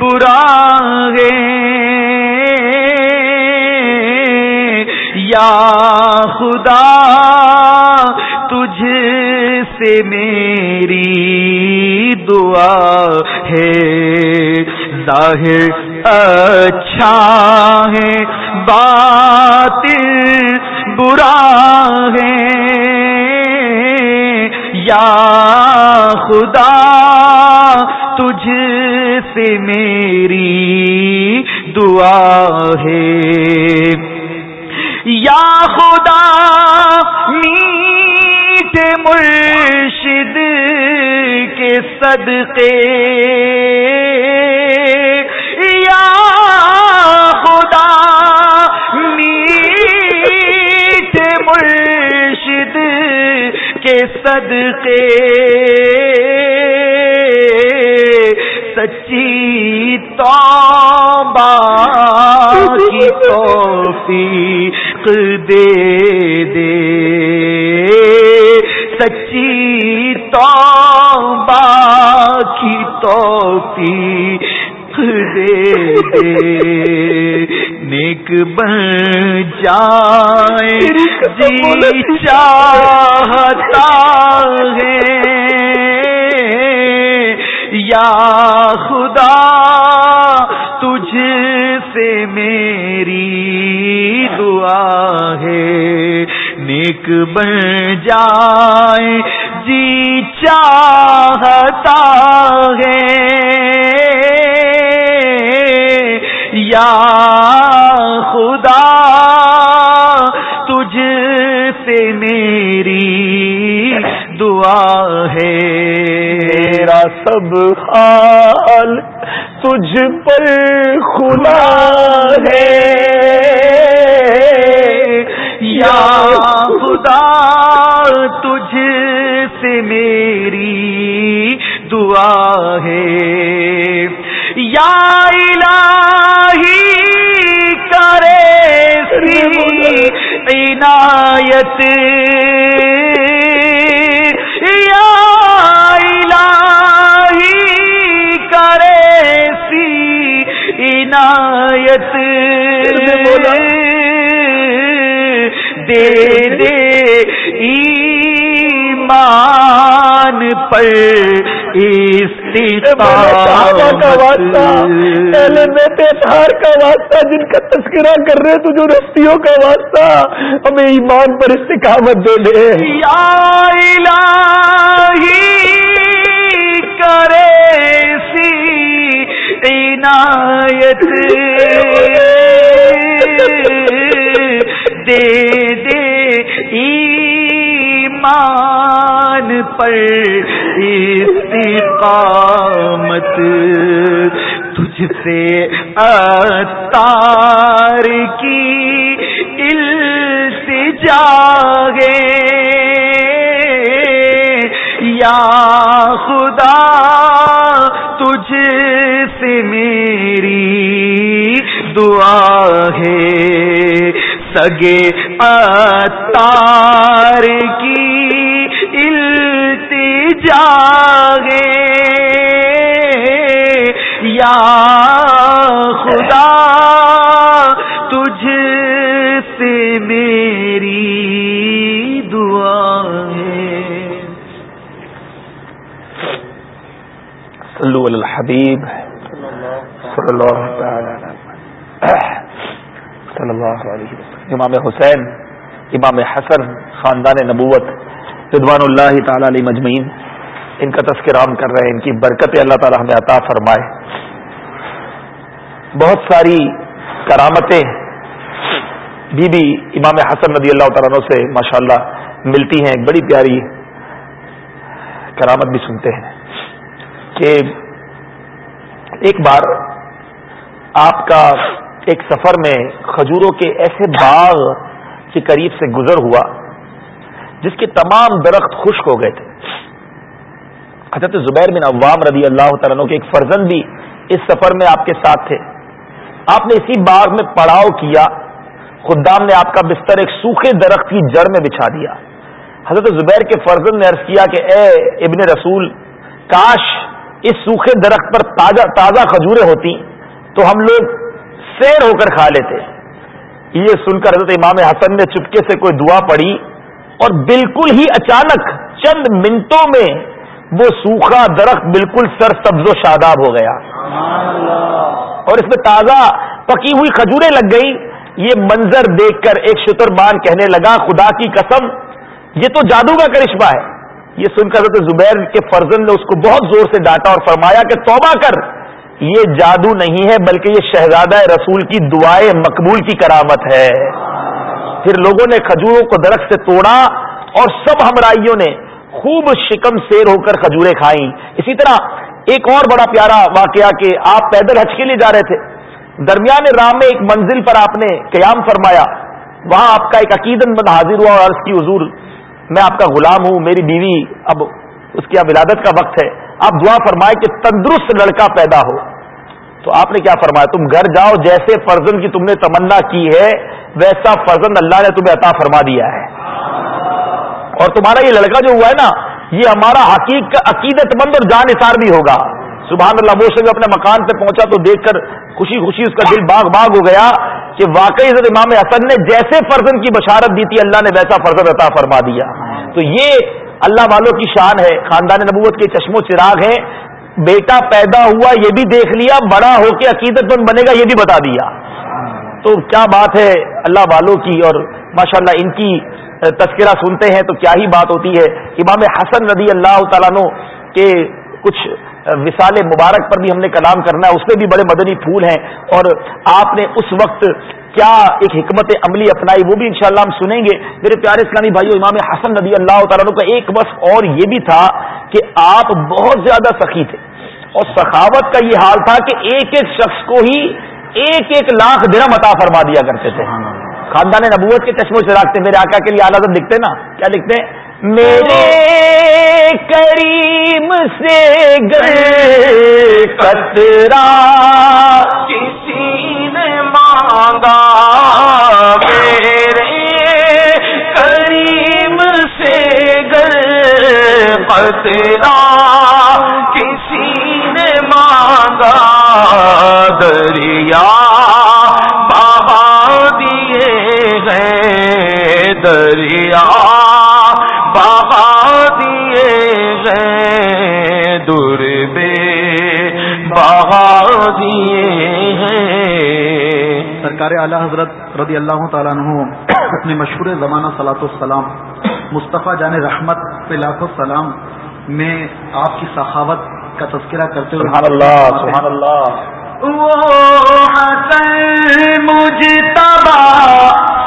برا ہے۔ یا خدا تجھ سے میری دعا ہے۔ ظاہر اچھا ہے بات برا ہے۔ یا خدا، تجھ سے میری دعا ہے۔ یا خدا میٹ مرشد کے صدقے یا خدا میٹ مرشد کے صدقے سچی توبہ کی توفیق دے دے سچی توبہ کی توفیق دے دے۔ نیک بن جائے جی چاہتا ہے۔ یا خدا، تجھ سے میری دعا ہے۔ نیک بن جائے جی چاہتا ہے۔ یا خدا، تجھ سے میری دعا ہے۔ میرا سب حال تجھ پر کھلا ہے۔ یا خدا، تجھ سے میری دعا ہے۔ یا الہی، کرے سی عنایت۔ یا الہی، کرے سی عنایت۔ دے دے ایمان پر اتحار کا واسطہ جن کا تذکرہ کر رہے تو جو رستیوں کا واسطہ ہمیں ایمان پر استقامت دے لے۔ کرے سی عنایت۔ (laughs) دے دے ایمان پر استقامت تجھ سے اتار کی التجا گے یا خدا، تجھ سے میری دعا ہے۔ سگے اتار کی التجا گے۔ یا خدا، تجھ سے میری دعا ہے۔ صلو علی الحبیب۔ صلی اللہ تعالی صلی اللہ علیہ وسلم۔ امام حسین، امام حسن، خاندان نبوت، رضوان اللہ تعالی علیہ مجمعین، ان کا تذکرہ ہم کر رہے ہیں، ان کی برکت اللہ تعالی ہمیں عطا فرمائے۔ بہت ساری کرامتیں بی بی امام حسن رضی اللہ تعالیٰ عنہ سے ماشاءاللہ ملتی ہیں، ایک بڑی پیاری کرامت بھی سنتے ہیں۔ کہ ایک بار آپ کا ایک سفر میں کھجوروں کے ایسے باغ کے قریب سے گزر ہوا، جس کے تمام درخت خشک ہو گئے تھے۔ حضرت زبیر بن عوام رضی اللہ تعالیٰ کے ایک فرزند بھی اس سفر میں آپ کے ساتھ تھے۔ آپ نے اسی باغ میں پڑاؤ کیا، خدام نے آپ کا بستر ایک سوکھے درخت کی جڑ میں بچھا دیا۔ حضرت زبیر کے فرزند نے عرض کیا کہ اے ابن رسول، کاش اس سوکھے درخت پر تازہ تازہ کھجوریں ہوتی تو ہم لوگ سیر ہو کر کھا لیتے۔ یہ سن کر حضرت امام حسن نے چپکے سے کوئی دعا پڑی اور بالکل ہی اچانک چند منٹوں میں وہ سوکھا درخت بالکل سر سبز و شاداب ہو گیا۔ اور اس میں تازہ پکی ہوئی کھجوریں لگ گئی یہ منظر دیکھ کر ایک شتر بان کہنے لگا، خدا کی قسم، یہ تو جادو کا کرشمہ ہے۔ یہ سن کر حضرت زبیر کے فرزن نے اس کو بہت زور سے ڈانٹا اور فرمایا کہ توبہ کر۔ یہ جادو نہیں ہے بلکہ یہ شہزادہ رسول کی دعائیں مقبول کی کرامت ہے۔ پھر لوگوں نے کھجوروں کو درخت سے توڑا اور سب ہمراہیوں نے خوب شکم سیر ہو کر کھجورے کھائیں۔ اسی طرح ایک اور بڑا پیارا واقعہ کہ آپ پیدل حج کے لیے جا رہے تھے۔ درمیان رام میں ایک منزل پر آپ نے قیام فرمایا۔ وہاں آپ کا ایک عقیدت مند حاضر ہوا اور عرض کی حضور، میں آپ کا غلام ہوں، میری بیوی اب اس کی اب ولادت کا وقت ہے۔ آپ دعا فرمائے کہ تندرست لڑکا پیدا ہو۔ تو آپ نے کیا فرمایا؟ تم گھر جاؤ، جیسے فرزن کی تم نے تمنا کی ہے، ویسا فرزن اللہ نے تمہیں عطا فرما دیا ہے۔ اور تمہارا یہ لڑکا جو ہوا ہے نا، یہ ہمارا حقیق عقیدت مند اور جان اثار بھی ہوگا۔ سبحان اللہ، وہ سے اپنے مکان پہ پہنچا تو دیکھ کر خوشی خوشی اس کا دل باغ باغ ہو گیا کہ واقعی حضرت امام حسن نے جیسے فرزن کی بشارت دی تھی، اللہ نے ویسا فرزن عطا فرما دیا۔ تو یہ اللہ والوں کی شان ہے، خاندان نبوت کے چشم و چراغ ہیں۔ بیٹا پیدا ہوا، یہ بھی دیکھ لیا، بڑا ہو کے عقیدت مند بنے گا، یہ بھی بتا دیا۔ تو کیا بات ہے اللہ والوں کی؟ اور ماشاءاللہ ان کی تذکرہ سنتے ہیں تو کیا ہی بات ہوتی ہے۔ امام حسن رضی اللہ تعالیٰ کے کچھ وصال مبارک پر بھی ہم نے کلام کرنا ہے، اس میں بھی بڑے مدنی پھول ہیں۔ اور آپ نے اس وقت کیا ایک حکمت عملی اپنائی وہ بھی انشاءاللہ ہم سنیں گے۔ میرے پیارے اسلامی بھائیو، امام حسن نبی اللہ تعالیٰ کا ایک بس اور یہ بھی تھا کہ آپ بہت زیادہ سخی تھے۔ اور سخاوت کا یہ حال تھا کہ ایک ایک شخص کو ہی ایک ایک لاکھ درم عطا فرما دیا کرتے تھے۔ خاندان نبوت کے چشموں سے رکھتے میرے آقا کے لیے اعلیٰ لکھتے نا؟ کیا لکھتے ہیں؟ میرے کریم سے گئے کترا۔ کسی نے مانگا میرے کریم سے گئے کترا۔ کسی نے مانگا دریا۔ بہا دیے گئے دریا۔ سرکار اعلی حضرت رضی اللہ تعالیٰ عنہ اپنے مشہور زمانہ سلاۃ السلام مصطفیٰ جان رحمت پہ السلام میں آپ کی سخاوت کا تذکرہ کرتے ہوئے سبحان اللہ سبحان اللہ۔ وہ مجتبا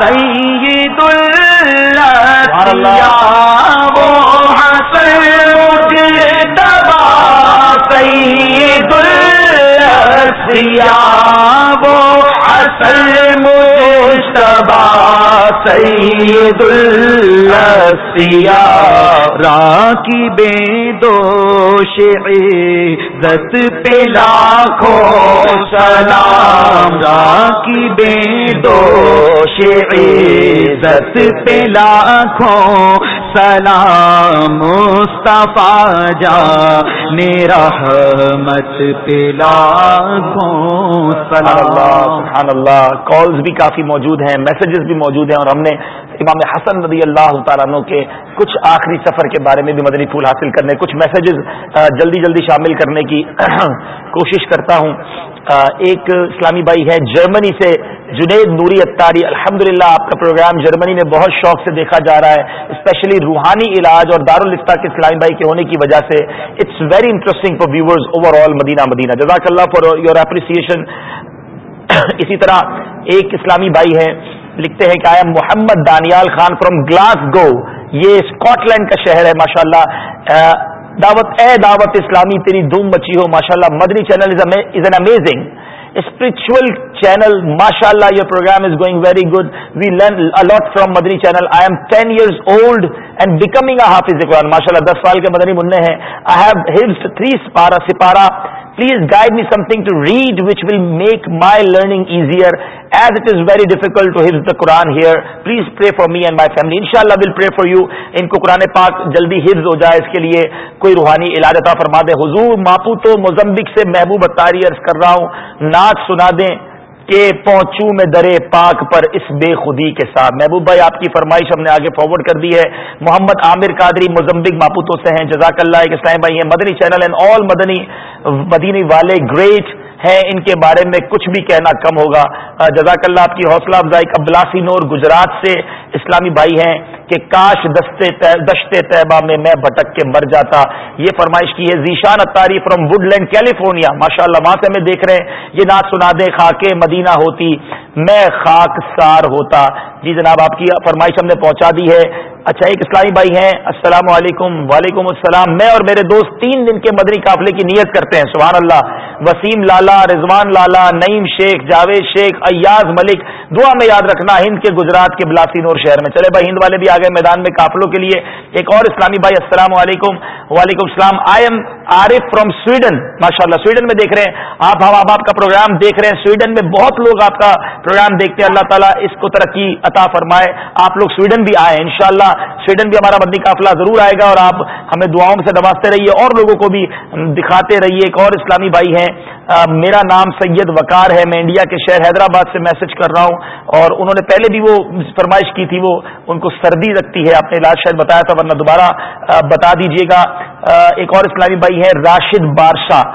سید اللہ۔ وہ حسن مجتبا سید اللہ وہ حسن مجتبا سید السیا را کی بے دوش عزت پہ لاکھوں سلام۔ را کی بے دوش عزت پہ لاکھوں سلام مصطفیٰ جا، میرا مت پلا لاکھوں سبحان اللہ۔ کالز بھی کافی موجود ہیں میسجز بھی موجود ہیں اور ہم نے امام حسن رضی اللہ تعالیٰ عنہ کے کچھ آخری سفر کے بارے میں بھی مدنی پھول حاصل کرنے، کچھ میسجز جلدی جلدی شامل کرنے کی (clears throat) کوشش کرتا ہوں۔ ایک اسلامی بھائی ہے جرمنی سے، جنید نوری اتاری الحمدللہ، آپ کا پروگرام جرمنی میں بہت شوق سے دیکھا جا رہا ہے اسپیشلی روحانی علاج اور دارالفتہ کے اسلامی بھائی کے ہونے کی وجہ سے۔ It's very interesting for viewers over all مدینہ مدینہ۔ جزاک اللہ فار یور اپریسیشن اسی طرح ایک اسلامی بھائی ہیں لکھتے ہیں کہ I am Muhammad Daniyal Khan from Glasgow یہ اسکاٹ لینڈ کا شہر ہے ماشاء اللہ دعوت، اے دعوت اسلامی، تیری دھوم مچی ہو ماشاء اللہ Madani channel is an amazing spiritual channel ماشاء اللہ your program is going very good we learn a lot from Madani channel. I am ten years old and becoming a hafiz Quran. ماشاء اللہ دس سال کے مدنی منع ہیں۔ I have hills three sipara sipara please guide me something to read which will make my learning easier as it is very difficult to his the Quran here please pray for me and my family ان شاء اللہ ول پرے فار یو ان کو قرآن پاک جلدی حفظ ہو جائے اس کے لیے کوئی روحانی علاج عطا فرما دے حضور ماپو تو موزمبک سے محبوب اتاری عرض کر رہا ہوں نعت سنا دیں کہ پہنچوں میں درے پاک پر اس بے خودی کے ساتھ۔ محبوب بھائی، آپ کی فرمائش ہم نے آگے فارورڈ کر دی ہے۔ محمد عامر قادری مزمبک ماپوتوں سے ہیں۔ جزاک اللہ، ایک اسلام بھائی ہیں۔ مدنی چینل اینڈ آل مدنی مدینی والے گریٹ ہیں ان کے بارے میں کچھ بھی کہنا کم ہوگا۔ جزاک اللہ آپ کی حوصلہ افزائی ابلاسی نور گجرات سے اسلامی بھائی ہیں کہ کاش دستے دشتے طیبہ میں میں بھٹک کے مر جاتا۔ یہ فرمائش کی ہے Zeeshan Atari from Woodland California ماشاء اللہ وہاں سے ہمیں دیکھ رہے ہیں۔ یہ نعت سنا دے خاک مدینہ ہوتی۔ میں خاک سار ہوتا۔ جی جناب، آپ کی فرمائش ہم نے پہنچا دی ہے۔ اچھا ایک اسلامی بھائی ہیں، السلام علیکم، وعلیکم السلام۔ میں اور میرے دوست تین دن کے مدنی قافلے کی نیت کرتے ہیں، سبحان اللہ۔ وسیم لالا، رضوان لالا، نعیم شیخ، جاوید شیخ، ایاز ملک۔ دعا میں یاد رکھنا، ہند کے گجرات کے بلاسی نور شہر میں۔ چلے بھائی، ہند والے بھی آ گئے میدان میں قافلوں کے لیے۔ ایک اور اسلامی بھائی، السلام علیکم۔ وعلیکم السلام۔ I am Arif from Sweden ماشاء اللہ سویڈن میں دیکھ رہے ہیں۔ آپ ہم آپ کا پروگرام دیکھ رہے ہیں۔ سویڈن میں بہت لوگ آپ کا پروگرام دیکھتے ہیں، اللہ تعالیٰ اس کو ترقی عطا فرمائے۔ آپ لوگ سویڈن بھی آئے ان شاء اللہ سویڈن بھی ہمارا مدنی قافلہ ضرور آئے گا اور آپ ہمیں دعاؤں سے نوازتے رہیے، اور لوگوں کو بھی دکھاتے رہیے۔ ایک اور اسلامی بھائی ہیں میرا نام سید وقار ہے، میں انڈیا کے شہر حیدرآباد سے میسج کر رہا ہوں۔ اور انہوں نے پہلے بھی وہ فرمائش کی تھی، وہ ان کو سردی لگتی ہے، آپ نے علاج شاید بتایا تھا، ورنہ دوبارہ بتا دیجیے گا۔ ایک اور اسلامی بھائی ہے راشد بارشاہ۔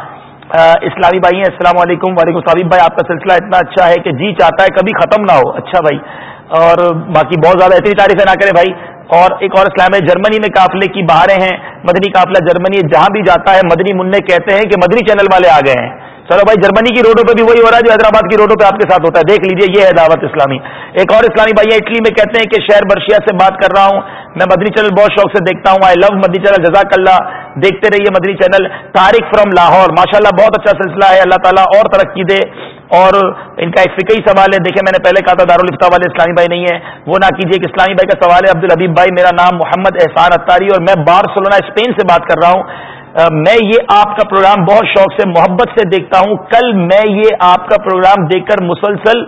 اسلامی بھائی ہیں، السلام علیکم، وعلیکم صابب بھائی، آپ کا سلسلہ اتنا اچھا ہے کہ جی چاہتا ہے کبھی ختم نہ ہو. اچھا بھائی. اور باقی بہت زیادہ اتنی تعریفیں نہ کریں بھائی. اور ایک اور اسلام ہے جرمنی میں قافلے کی بہاریں ہیں. مدنی قافلہ جرمنی جہاں بھی جاتا ہے، مدنی منع کہتے ہیں کہ مدنی چینل والے آ گئے ہیں. چلو بھائی، جرمنی کی روڈوں پہ بھی وہی ہو رہا ہے جو حیدرآباد کی روڈوں پہ آپ کے ساتھ ہوتا ہے۔ دیکھ لیجیے، یہ ہے دعوت اسلامی۔ ایک اور اسلامی بھائی اٹلی میں کہتے ہیں کہ شہر برشیا سے بات کر رہا ہوں۔ میں مدنی چینل بہت شوق سے دیکھتا ہوں۔ آئی لو مدنی چینل، جزاک اللہ۔ دیکھتے رہیے مدنی چینل۔ تاریخ فرام لاہور۔ ماشاء اللہ بہت اچھا سلسلہ ہے۔ اللہ تعالیٰ اور ترقی دے۔ اور ان کا ایک فکری سوال ہے۔ دیکھیں، میں نے پہلے کہا تھا دارالفتا والے اسلامی بھائی نہیں ہے وہ نہ کیجیے کہ اسلامی بھائی کا سوال ہے۔ عبد الحبیب بھائی، میرا نام محمد احسان اتاری اور میں بارسلونا، اسپین سے بات کر رہا ہوں۔ میں یہ آپ کا پروگرام بہت شوق سے، محبت سے دیکھتا ہوں۔ کل میں یہ آپ کا پروگرام دیکھ کر مسلسل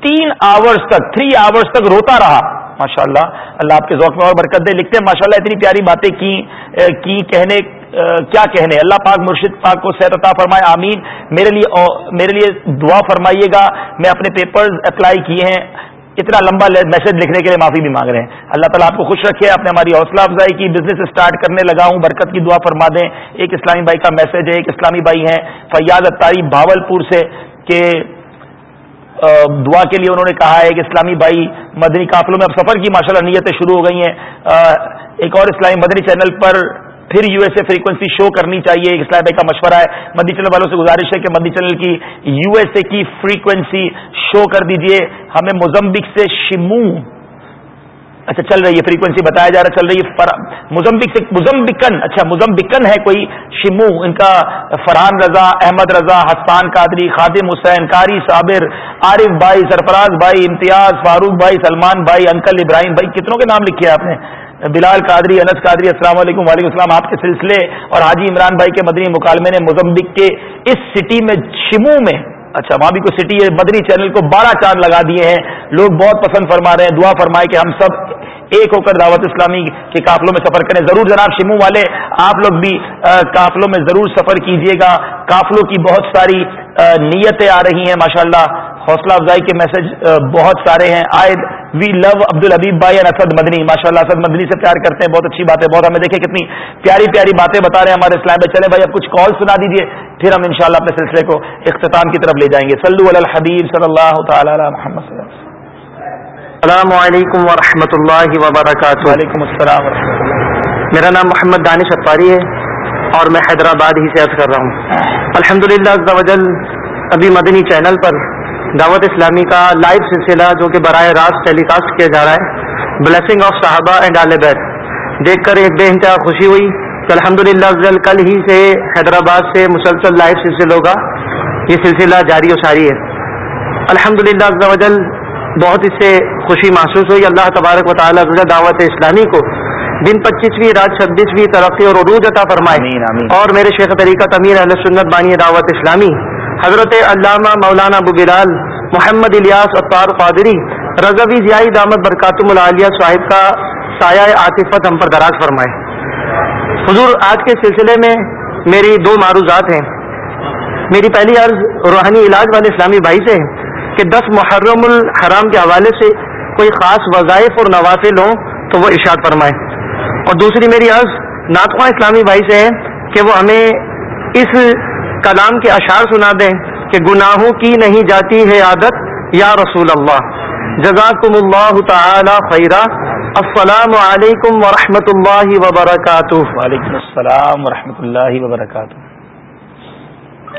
تین آورس تک تھری آورس تک روتا رہا۔ ماشاء اللہ اللہ آپ کے ذوق میں اور برکت دے۔ لکھتے ہیں ماشاء اللہ اتنی پیاری باتیں کی کی کہنے کیا کہنے۔ اللہ پاک مرشد پاک کو صحت عطا فرمائے، آمین۔ میرے لیے میرے لیے دعا فرمائیے گا۔ میں اپنے پیپرز اپلائی کیے ہیں۔ اتنا لمبا میسج لکھنے کے لیے معافی بھی مانگ رہے ہیں۔ اللہ تعالیٰ آپ کو خوش رکھے، آپ نے ہماری حوصلہ افزائی کی بزنس اسٹارٹ کرنے لگا ہوں۔ برکت کی دعا فرما دیں۔ ایک اسلامی بھائی کا میسج ہے، ایک اسلامی بھائی ہیں، فیاض اتاری بھاول پور سے کہ دعا کے لیے انہوں نے کہا ہے کہ اسلامی بھائی، مدنی قافلوں میں اب سفر کی ماشاء اللہ نیتیں شروع ہو گئی ہیں۔ ایک اور اسلامی مدنی چینل پر پھر U S A frequency show کرنی چاہیے اسلام بھائی کا مشورہ ہے۔ مدی چینل والوں سے گزارش ہے کہ مدی چینل کی یو ایس اے کی فریکوینسی شو کر دیجیے۔ ہمیں مزمبک سے شمو۔ اچھا چل رہی ہے فریکوینسی بتایا جا رہا چل رہی ہے مزمبک سے مزمبکن اچھا مزمبکن ہے کوئی شمو۔ ان کا فرحان رضا، احمد رضا، حسان قادری، خادم حسین کاری صابر، عارف بھائی، سرفراز بھائی، امتیاز، فاروق بھائی، سلمان بھائی، انکل ابراہیم بھائی، کتنوں کے نام لکھے آپ نے؟ بلال قادری، انس قادری، السلام علیکم، وعلیکم السلام، آپ کے سلسلے اور حاجی عمران بھائی کے مدنی مکالمے نے مزمبک کے اس سٹی میں شمو میں اچھا وہاں بھی کوئی سٹی ہے، مدنی چینل کو بارہ چاند لگا دیے ہیں۔ لوگ بہت پسند فرما رہے ہیں، دعا فرمائے کہ ہم سب ایک ہو کر دعوت اسلامی کے قافلوں میں سفر کریں۔ ضرور جناب شمو والے، آپ لوگ بھی قافلوں میں ضرور سفر کیجیے گا۔ قافلوں کی بہت ساری نیتیں آ رہی ہیں، ماشاءاللہ، حوصلہ افزائی کے میسج بہت سارے ہیں۔ آئے وی لو عبد الحبیب بھائی اور اسد مدنی ماشاء اللہ اسد مدنی سے پیار کرتے ہیں. بہت اچھی بات ہے. بہت ہمیں دیکھیں کتنی پیاری پیاری باتیں بتا رہے ہیں ہمارے اسلام میں. چلے بھائی اب کچھ کال سنا دیجیے پھر ہم انشاءاللہ اپنے سلسلے کو اختتام کی طرف لے جائیں گے. سلو الحبیب صلی اللہ تعالی محمد صلی اللہ السلام علیکم ورحمۃ اللہ وبرکاتہ. وعلیکم السلام ورحمۃ اللہ میرا نام محمد دانش اتواری ہے اور میں حیدرآباد ہی سے عرض کر رہا ہوں. الحمد للہ ابھی مدنی چینل پر دعوت اسلامی کا لائیو سلسلہ جو کہ براہ راست ٹیلی کاسٹ کیا جا رہا ہے۔ بلیسنگ آف صحابہ اینڈ آل بیت دیکھ کر ایک بے انتہا خوشی ہوئی الحمد للہ کل ہی سے حیدرآباد سے مسلسل لائیو سلسلوں کا یہ سلسلہ جاری و ساری ہے۔ الحمد للہ بہت اس سے خوشی محسوس ہوئی۔ اللہ تبارک و تعالیٰ دعوت اسلامی کو دن پچیسویں رات چھبیسویں ترقی اور عروج عطا فرمائے۔ اور میرے شیخ طریقہ تمیر اہل سنت بانی دعوت اسلامی حضرت علامہ مولانا ابو بلال محمد الیاس اطار قادری، رضوی ضیائی دامت برکاتم العالیہ صاحب کا سایہ عاطفت ہم پر دراز فرمائے۔ حضور، آج کے سلسلے میں میری دو معروضات ہیں۔ میری پہلی عرض روحانی علاج والے اسلامی بھائی سے ہے کہ دس محرم الحرام کے حوالے سے کوئی خاص وظائف اور نوافل ہوں تو وہ ارشاد فرمائے۔ اور دوسری میری عرض ناطخواں اسلامی بھائی سے ہے کہ وہ ہمیں اس کلام کے اشعار سنا دیں کہ گناہوں کی نہیں جاتی ہے عادت یا رسول اللہ۔ جزاکم اللہ تعالی خیرہ السلام علیکم ورحمۃ اللہ وبرکاتہ۔ وعلیکم السلام ورحمۃ اللہ وبرکاتہ۔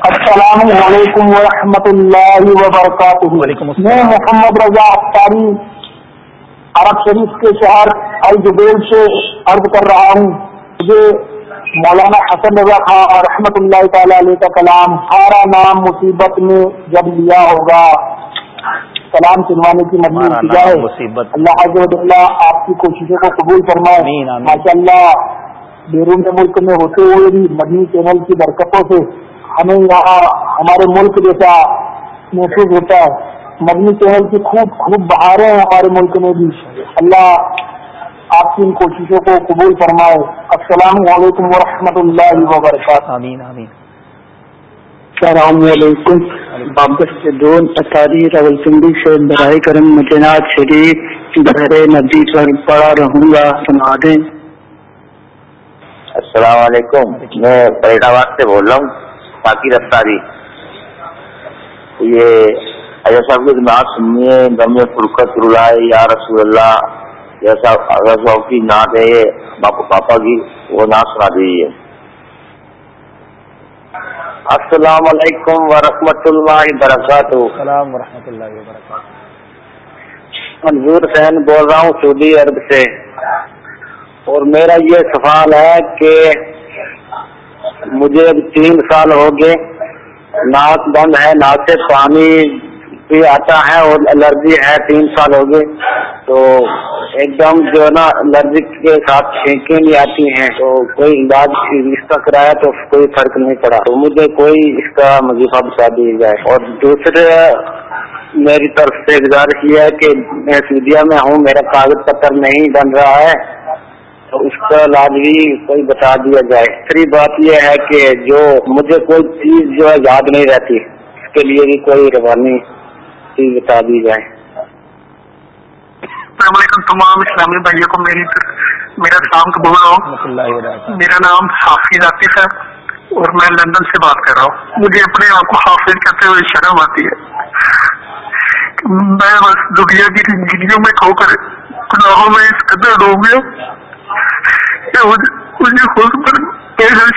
السلام علیکم ورحمۃ اللہ وبرکاتہ میں محمد رضا اختاری عرب شریف کے شہر الجبیل سے عرض کر رہا ہوں۔ مجھے مولانا حسن رضا خان اور رحمت اللہ تعالی علیہ کا کلام سارا نام مصیبت میں جب لیا ہوگا۔ کلام سنوانے کی ہے اللہ اللہ آپ کی کوششوں کو قبول فرمائے۔ ماشاء اللہ بیرون ملک میں ہوتے ہوئے بھی مدنی چینل کی برکتوں سے ہمیں یہاں ہمارے ملک جیسا محسوس ہوتا ہے۔ مدنی چینل کی خوب خوب بہاریں ہیں ہمارے ملک میں بھی۔ اللہ آپ کی ان کوششوں کو قبول فرمائے السلام علیکم ورحمۃ اللہ وبرکاتہ۔ آمین آمین۔ السلام علیکم۔ بابر سے دون اطاری راول پنڈی سے براہ کرم مجنات شریف بحر ندی پر پڑا رہوں گا۔ سنا دیں۔ السلام علیکم۔ میں فریڈ آباد سے بول رہا ہوں باقی رفتاری۔ یہ اجا صاحب کی بات سنیے غم فرقت رلائے یا رسول اللہ۔ جیسا صاحب کی نعت ہے یہ پاپا کی وہ نعت سنا دیجیے السلام علیکم ورحمۃ اللہ وبرکاتہ۔ السلام ورحمۃ اللہ وبرکاتہ۔ منظور حسین بول رہا ہوں سعودی عرب سے۔ اور میرا یہ سوال ہے کہ مجھے تین سال ہو گئے ناک بند ہے ناک سے پانی بھی آتا ہے اور الرجی ہے، تین سال ہو گئے۔ تو ایک دم جو ہے نا، الرجی کے ساتھ چھینکیں نہیں آتی ہیں۔ تو کوئی علاج اس کا کرایا تو کوئی فرق نہیں پڑا۔ تو مجھے کوئی اس کا مضیفہ بتا دیا جائے۔ اور دوسرے، میری طرف سے گزارش یہ ہے کہ میں سعودیہ میں ہوں، میرا کاغذ پتر نہیں بن رہا ہے۔ تو اس کا علاج بھی کوئی بتا دیا جائے۔ تیسری بات یہ ہے کہ جو مجھے کوئی چیز جو ہے یاد نہیں رہتی، اس کے لیے بھی کوئی روانی کی دی جائے السلام علیکم تمام اسلامی بھائیوں کو میری میرا سلام قبول ہو۔ میرا نام حافظ عاطف ہے اور میں لندن سے بات کر رہا ہوں۔ مجھے اپنے آپ کو حافظ کہتے ہوئے شرم آتی ہے میں بس دنیا کی زندگیوں میں کھو کر گناہوں میں اس قدر ڈوب گیا مجھے خود پر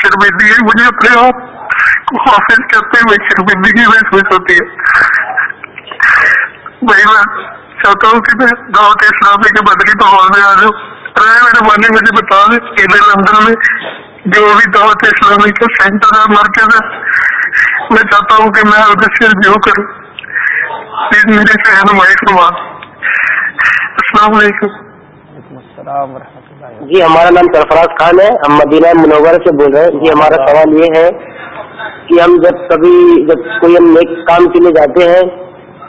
شرمندگی مجھے اپنے آپ کو حافظ کہتے ہوئے شرمندگی محسوس ہوتی ہے۔ بھائی میں چاہتا ہوں کہ میں دعوت اسلامی کے ماحول میں آ جاؤں رائے مجھے بتا دیں لندن میں جو بھی دعوت اسلامی کا سینٹر ہے مرکز ہے میں چاہتا ہوں کہ میں ادھر سے کروں پلیز سے رہنمائی فرما السلام علیکم جی ہمارا نام سرفراز خان ہے۔ ہم مدینہ منورہ سے بول رہے ہیں۔ جی ہمارا سوال یہ ہے کہ ہم جب کبھی جب کوئی ہم نیک کام کے لیے جاتے ہیں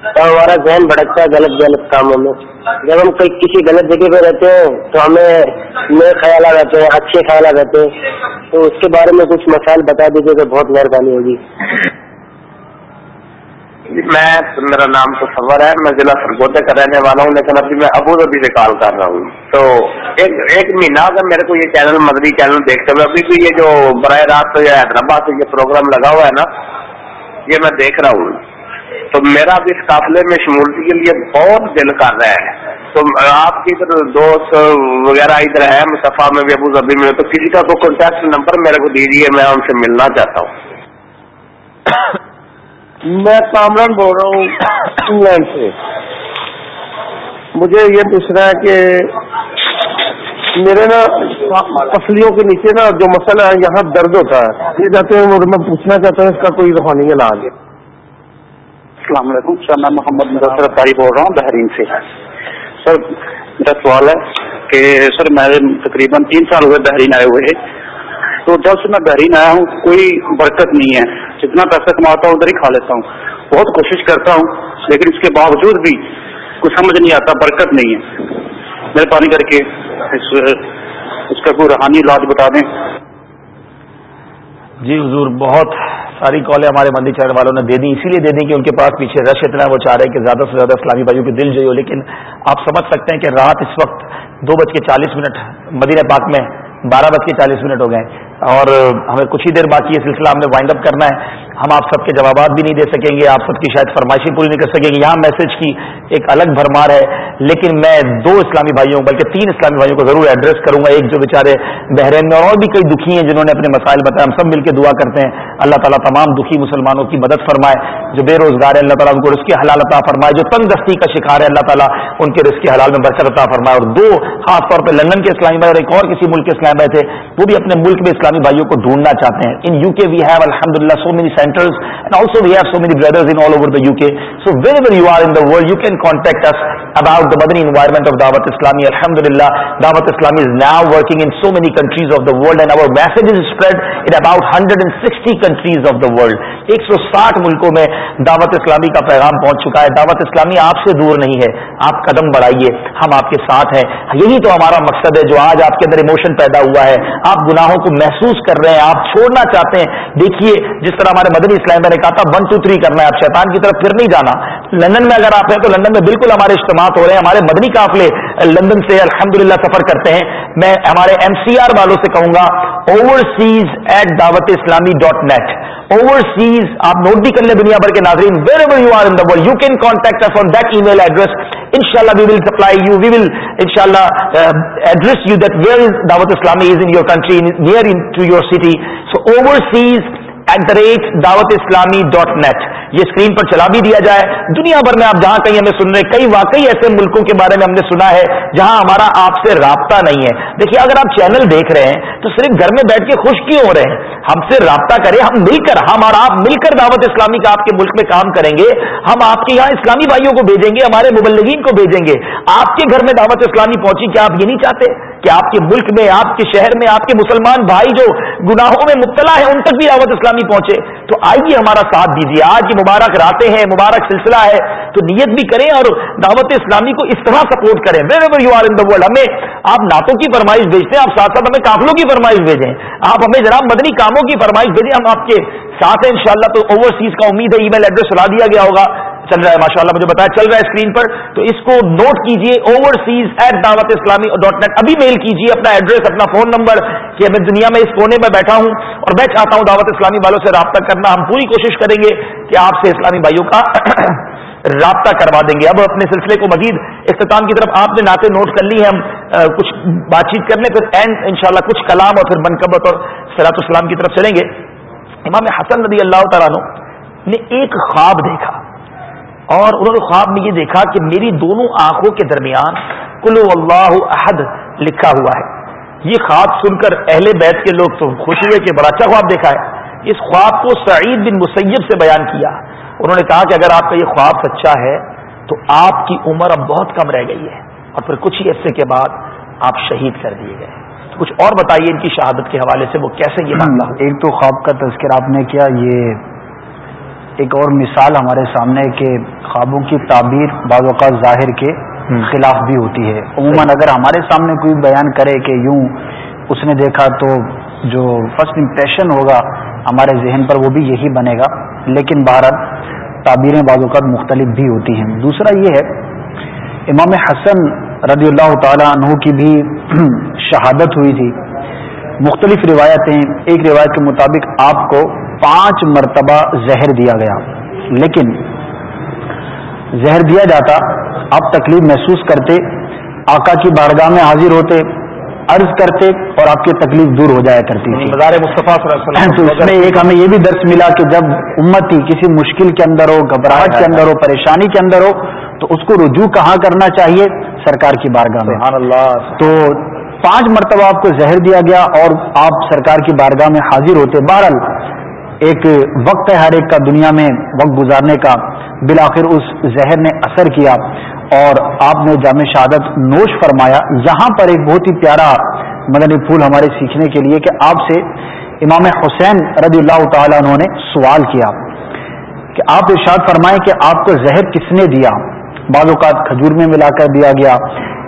تو ہمارا ذہن بھٹکتا ہے غلط غلط کاموں میں۔ جب ہم کوئی کسی غلط جگہ پہ رہتے ہیں، تو ہمیں نئے خیالات رہتے ہیں، اچھے خیالات رہتے ہیں۔ تو اس کے بارے میں کچھ مسائل بتا دیجیے تو بہت مہربانی ہوگی۔ میں، میرا نام تو سور ہے، میں ضلع سرگودے کا رہنے والا ہوں، لیکن ابھی میں ابو ظبی سے کال کر رہا ہوں۔ تو ایک ایک مہینہ اگر میرے کو یہ چینل مدری چینل دیکھتے ہوئے، ابھی بھی یہ جو براہ راست حیدرآباد سے یہ پروگرام لگا ہوا ہے نا، یہ میں دیکھ رہا ہوں۔ تو میرا بھی اس قافلے میں شمولیت کے لیے بہت دل کر رہا ہے۔ تو آپ کے ادھر دوست وغیرہ ادھر ہے مصفا میں بھی، ابو ظبی میں، تو کسی کا کوئی کانٹیکٹ نمبر میرے کو دیجیے میں ان سے ملنا چاہتا ہوں۔ میں کامران بول رہا ہوں انگلینڈ سے۔ مجھے یہ پوچھنا ہے کہ میرے نا پسلیوں کے نیچے نا جو مسئلہ ہے، یہاں درد ہوتا ہے۔ یہ جاتے ہیں، میں پوچھنا چاہتا ہوں اس کا کوئی روحانی علاج۔ ہے السلام علیکم سر میں محمد مظفر اطاری بول رہا ہوں بحرین سے۔ سر میرا سوال ہے کہ سر میں تقریباً تین سال ہوئے بحرین آئے ہوئے تو جب سے میں بحرین آیا ہوں کوئی برکت نہیں ہے۔ جتنا پیسہ کماتا ہوں ادھر ہی کھا لیتا ہوں۔ بہت کوشش کرتا ہوں لیکن اس کے باوجود بھی کچھ سمجھ نہیں آتا برکت نہیں ہے۔ مہربانی کر کے اس, اس کا کوئی روحانی علاج بتا دیں۔ جی حضور بہت ساری کالیں ہمارے مندی چڑھنے والوں نے دے دی، اسی لیے دے دی کہ ان کے پاس پیچھے رش اتنا ہے، وہ چاہ رہے ہیں کہ زیادہ سے زیادہ اسلامی بھائیوں کے دل جو ہو۔ لیکن آپ سمجھ سکتے ہیں کہ رات اس وقت دو بج کے چالیس منٹ مدینہ پاک میں بارہ بج کے چالیس منٹ ہو گئے۔ اور ہمیں کچھ ہی دیر باقی یہ سلسلہ ہم نے وائنڈ اپ کرنا ہے۔ ہم آپ سب کے جوابات بھی نہیں دے سکیں گے، آپ سب کی شاید فرمائشیں پوری نہیں کر سکیں گے۔ یہاں میسج کی ایک الگ بھرمار ہے، لیکن میں دو اسلامی بھائیوں، بلکہ تین اسلامی بھائیوں کو ضرور ایڈریس کروں گا۔ ایک جو بیچارے بحرین میں اور بھی کئی دکھی ہیں جنہوں نے اپنے مسائل بتایا ہم سب مل کے دعا کرتے ہیں۔ اللہ تعالیٰ تمام دکھی مسلمانوں کی مدد فرمائے، جو بے روزگار ہیں، اللہ تعالیٰ ان کو رسک حلال عطا فرمائے، جو تنگ دستی کا شکار ہے اللہ تعالیٰ ان کے رزق حلال میں برکت عطا فرمائے۔ اور دو، خاص طور پہ لندن کے اسلامی بھائی اور ایک اور کسی ملک کے اسلامی بھائی تھے، وہ بھی اپنے ملک میں اسلامی اسلامی بھائیوں کو ڈھونڈنا چاہتے ہیں۔ ان یو کے وی ہیو الحمد للہ so many centres and also we have so many brothers in all over the U K so very very you are in the world you can contact us about the Madani environment of Dawat Islami الحمد للہ Dawat Islami is now working in so many countries of the world and our message is spread in about hundred and sixty countries of the world ایک سو ساٹھ ملکوں میں دعوت اسلامی کا پیغام پہنچ چکا ہے۔ دعوت اسلامی آپ سے دور نہیں ہے۔ آپ قدم بڑھائیے۔ ہم آپ کے ساتھ ہیں۔ یہی تو ہمارا مقصد ہے جو آج آپ کے اندر ایموشن پیدا ہوا ہے۔ آپ گناہوں کو محسوس محسوس کر رہے ہیں، آپ چھوڑنا چاہتے ہیں۔ دیکھیے، جس طرح ہمارے مدنی اسلام میں نے کہا تھا ون ٹو تھری کرنا ہے آپ شیطان کی طرف پھر نہیں جانا۔ لندن میں اگر آپ ہیں تو لندن میں بالکل ہمارے اجتماع ہو رہے ہیں، ہمارے مدنی قافلے لندن سے الحمدللہ سفر کرتے ہیں، میں ہمارے ایم سی آر والوں سے کہوں گا overseas at Dawat Islami dot net overseas آپ نوٹ بھی کر لیں دنیا بھر کے ناظرین wherever you are in world you can contact on that email address ان شاء اللہ وی ول سپلائی یو وی ول ان شاء اللہ address you that where is Dawat Islami is in your country near in to your city so overseas at the rate Dawat Islami dot net یہ اسکرین پر چلا بھی دیا جائے۔ دنیا بھر میں آپ جہاں کہیں ہمیں سن رہے کئی واقعی ایسے ملکوں کے بارے میں ہم نے سنا ہے جہاں ہمارا آپ سے رابطہ نہیں ہے۔ دیکھیے، اگر آپ چینل دیکھ رہے ہیں تو صرف گھر میں بیٹھ کے خوش کیوں ہو رہے ہیں؟ ہم سے رابطہ کریں، ہم مل کر ہم اور آپ مل کر دعوت اسلامی کا آپ کے ملک میں کام کریں گے۔ ہم آپ کے یہاں اسلامی بھائیوں کو بھیجیں گے، ہمارے مبلغین کو بھیجیں گے۔ آپ کے گھر میں دعوت اسلامی پہنچی، کیا آپ یہ نہیں چاہتے کہ آپ کے ملک میں، آپ کے شہر میں، آپ کے مسلمان بھائی جو گناہوں میں مبتلا ہے ان تک بھی دعوت اسلامی پہنچے؟ تو آئیے ہمارا ساتھ دیجیے۔ آج کی مبارک راتیں ہیں، مبارک سلسلہ ہے، تو نیت بھی کریں اور دعوت اسلامی کو اس طرح سپورٹ کریں۔ Wherever you are in the world ہمیں آپ نعتوں کی فرمائش بھیجتے ہیں، آپ ساتھ ساتھ ہمیں کافلوں کی فرمائش بھیجیں۔ آپ ہمیں جناب مدنی کاموں کی فرمائش بھیجیں، ہم آپ کے ساتھ ہیں انشاءاللہ۔ تو اوورسیز کا امید ہے ای میل ایڈریس سلا دیا گیا ہوگا۔ چل رہا ہے ماشاء اللہ مجھے بتایا، چل رہا ہے اسکرین پر۔ تو اس کو نوٹ کیجیے over Cs at Dawat Islami dot net ابھی میل کیجیے اپنا ایڈریس اپنا فون نمبر کہ میں دنیا میں اس کونے میں بیٹھا ہوں۔ اور میں چاہتا ہوں دعوت اسلامی والوں سے رابطہ کرنا۔ ہم پوری کوشش کریں گے کہ آپ سے اسلامی بھائیوں کا (coughs) رابطہ کروا دیں گے۔ اب اپنے سلسلے کو مزید اختتام کی طرف آپ نے نعتیں نوٹ کر لی ہیں۔ ہم کچھ بات چیت کر لیں پھر اینڈ ان کچھ کلام اور پھر منقبت اور سلاط اسلام کی طرف چلیں گے۔ امام حسن رضی اللہ تعالیٰ نے ایک خواب دیکھا۔ اور انہوں نے خواب میں یہ دیکھا کہ میری دونوں آنکھوں کے درمیان کلو اللہ عہد لکھا ہوا ہے۔ یہ خواب سن کر اہل بیت کے لوگ تو خوش ہوئے کہ بڑا اچھا خواب دیکھا ہے۔ اس خواب کو سعید بن مسیب سے بیان کیا۔ انہوں نے کہا کہ اگر آپ کا یہ خواب سچا ہے تو آپ کی عمر اب بہت کم رہ گئی ہے اور پھر کچھ ہی عرصے کے بعد آپ شہید کر دیے گئے۔ تو کچھ اور بتائیے ان کی شہادت کے حوالے سے وہ کیسے یہ معاملہ ایک تو خواب کا تذکر آپ نے کیا، یہ ایک اور مثال ہمارے سامنے کہ خوابوں کی تعبیر بعض اوقات ظاہر کے خلاف بھی ہوتی ہے۔ عموماً اگر ہمارے سامنے کوئی بیان کرے کہ یوں اس نے دیکھا تو جو فرسٹ امپریشن ہوگا ہمارے ذہن پر وہ بھی یہی بنے گا۔ لیکن بہرحال تعبیریں بعض اوقات مختلف بھی ہوتی ہیں۔ دوسرا یہ ہے امام حسن رضی اللہ تعالیٰ عنہ کی بھی (clears throat) شہادت ہوئی تھی۔ مختلف روایتیں ایک روایت کے مطابق آپ کو پانچ مرتبہ زہر دیا گیا۔ لیکن زہر دیا جاتا آپ تکلیف محسوس کرتے آقا کی بارگاہ میں حاضر ہوتے عرض کرتے اور آپ کی تکلیف دور ہو جایا کرتی تھی۔ مصطفیٰ تو اس میں ایک ہمیں یہ بھی درس ملا کہ جب امت ہی کسی مشکل کے اندر ہو گھبراہٹ کے اندر ہو پریشانی کے اندر ہو تو اس کو رجوع کہاں کرنا چاہیے؟ سرکار کی بارگاہ میں۔ اللہ تو پانچ مرتبہ آپ کو زہر دیا گیا اور آپ سرکار کی بارگاہ میں حاضر ہوتے۔ بہرحال ایک وقت ہے، ہر ایک کا دنیا میں وقت گزارنے کا۔ بالآخر اس زہر نے اثر کیا اور آپ نے جامع شہادت نوش فرمایا۔ یہاں پر ایک بہت ہی پیارا مدنی پھول ہمارے سیکھنے کے لیے کہ آپ سے امام حسین رضی اللہ تعالیٰ انہوں نے سوال کیا کہ آپ ارشاد فرمائیں کہ آپ کو زہر کس نے دیا؟ بعض اوقات کھجور میں ملا کر دیا گیا،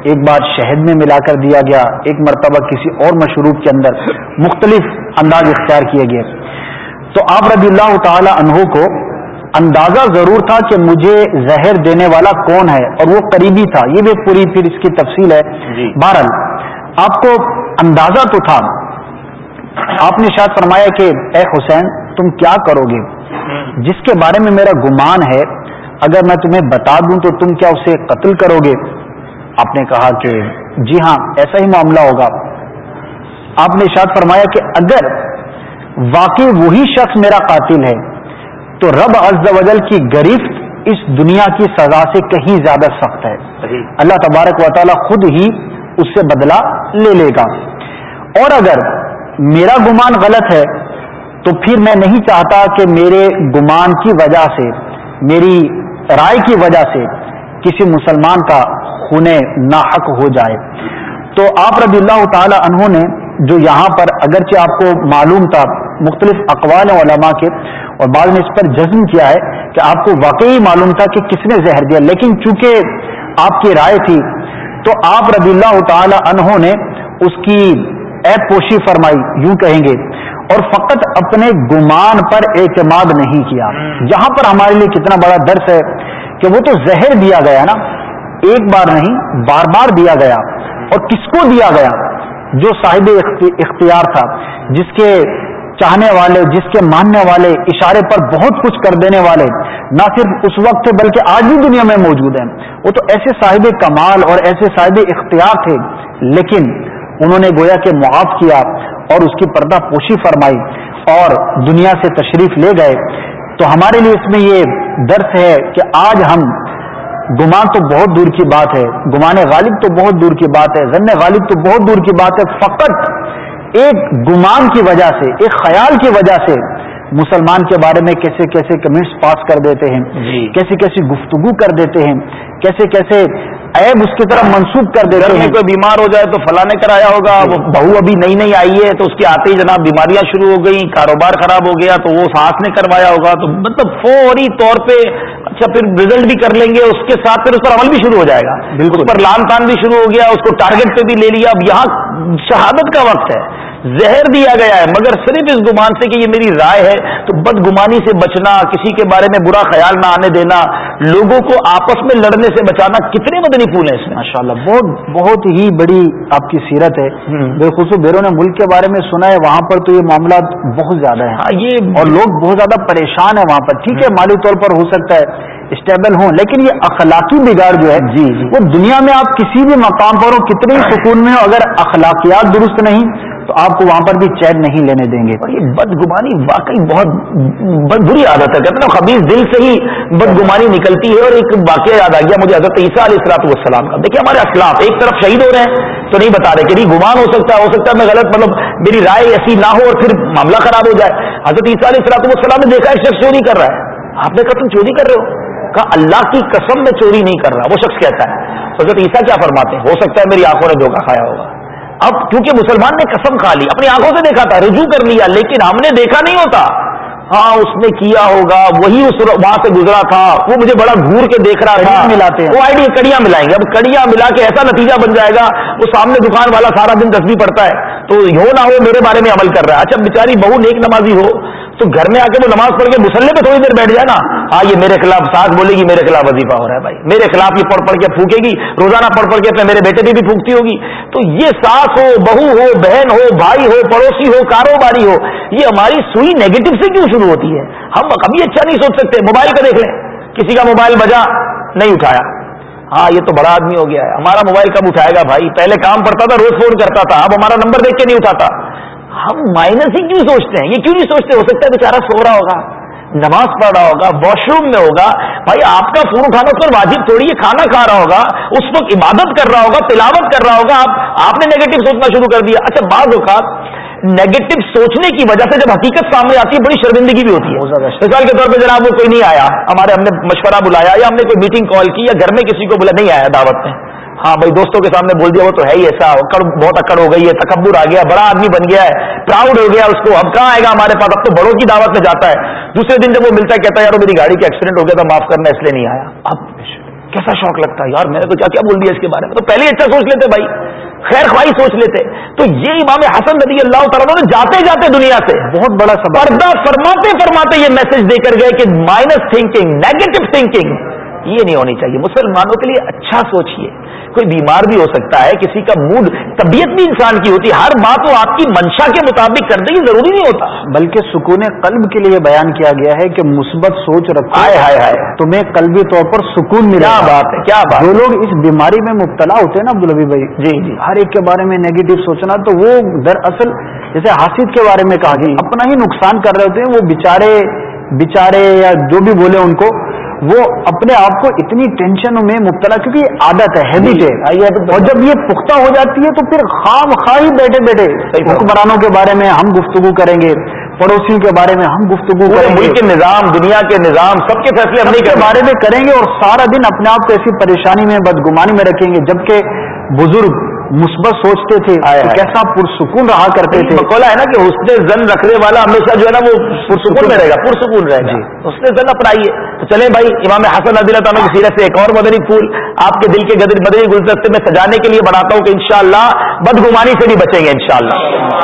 ایک بار شہد میں ملا کر دیا گیا، ایک مرتبہ کسی اور مشروب کے اندر مختلف انداز اختیار کیے گئے۔ تو آپ رضی اللہ تعالی عنہ کو اندازہ ضرور تھا کہ مجھے زہر دینے والا کون ہے اور وہ قریبی تھا۔ یہ بھی پوری پھر اس کی تفصیل ہے۔ جی۔ بہرحال آپ کو اندازہ تو تھا۔ آپ نے شاید فرمایا کہ اے حسین تم کیا کرو گے؟ جس کے بارے میں میرا گمان ہے اگر میں تمہیں بتا دوں تو تم کیا اسے قتل کرو گے؟ آپ نے کہا کہ جی ہاں ایسا ہی معاملہ ہوگا۔ آپ نے شاید فرمایا کہ اگر واقعی وہی شخص میرا قاتل ہے۔ تو رب عز و جل کی گرفت اس دنیا کی سزا سے کہیں زیادہ سخت ہے۔ اللہ تبارک و تعالی خود ہی اس سے بدلہ لے لے گا۔ اور اگر میرا گمان غلط ہے تو پھر میں نہیں چاہتا کہ میرے گمان کی وجہ سے میری رائے کی وجہ سے کسی مسلمان کا خونے ناحق ہو جائے۔ تو آپ رضی اللہ تعالی عنہ نے جو یہاں پر اگرچہ آپ کو معلوم تھا مختلف اقوال علماء کے، اور بعض نے اس پر جزم کیا ہے کہ آپ کو واقعی معلوم تھا کہ کس نے زہر دیا۔ لیکن چونکہ آپ کی رائے تھی، تو آپ رضی اللہ تعالی عنہ نے اس کی ایپ پوشی فرمائی، یوں کہیں گے، اور فقط اپنے گمان پر اعتماد نہیں کیا۔ یہاں پر ہمارے لیے کتنا بڑا درس ہے کہ وہ تو زہر دیا گیا نا، ایک بار نہیں، بار بار دیا گیا، اور کس کو دیا گیا؟ جو صاحب اختیار تھا، جس کے چاہنے والے، جس کے ماننے والے اشارے پر بہت کچھ کر دینے والے، نہ صرف اس وقت تھے، بلکہ آج بھی دنیا میں موجود ہیں۔ وہ تو ایسے صاحب کمال اور ایسے صاحب اختیار تھے، لیکن انہوں نے گویا کہ معاف کیا اور اس کی پردہ پوشی فرمائی اور دنیا سے تشریف لے گئے۔ تو ہمارے لیے اس میں یہ درس ہے کہ آج ہم گمان تو بہت دور کی بات ہے گمان غالب تو بہت دور کی بات ہے ضن غالب تو بہت دور کی بات ہے فقط ایک گمان کی وجہ سے ایک خیال کی وجہ سے مسلمان کے بارے میں کیسے کیسے کمنٹس پاس کر دیتے ہیں جی۔ کیسی کیسی گفتگو کر دیتے ہیں کیسے کیسے عیب اس کی طرف منسوخ کر دیتے ہیں۔ کوئی بیمار ہو جائے تو فلاں نے کرایا ہوگا وہ بہو ابھی نئی نئی آئی ہے تو اس کے آتے ہی جناب بیماریاں شروع ہو گئی کاروبار خراب ہو گیا تو وہ سانس نے کروایا ہوگا تو مطلب فوری طور پہ اچھا پھر رزلٹ بھی کر لیں گے اس کے ساتھ پھر اس پر عمل بھی شروع ہو جائے گا۔ اس پر لان تان بھی شروع ہو گیا اس کو ٹارگیٹ پہ بھی لے لیا۔ اب یہاں شہادت کا وقت ہے۔ زہر دیا گیا ہے مگر صرف اس گمان سے کہ یہ میری رائے ہے تو بدگمانی سے بچنا کسی کے بارے میں برا خیال نہ آنے دینا لوگوں کو آپس میں لڑنے سے بچانا کتنے مدنی پھول ہیں اس میں؟ ماشاء اللہ بہت بہت ہی بڑی آپ کی سیرت ہے۔ بالخصوص بیرون ملک کے بارے میں سنا ہے وہاں پر تو یہ معاملات بہت زیادہ ہیں۔ ہاں، یہ اور لوگ بہت زیادہ پریشان ہیں وہاں پر۔ ٹھیک ہے مالی طور پر ہو سکتا ہے اسٹیبل ہوں لیکن یہ اخلاقی بگاڑ جو ہے جی جی۔ وہ دنیا میں آپ کسی بھی مقام پر ہو کتنے سکون میں ہو اگر اخلاقیات درست نہیں تو آپ کو وہاں پر بھی چین نہیں لینے دیں گے۔ اور یہ بدگمانی واقعی بہت بری عادت ہے۔ کہتے ہیں خبیز دل سے ہی بدگمانی نکلتی ہے اور ایک واقعہ یاد آ گیا مجھے حضرت عیسیٰ علیہ السلاط والسلام کا۔ دیکھیے ہمارے اسلاف ایک طرف شہید ہو رہے ہیں تو نہیں بتا رہے کہ نہیں، گمان ہو سکتا ہے، ہو سکتا ہے میں غلط مطلب میری رائے ایسی نہ ہو اور پھر معاملہ خراب ہو جائے۔ حضرت عیسیٰ علیہ السلاط والسلام نے دیکھا ایک شخص چوری کر رہا ہے۔ آپ نے کہا تم چوری کر رہے ہو؟ کہا اللہ کی قسم میں چوری نہیں کر رہا۔ وہ شخص کہتا ہے، حضرت عیسیٰ کیا فرماتے ہیں؟ ہو سکتا ہے میری آنکھوں نے دھوکہ کھایا ہوگا۔ اب کیونکہ مسلمان نے قسم کھا لی اپنی آنکھوں سے دیکھا تھا رجوع کر لیا لیکن ہم نے دیکھا نہیں ہوتا۔ ہاں اس نے کیا ہوگا وہی اس وہاں سے گزرا تھا۔ وہ مجھے بڑا گور کے دیکھ رہا تھا۔ ملاتے ہیں۔ وہ آئی ڈی کڑیاں ملائیں گے۔ اب کڑیاں ملا کے ایسا نتیجہ بن جائے گا وہ سامنے دکان والا سارا دن تصویر پڑتا ہے۔ تو ہو نہ ہو میرے بارے میں عمل کر رہا ہے۔ اچھا بیچاری بہو نیک نمازی ہو۔ تو گھر میں آ کے وہ نماز پڑھ کے مسلے پہ تھوڑی دیر بیٹھ جائے نا۔ ہاں یہ میرے خلاف ساس بولے گی میرے خلاف وظیفہ ہو رہا ہے بھائی۔ میرے خلاف یہ پڑھ پڑھ کے پھونکے گی۔ روزانہ پڑھ پڑھ کے اپنے میرے بیٹے بھی, بھی پھونکتی ہوگی۔ تو یہ ساس ہو بہو ہو بہن ہو بھائی ہو پڑوسی ہو کاروباری ہو یہ ہماری سوئی نیگیٹو سے کیوں شروع ہوتی ہے؟ ہم کبھی اچھا نہیں سوچ سکتے۔ موبائل کا دیکھ لیں۔ کسی کا موبائل بجا نہیں اٹھایا۔ ہاں یہ تو بڑا آدمی ہو گیا ہے۔ ہمارا موبائل کب اٹھائے گا بھائی؟ پہلے کام پڑتا تھا روز فون کرتا تھا۔ اب ہمارا نمبر دیکھ کے نہیں اٹھاتا۔ ہم مائنس ہی کیوں سوچتے ہیں؟ یہ کیوں نہیں سوچتے؟ ہو سکتا ہے بیچارہ سو رہا ہوگا نماز پڑھ رہا ہوگا واش روم میں ہوگا بھائی آپ کا فون اٹھانا اس پر واجب تھوڑی ہے کھانا کھا رہا ہوگا اس وقت عبادت کر رہا ہوگا تلاوت کر رہا ہوگا آپ آپ نے نیگیٹو سوچنا شروع کر دیا۔ اچھا بعض اوقات نیگیٹو سوچنے کی وجہ سے جب حقیقت سامنے آتی ہے بڑی شرمندگی بھی ہوتی ہے۔ مثال کے طور پہ جناب وہ کوئی نہیں آیا ہمارے ہم نے مشورہ بلایا یا ہم نے کوئی میٹنگ کال کی یا گھر میں کسی کو بلا نہیں آیا دعوت میں۔ ہاں بھائی دوستوں کے سامنے بول دیا وہ تو ہے ہی ایسا اکڑ بہت اکڑ ہو گئی ہے تکبر آ گیا بڑا آدمی بن گیا ہے پراؤڈ ہو گیا اس کو اب کہاں آئے گا ہمارے پاس؟ اب تو بڑوں کی دعوت میں جاتا ہے۔ دوسرے دن جب وہ ملتا ہے کہتا ہے یار میری گاڑی کا ایکسیڈنٹ ہو گیا تھا معاف کرنا اس لیے نہیں آیا۔ اب کیسا شوق لگتا ہے؟ یار میں نے تو کیا کیا بول دیا اس کے بارے میں؟ تو پہلے اچھا سوچ لیتے بھائی خیر خواہی سوچ لیتے۔ تو یہ امام حسن رضی اللہ تعالیٰ نے جاتے جاتے دنیا سے بہت بڑا پردہ فرماتے فرماتے یہ میسج دے کر گئے کہ مائنس تھنکنگ نیگیٹو تھنکنگ یہ نہیں ہونی چاہیے۔ مسلمانوں کے لیے اچھا سوچیے کوئی بیمار بھی ہو سکتا ہے کسی کا موڈ طبیعت بھی انسان کی ہوتی ہے۔ ہر بات وہ آپ کی منشا کے مطابق کر دے یہ ضروری نہیں ہوتا۔ بلکہ سکون قلب کے لیے بیان کیا گیا ہے کہ مثبت سوچ رکھو۔ ہائے ہائے ہائے۔ تمہیں قلبی طور پر سکون ملا بات ہے کیا بات جو لوگ اس بیماری میں مبتلا ہوتے ہیں نا عبدالبی بھائی جی جی۔ ہر ایک کے بارے میں نیگیٹو سوچنا تو وہ دراصل جیسے حاصد کے بارے میں کہا گیا۔ اپنا ہی نقصان کر رہے ہوتے ہیں وہ بےچارے بےچارے یا جو بھی بولے ان کو۔ وہ اپنے آپ کو اتنی ٹینشن میں مبتلا کیونکہ یہ عادت ہے ہیبٹ ہے۔ اور جب یہ پختہ ہو جاتی ہے تو پھر خام خواہ بیٹھے بیٹھے حکمرانوں کے بارے میں ہم گفتگو کریں گے پڑوسیوں کے بارے میں ہم گفتگو کریں گے۔ ملک کے نظام دنیا کے نظام سب کے فیصلے ہم کے بارے میں کریں گے اور سارا دن اپنے آپ کو ایسی پریشانی میں بدگمانی میں رکھیں گے جبکہ بزرگ مثبت سوچتے تھے تو کیسا پرسکون رہا کرتے تھے۔ مقولہ ہے نا کہ حسن زن رکھنے والا ہمیشہ جو ہے نا وہ پرسکون میں رہے گا پرسکون رہے گا۔ حسن زن اپنائیے تو چلیں بھائی امام حسن عدل تعالیٰ کی سیرت سے ایک اور مدنی پھول آپ کے دل کے گدر مدنی گلدستے میں سجانے کے لیے بناتا ہوں کہ انشاءاللہ بدگمانی سے بھی بچیں گے انشاءاللہ۔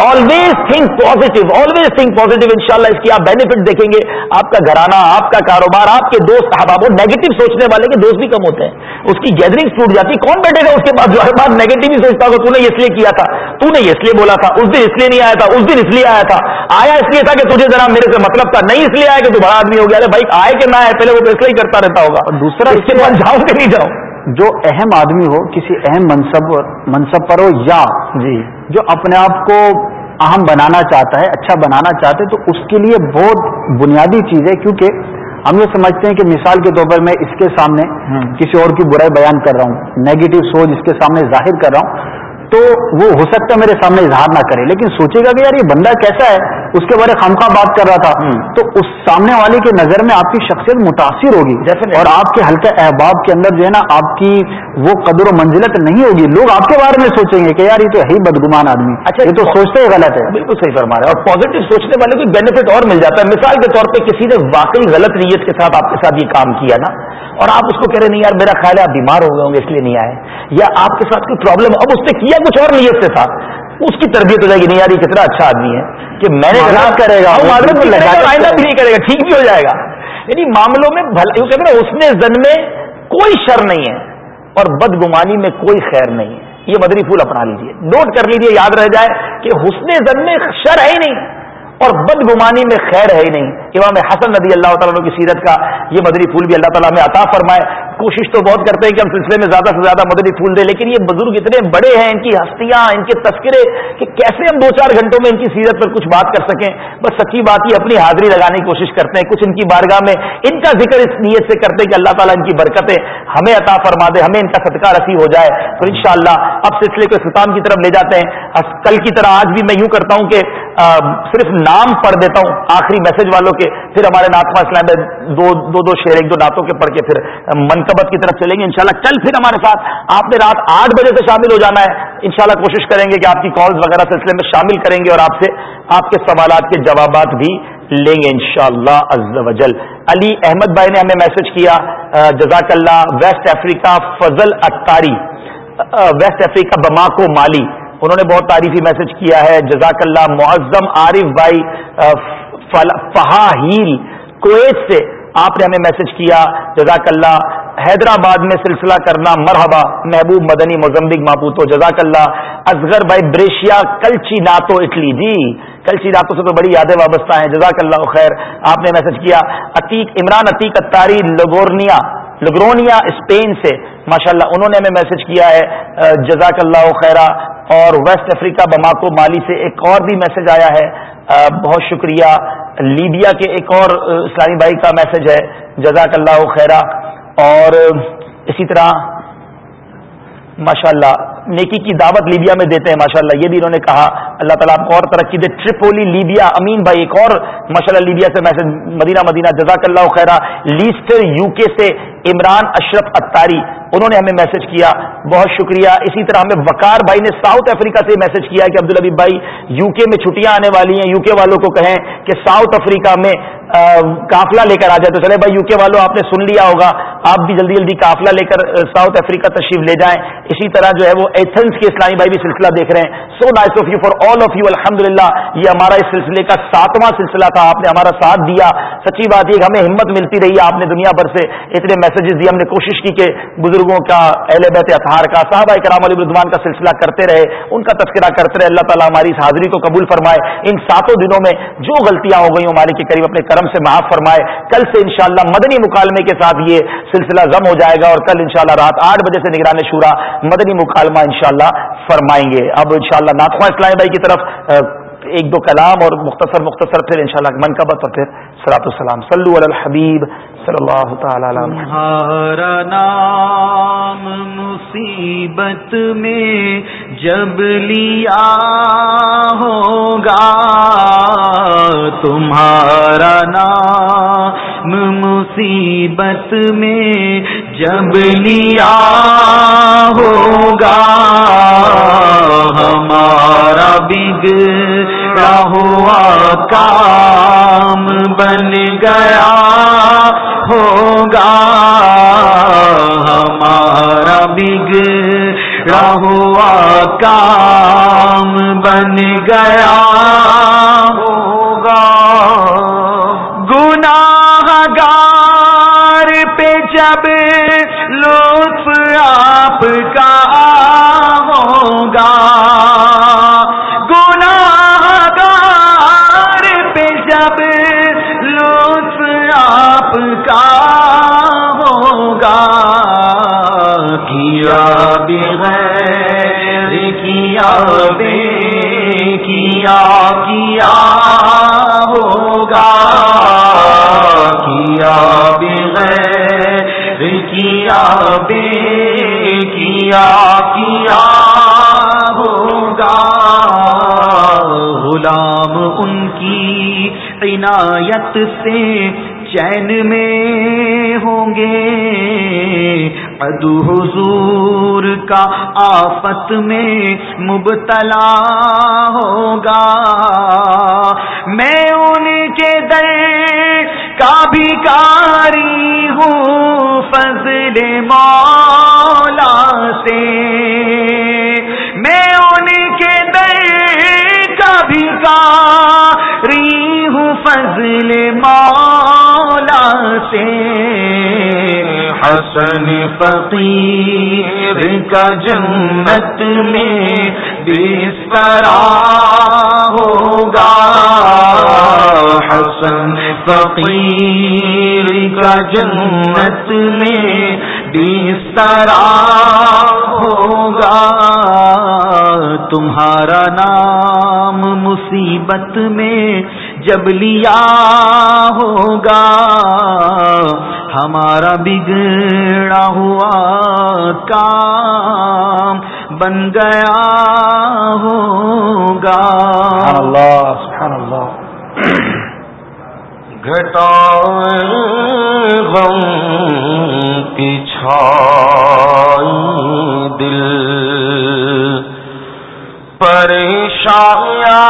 Always think positive always think positive انشاءاللہ۔ اس کی آپ بینیفٹ دیکھیں گے۔ آپ کا گھرانہ آپ کا کاروبار آپ کے دوست احباب وہ نیگیٹو سوچنے والے کے دوست بھی کم ہوتے ہیں۔ اس کی گیدرنگ ٹوٹ جاتی ہے کون بیٹھے گا اس کے بعد جو ہر بات نیگیٹو ہی سوچتا ہوگا تو نے اس لیے کیا تھا؟ تو نے اس لیے بولا تھا اس دن اس لیے نہیں آیا تھا اس دن اس لیے آیا تھا۔ آیا اس لیے تھا کہ تجھے ذرا میرے سے مطلب تھا نہیں اس لیے آیا کہ تو بڑا آدمی ہو گیا۔ ارے بھائی آئے کہ نہ آئے پہلے وہ فیصلہ ہی کرتا رہتا ہوگا۔ دوسرا اس کے بعد جاؤں کہ نہیں جاؤں جو اہم آدمی ہو کسی اہم منصب منصب پر ہو یا جی۔ جو اپنے آپ کو اہم بنانا چاہتا ہے اچھا بنانا چاہتے تو اس کے لیے بہت بنیادی چیز ہے۔ کیونکہ ہم یہ سمجھتے ہیں کہ مثال کے طور پر میں اس کے سامنے کسی اور کی برائی بیان کر رہا ہوں نیگیٹو سوچ اس کے سامنے ظاہر کر رہا ہوں۔ تو وہ ہو سکتا ہے میرے سامنے اظہار نہ کرے۔ لیکن سوچے گا کہ یار یہ بندہ کیسا ہے اس کے بارے خامخواہ بات کر رہا تھا۔ تو اس سامنے والے کی نظر میں آپ کی شخصیت متاثر ہوگی۔ اور آپ کے ہلکے احباب کے اندر جو ہے نا آپ کی وہ قدر و منزلت نہیں ہوگی۔ لوگ آپ کے بارے میں سوچیں گے کہ یار یہ تو ہے ہی بدگمان آدمی۔ اچھا یہ تو سوچتے ہی غلط ہے۔ بالکل صحیح فرما رہے ہیں۔ اور پازیٹو سوچنے والے کو بینیفٹ اور مل جاتا ہے۔ مثال کے طور پہ کسی نے واقعی غلط نیت کے ساتھ آپ کے ساتھ یہ کام کیا نا اور آپ اس کو کہہ رہے نہیں یار میرا خیال ہے آپ بیمار ہو گئے ہوں گے اس لیے نہیں آئے۔ یا آپ کے ساتھ کوئی پرابلم اب اس نے کیا کچھ اور نیت سے تھا اس کی تربیت ہو جائے گی نہیں یار یہ کتنا اچھا آدمی ہے کہ میں نے کرے گا آئندہ بھی نہیں کرے گا ٹھیک بھی ہو جائے گا۔ یعنی معاملوں میں اس نے زن میں کوئی شر نہیں ہے اور بدگمانی میں کوئی خیر نہیں ہے۔ یہ مدری پھول اپنا لیجیے۔ نوٹ کر لیجیے یاد رہ جائے کہ حسن زن میں شر ہے ہی نہیں اور بدگمانی میں خیر ہے ہی نہیں۔ امام حسن ندی اللہ تعالیٰ کی سیرت کا یہ مدری پھول بھی اللہ تعالیٰ میں عطا فرمائے۔ کوشش تو بہت کرتے ہیں کہ ہم سلسلے میں زیادہ سے زیادہ مدنی پھول دیں، لیکن یہ بزرگ اتنے بڑے ہیں، ان کی ہستیاں، ان کے تذکرے کہ کیسے ہم دو چار گھنٹوں میں ان کی سیرت پر کچھ بات کر سکیں۔ بس سچی بات ہی اپنی حاضری لگانے کی کوشش کرتے ہیں۔ کچھ ان کی بارگاہ میں ان کا ذکر اس نیت سے کرتے ہیں کہ اللہ تعالیٰ ان کی برکتیں ہمیں عطا فرما دے، ہمیں ان کا صدقہ رسی ہو جائے۔ تو ان اب سلسلے کو اختتام کی طرف لے جاتے ہیں۔ کل کی طرح آج بھی میں یوں کرتا ہوں کہ صرف نام پڑھ دیتا ہوں آخری میسج والوں کے، پھر ہمارے ناتما اسلام میں دو دو دو شعر، ایک دو نعتوں کے پڑھ کے پھر من منقبت کی طرف چلیں گے، انشاءاللہ کل پھر ہمارے ساتھ آپ نے رات آٹھ بجے سے شامل ہو جانا ہے۔ انشاءاللہ کوشش کریں گے کہ آپ کی کالز وغیرہ سلسلے میں شامل کریں گے اور آپ سے آپ کے سوالات کے جوابات بھی لیں گے انشاءاللہ شاء اللہ علی احمد بھائی نے ہمیں میسج کیا جزاک اللہ ویسٹ افریقہ فضل اتاری ویسٹ افریقہ بماکو مالی انہوں نے بہت تعریفی میسج کیا ہے۔ جزاک اللہ معظم عارف بھائی فہا ہیل کویت سے آپ نے ہمیں میسج کیا۔ جزاک اللہ حیدرآباد میں سلسلہ کرنا، مرحبا، محبوب مدنی مزمبک ماپوتو جزاک اللہ اصغر بھائی بریشیا، کلچی ناتو، اٹلی۔ جی کلچی ناتو سے تو بڑی یادیں وابستہ ہیں جزاک اللہ خیر، آپ نے میسج کیا۔ عتیق، عمران عتیق اتاری لگورنیا، لگرونیا، اسپین سے۔ ماشاءاللہ، انہوں نے ہمیں میسج کیا ہے۔ جزاک اللہ خیرہ۔ اور ویسٹ افریقہ، بماکو، مالی سے ایک اور بھی میسج آیا ہے۔ بہت شکریہ۔ لیبیا کے ایک اور اسلامی بھائی کا میسج ہے۔ جزاک اللہ خیرہ۔ اور اسی طرح ماشاء اللہ نیکی کی دعوت لیبیا میں دیتے ہیں ماشاء اللہ یہ بھی انہوں نے کہا۔ اللہ تعالیٰ آپ کو اور ترقی دے۔ ٹریپولی، لیبیا، امین بھائی، ایک اور ماشاء اللہ لیبیا سے میسج مدینہ مدینہ جزاک اللہ خیرہ، لیسٹر یو کے سے عمران اشرف اتاری انہوں نے ہمیں میسج کیا۔ بہت شکریہ۔ اسی طرح ہمیں وقار بھائی نے ساؤتھ افریقہ سے میسج کیا کہ عبد بھائی، یو کے میں چھٹیاں آنے والی ہیں۔ یو کے والوں کو کہیں کہ ساؤتھ افریقہ میں کافلا لے کر آ جائے۔ تو چلے بھائی، یو کے والوں، آپ نے سن لیا ہوگا۔ آپ بھی جلدی جلدی کافلا لے کر ساؤتھ افریقہ تشریف لے جائیں۔ اسی طرح جو ہے وہ ایتھنس کے اسلامی بھائی بھی سلسلہ دیکھ رہے ہیں. So nice of you for all of you الحمد یہ ہمارا اس سلسلے کا ساتواں سلسلہ تھا. آپ نے ہمارا ساتھ دیا. سچی بات یہ ہمیں ہمت ملتی رہی ہے. آپ نے دنیا بھر سے اتنے میسجز دیے. ہم نے کوشش کی کہ بزرگوں کا اہل بیت اطہار کا، صحابہ کرام علی ردوان کا سلسلہ کرتے رہے. ان کا تذکرہ کرتے رہے. اللہ تعالیٰ ہماری اس حاضری کو قبول فرمائے. ان ساتوں دنوں میں جو غلطیاں ہو گئی ہوں، مالک کے قریب اپنے کرم سے معاف فرمائے. کل سے انشاءاللہ مدنی مکالمے کے ساتھ یہ سلسلہ ضم ہو جائے گا اور کل انشاءاللہ رات آٹھ بجے سے نگران شورا مدنی مکالمہ انشاءاللہ فرمائیں گے۔ اب انشاءاللہ شاء اللہ اسلامی بھائی کی طرف ایک دو کلام اور مختصر مختصر پھر انشاءاللہ من کا بت اور پھر سلاۃ السلام صلو علی الحبیب صلی اللہ تعالی تمہارا نام مصیبت میں جب لیا ہوگا، تمہارا نام مصیبت میں جب لیا ہوگا، ہمارا بگ ہوا کام بن گیا ہوگا ہمارا بگ ہوا کام بن گیا ہوگا۔ گناہ گار پہ جب لطف آپ کا ہوگا۔ بغیر، کیا بے، کیا کیا ہوگا؟ کیا بغیر، کیا بے، کیا کیا ہوگا؟ غلام ان کی عنایت سے چین میں ہوں گے۔ ادو حضور کا آفت میں مبتلا ہوگا۔ میں ان کے در کا بھی کاری ہوں، فضل مولا سے۔ حسن فقیر کا جنت میں بسترا ہوگا۔ حسن فقیر کا جنت میں بسترا ہوگا۔ تمہارا نام مصیبت میں جب لیا ہوگا ہمارا بگڑا ہوا کام بن گیا ہوگا۔ اللہ سبحان اللہ گھٹا غم کی چھائی دل پریشانیاں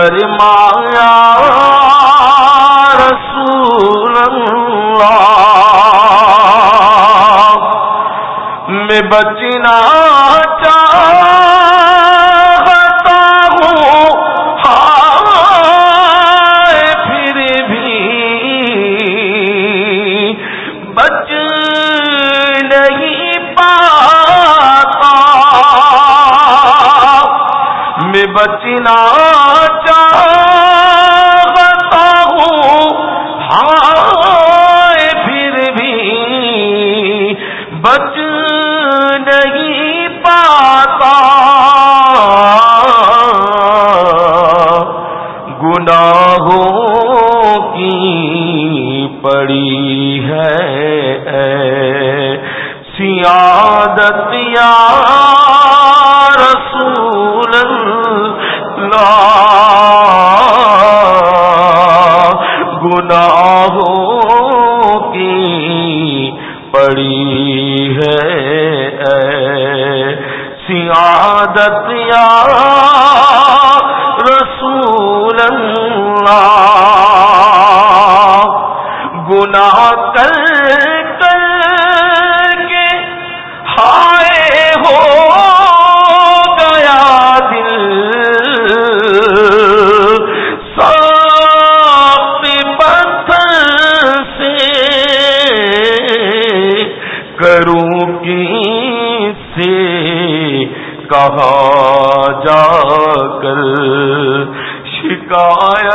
قدر مایا رسول اللہ میں بچنا چاہتا ہوں، ہائے پھر بھی۔ بچ نہیں پاتا۔ میں بچنا بچ نہیں پاتا۔ گناہوں کی پڑی ہے سیادت یا رسول اللہ۔ مدد یا رسول اللہ گناہ شکایت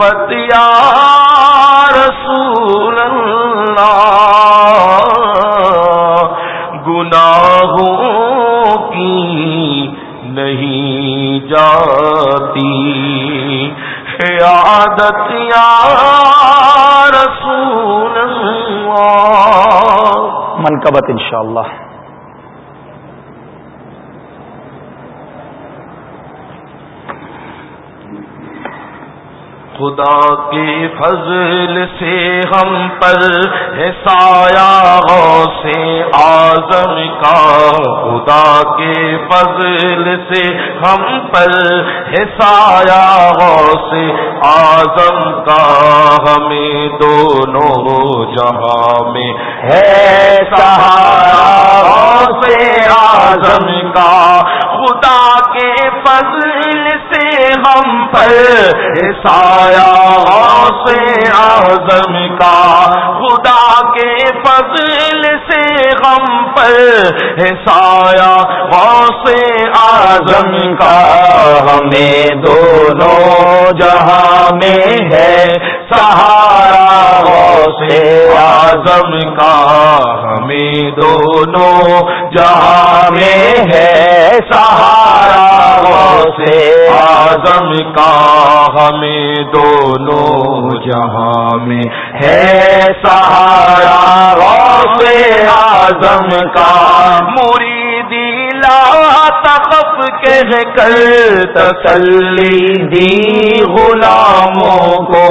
الفت یا رسول اللہ، گناہوں کی نہیں جاتی۔ ہے عادت یا رسول اللہ۔ منقبت انشاءاللہ۔ خدا کے فضل سے ہم پر ہے سایہ سے آزم کا۔ خدا کے فضل سے ہم پر ہے سایہ سے آزم کا۔ ہمیں دونوں جہاں میں ہے سہارا سے آزم کا۔ خدا کے فضل ہم پر سایہ سے آزم کا، خدا کے فضل سے غم پر سایہ سے آزم کا۔ ہمیں دونوں جہاں میں ہے سہارا سے آزم کا۔ ہمیں دونوں جہاں میں ہے سہارا سے آزم کا ہمیں دونوں جہاں میں ہے سہارا۔ سے آزم کا مریدی لا تخف کہہ کر تسلی دی غلاموں کو۔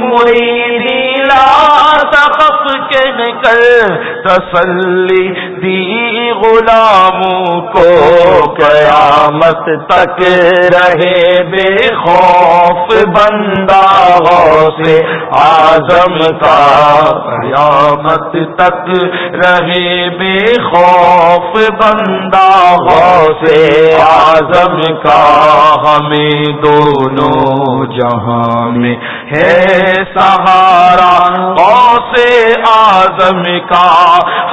مریدی لا تخف کہہ کر تسلی دی غلاموں کو قیامت تک رہے بے خوف بندہ سے آزم کا قیامت تک رہے بے خوف بندہ سے آزم کا۔ ہمیں دونوں جہاں میں ہے سہارا۔ سے آزم کا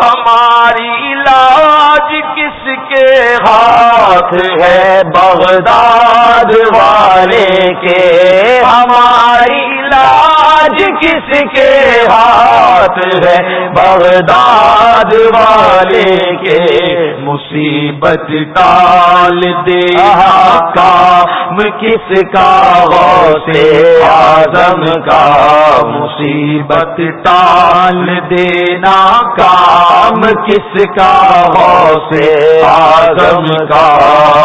ہماری لاج کس کے ہاتھ ہے؟ بغداد والے کے ہماری لاج کس کے ہاتھ ہے بغداد والے کے مصیبت ٹال دے کام کس کا سے آزم کا مصیبت ٹال دینا کام کس کا سے آزم کا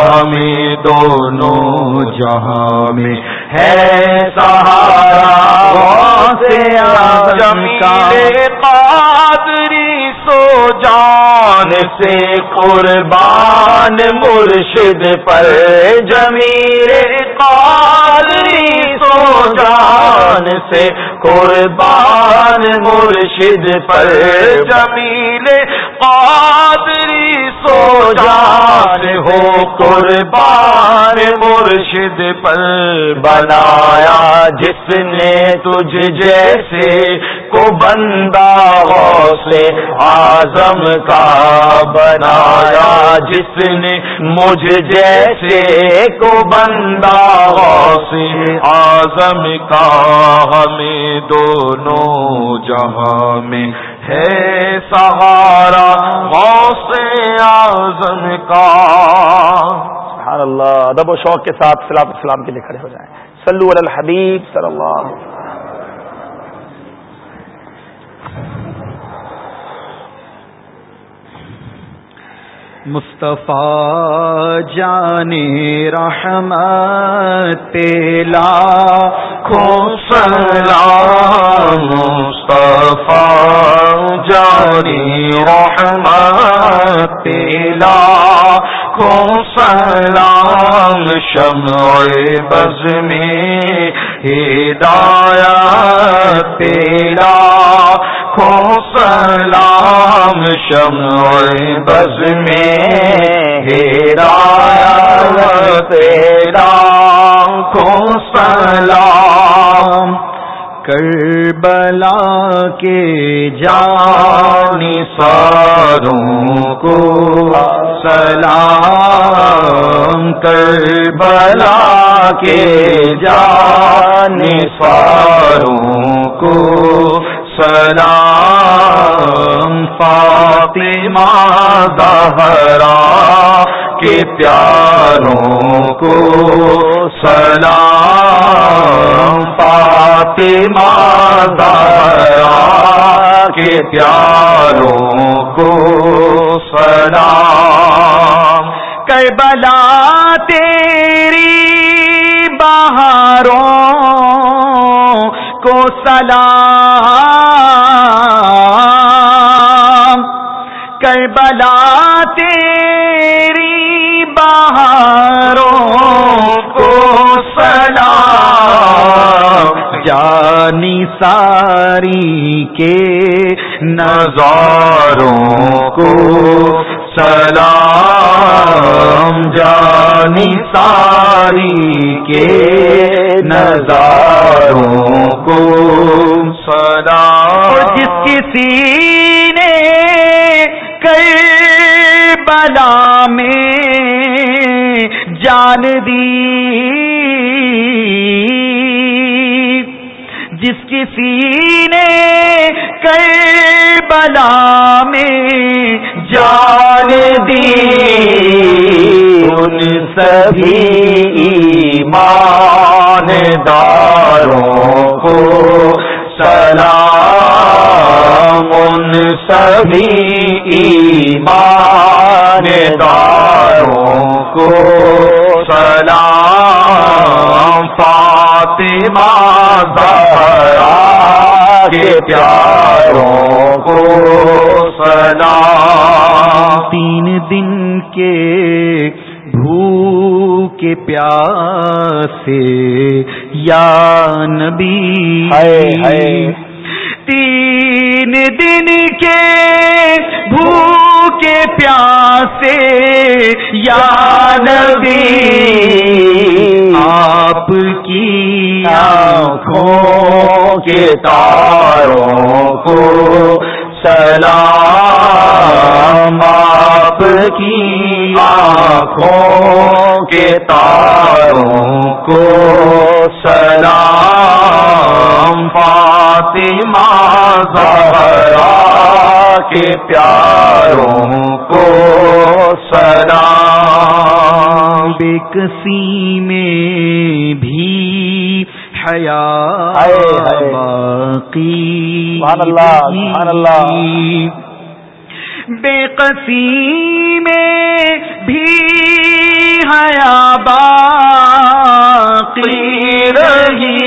ہمیں دونوں جہاں میں ہے سہارا۔ سے آزم قادری سو جان سے قربان مرشد پر۔ جمیل قادری سو جان سے قربان مرشد پر۔ جمیل قادری سو جان ہو قربان مرشد پر بنایا جس نے تجھ جیسے کو بندہ سے آزم کا بنایا، جس نے مجھ جیسے کو بندہ سے آزم کا۔ ہمیں دونوں جہاں میں ہے سہارا غوث آزم کا۔ سبحان اللہ، ادب و شوق کے ساتھ سلام اسلام کے لیے کھڑے ہو جائیں۔ سلو علی الحبیب صلی اللہ مصطفیٰ جان رحمت پیلا کھو سلام مصطفیٰ جانی رحمت پیلا کھو سلام شمع بز میں ہدایت تیرا کھو سلام شمع بز میں ہیرا تیرا کو سلام۔ کربلا کے جانی ساروں کو سلام کربلا کے جانی ساروں کو سلام فاطمہ زہرا کے پیاروں کو سلام، فاطمہ زہرا کے پیاروں کو سلام۔ کربلا تیری بہاروں سلام۔ کربلا تیری بہاروں کو سلام۔ جانی ساری کے نظاروں کو سلام۔ جانی ساری کے نظاروں کو سلام۔ جس کسی نے کئی بلا میں جان دی۔ جس کسی نے کئی میں جان دی۔ ان سبھی ایمان داروں کو سلام ان سبھی ایمان داروں کو سلام فاطمہ زہرا کے پیاروں کو سلام تین دن کے بھوکے پیاسے یا نبی۔ تین دن کے بھوکے پیاسے یا نبی۔ آپ کی آنکھوں کے تاروں کو سلام، آپ کی آنکھوں کے تاروں کو سلام، فاطمہ زہرا کے پیاروں کو سلام۔ بے کسی میں بھی حیا باقی۔ بے قسی میں بھی حیا باقی رہی۔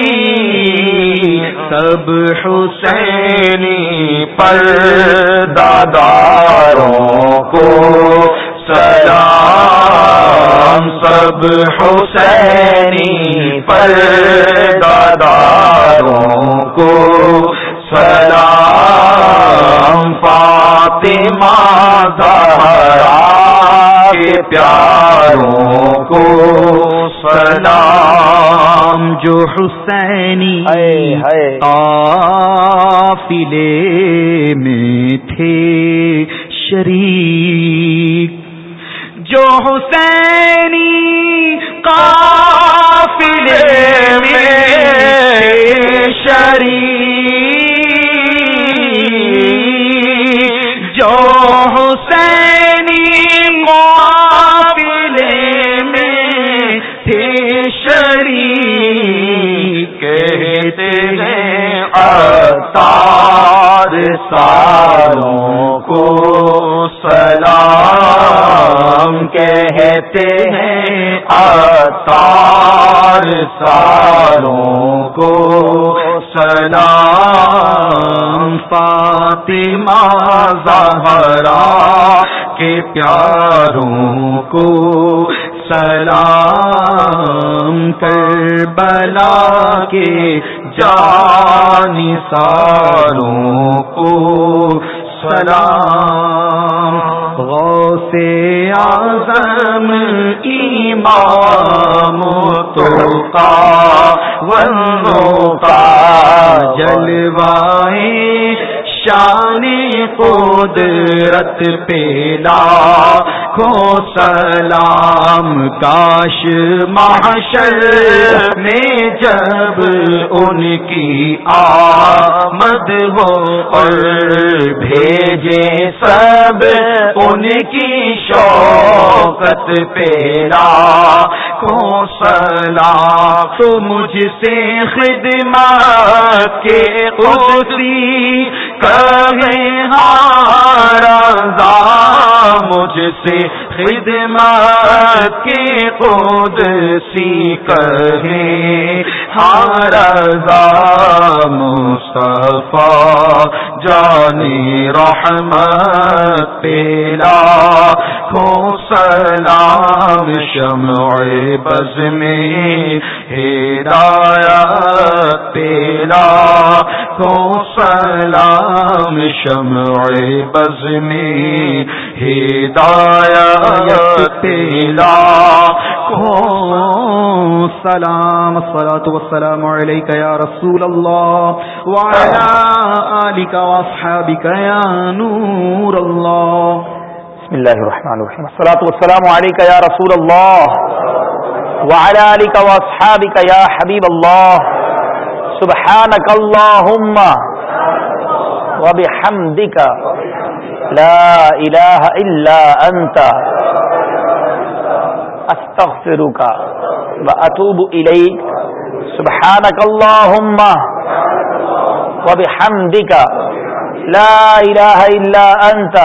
سب حسینی پر داداروں کو سلام سب حسینی پر داداروں کو سلام فاطمہ زہرا کے پیاروں کو سلام جو حسینی قافلے میں تھے شریک جو حسینی قافلے میں شریک۔ جو حسینی قافلے میں تھے شریک۔ کہتے ہیں اتار ساروں کو سلام کہتے ہیں اتار ساروں کو سلام فاطمہ زہرا کے پیاروں کو سلام کربلا کے جانی ساروں کو سلام غوث اعظم امام تو کا ونوں کا جلوائے شان قدرت پیلا کو سلام کاش محشر میں جب ان کی آمد ہو اور بھیجے سب ان کی شوقت پیلا کو سلام تو مجھ سے خدمت کے قدری ہاں مجھ سے خدمت کی خود سی کہے مصطفیٰ، جانی رحمت پیلا۔ کو سلام شمع بز میں ہدایت پیلا۔ کو سلام شمع بز میں ہدایت پیلا۔ سلام الصلاة والسلام عليك يا رسول الله وعلى آلك وأصحابك يا نور الله. بسم الله الرحمن الرحيم. الصلاة والسلام عليك يا رسول الله وعلى آلك وأصحابك يا حبيب الله. سبحانك اللهم وبحمدك. لا إله إلا أنت. استغفرك واتوب اليك سبحانك اللهم وبحمدك لا اله الا انت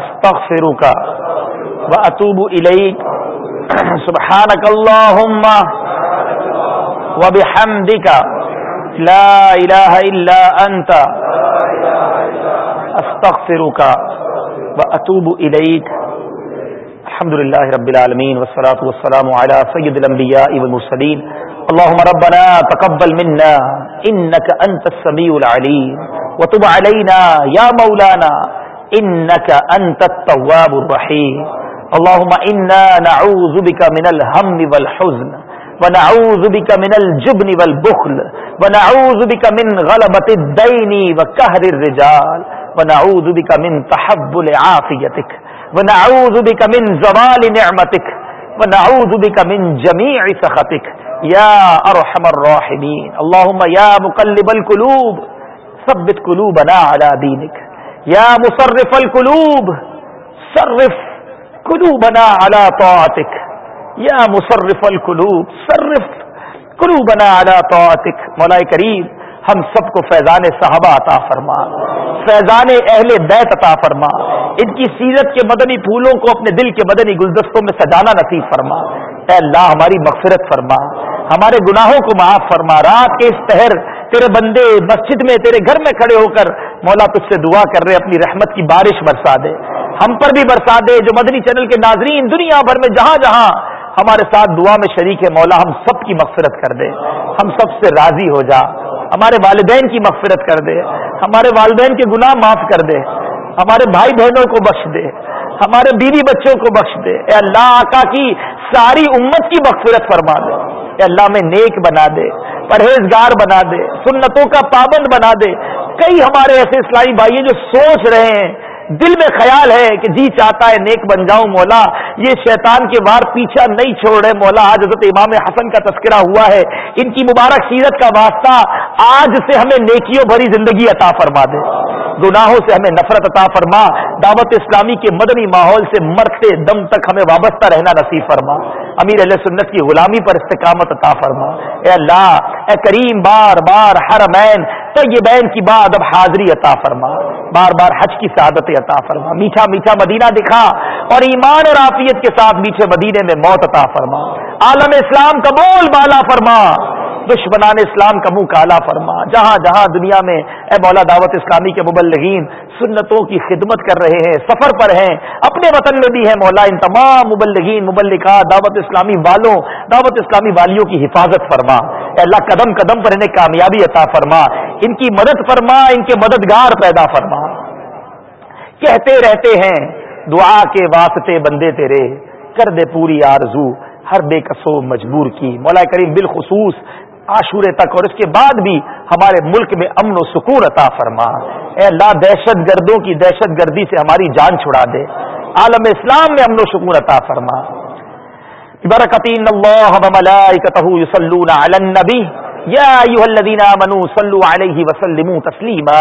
استغفرك واتوب اليك سبحانك اللهم وبحمدك لا اله الا انت استغفرك واتوب اليك الحمد لله رب العالمين والصلاة والسلام على سيد الأنبياء والمرسلين. اللهم ربنا تقبل منا إنك أنت السميع العليم. وتب علينا يا مولانا إنك أنت التواب الرحيم. اللهم إنا نعوذ بك من الهم والحزن، ونعوذ بك من الجبن والبخل، ونعوذ بك من غلبة الدين وكهر الرجال، ونعوذ بك من تحبل عافيتك ونعوذ بك من زوال نعمتك ونعوذ بك من جميع سخطك يا أرحم الراحمين اللهم يا مقلب القلوب. ثبت قلوبنا على دينك يا مصرف القلوب. صرف قلوبنا على طاعتك يا مصرف القلوب. صرف قلوبنا على طاعتك مولا کریم ہم سب کو فیضان صحابہ عطا فرما، فیضان اہل بیت عطا فرما، ان کی سیرت کے مدنی پھولوں کو اپنے دل کے مدنی گلدستوں میں سجانا نصیب فرما۔ اے اللہ، ہماری مغفرت فرما، ہمارے گناہوں کو معاف فرما۔ رات کے اس پہر تیرے بندے مسجد میں، تیرے گھر میں کھڑے ہو کر مولا تجھ سے دعا کر رہے، اپنی رحمت کی بارش برسا دے۔ ہم پر بھی برسا دے، جو مدنی چینل کے ناظرین دنیا بھر میں جہاں جہاں ہمارے ساتھ دعا میں شریک ہے، مولا ہم سب کی مغفرت کر دے۔ ہم سب سے راضی ہو جا۔ ہمارے والدین کی مغفرت کر دے، ہمارے والدین کے گناہ معاف کر دے، ہمارے بھائی بہنوں کو بخش دے، ہمارے بیوی بچوں کو بخش دے۔ اے اللہ، آقا کی ساری امت کی مغفرت فرما دے۔ اے اللہ، میں نیک بنا دے، پرہیزگار بنا دے، سنتوں کا پابند بنا دے۔ کئی ہمارے ایسے اسلامی بھائی جو سوچ رہے ہیں دل میں خیال ہے کہ جی چاہتا ہے نیک بن جاؤں مولا، یہ شیطان کے وار پیچھا نہیں چھوڑ رہے مولا۔ آج حضرت امام حسن کا تذکرہ ہوا ہے، ان کی مبارک سیرت کا واسطہ آج سے ہمیں نیکیوں بھری زندگی عطا فرما دے۔ گناہوں سے ہمیں نفرت عطا فرما۔ دعوت اسلامی کے مدنی ماحول سے مرتے دم تک ہمیں وابستہ رہنا نصیب فرما۔ امیر علیہ سنت کی غلامی پر استقامت عطا فرما۔ اے اللہ، اے کریم، بار بار ہر مین طیبین کی بعد اب حاضری عطا فرما۔ بار بار حج کی سعادت عطا فرما۔ میٹھا میٹھا مدینہ دکھا اور ایمان اور عافیت کے ساتھ میٹھے مدینے میں موت عطا فرما۔ عالم اسلام کا بول بالا فرما۔ دشمنان اسلام کا منہ کالا فرما۔ جہاں جہاں دنیا میں اے مولا دعوت اسلامی کے مبلغین سنتوں کی خدمت کر رہے ہیں، سفر پر ہیں، اپنے وطن میں بھی ہیں مولا، ان تمام مبلغین مبلکات دعوت اسلامی والوں، دعوت اسلامی والیوں کی حفاظت فرما۔ اللہ قدم قدم پر انہیں کامیابی عطا فرما، ان کی مدد فرما، ان کے مددگار پیدا فرما۔ کہتے رہتے ہیں، دعا کے واسطے بندے تیرے، کر دے پوری آرزو، ہر بے قصو مجبور کی۔ مولا کریم بالخصوص عاشورے تک اور اس کے بعد بھی ہمارے ملک میں امن و سکون عطا فرما۔ اے اللہ، دہشت گردوں کی دہشت گردی سے ہماری جان چھڑا دے۔ عالم اسلام میں امن و سکون عطا فرما۔ برکتین اللہ وملائکتہ یصلون علی النبی یا ایھا الذین آمنوا صلوا علیہ وسلموا تسلیما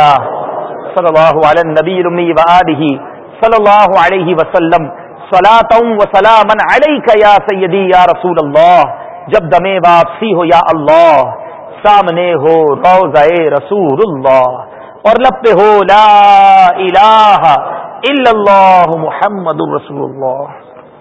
صلی اللہ علی النبی الامی وآلہ صلی اللہ علیہ وسلم. صلاۃ و سلاما علیک یا سیدی یا رسول اللہ جب دمے واپسی ہو یا اللہ، سامنے ہو روزہ رسول اللہ. اور لب پہ ہو لا الہ الا اللہ محمد رسول اللہ.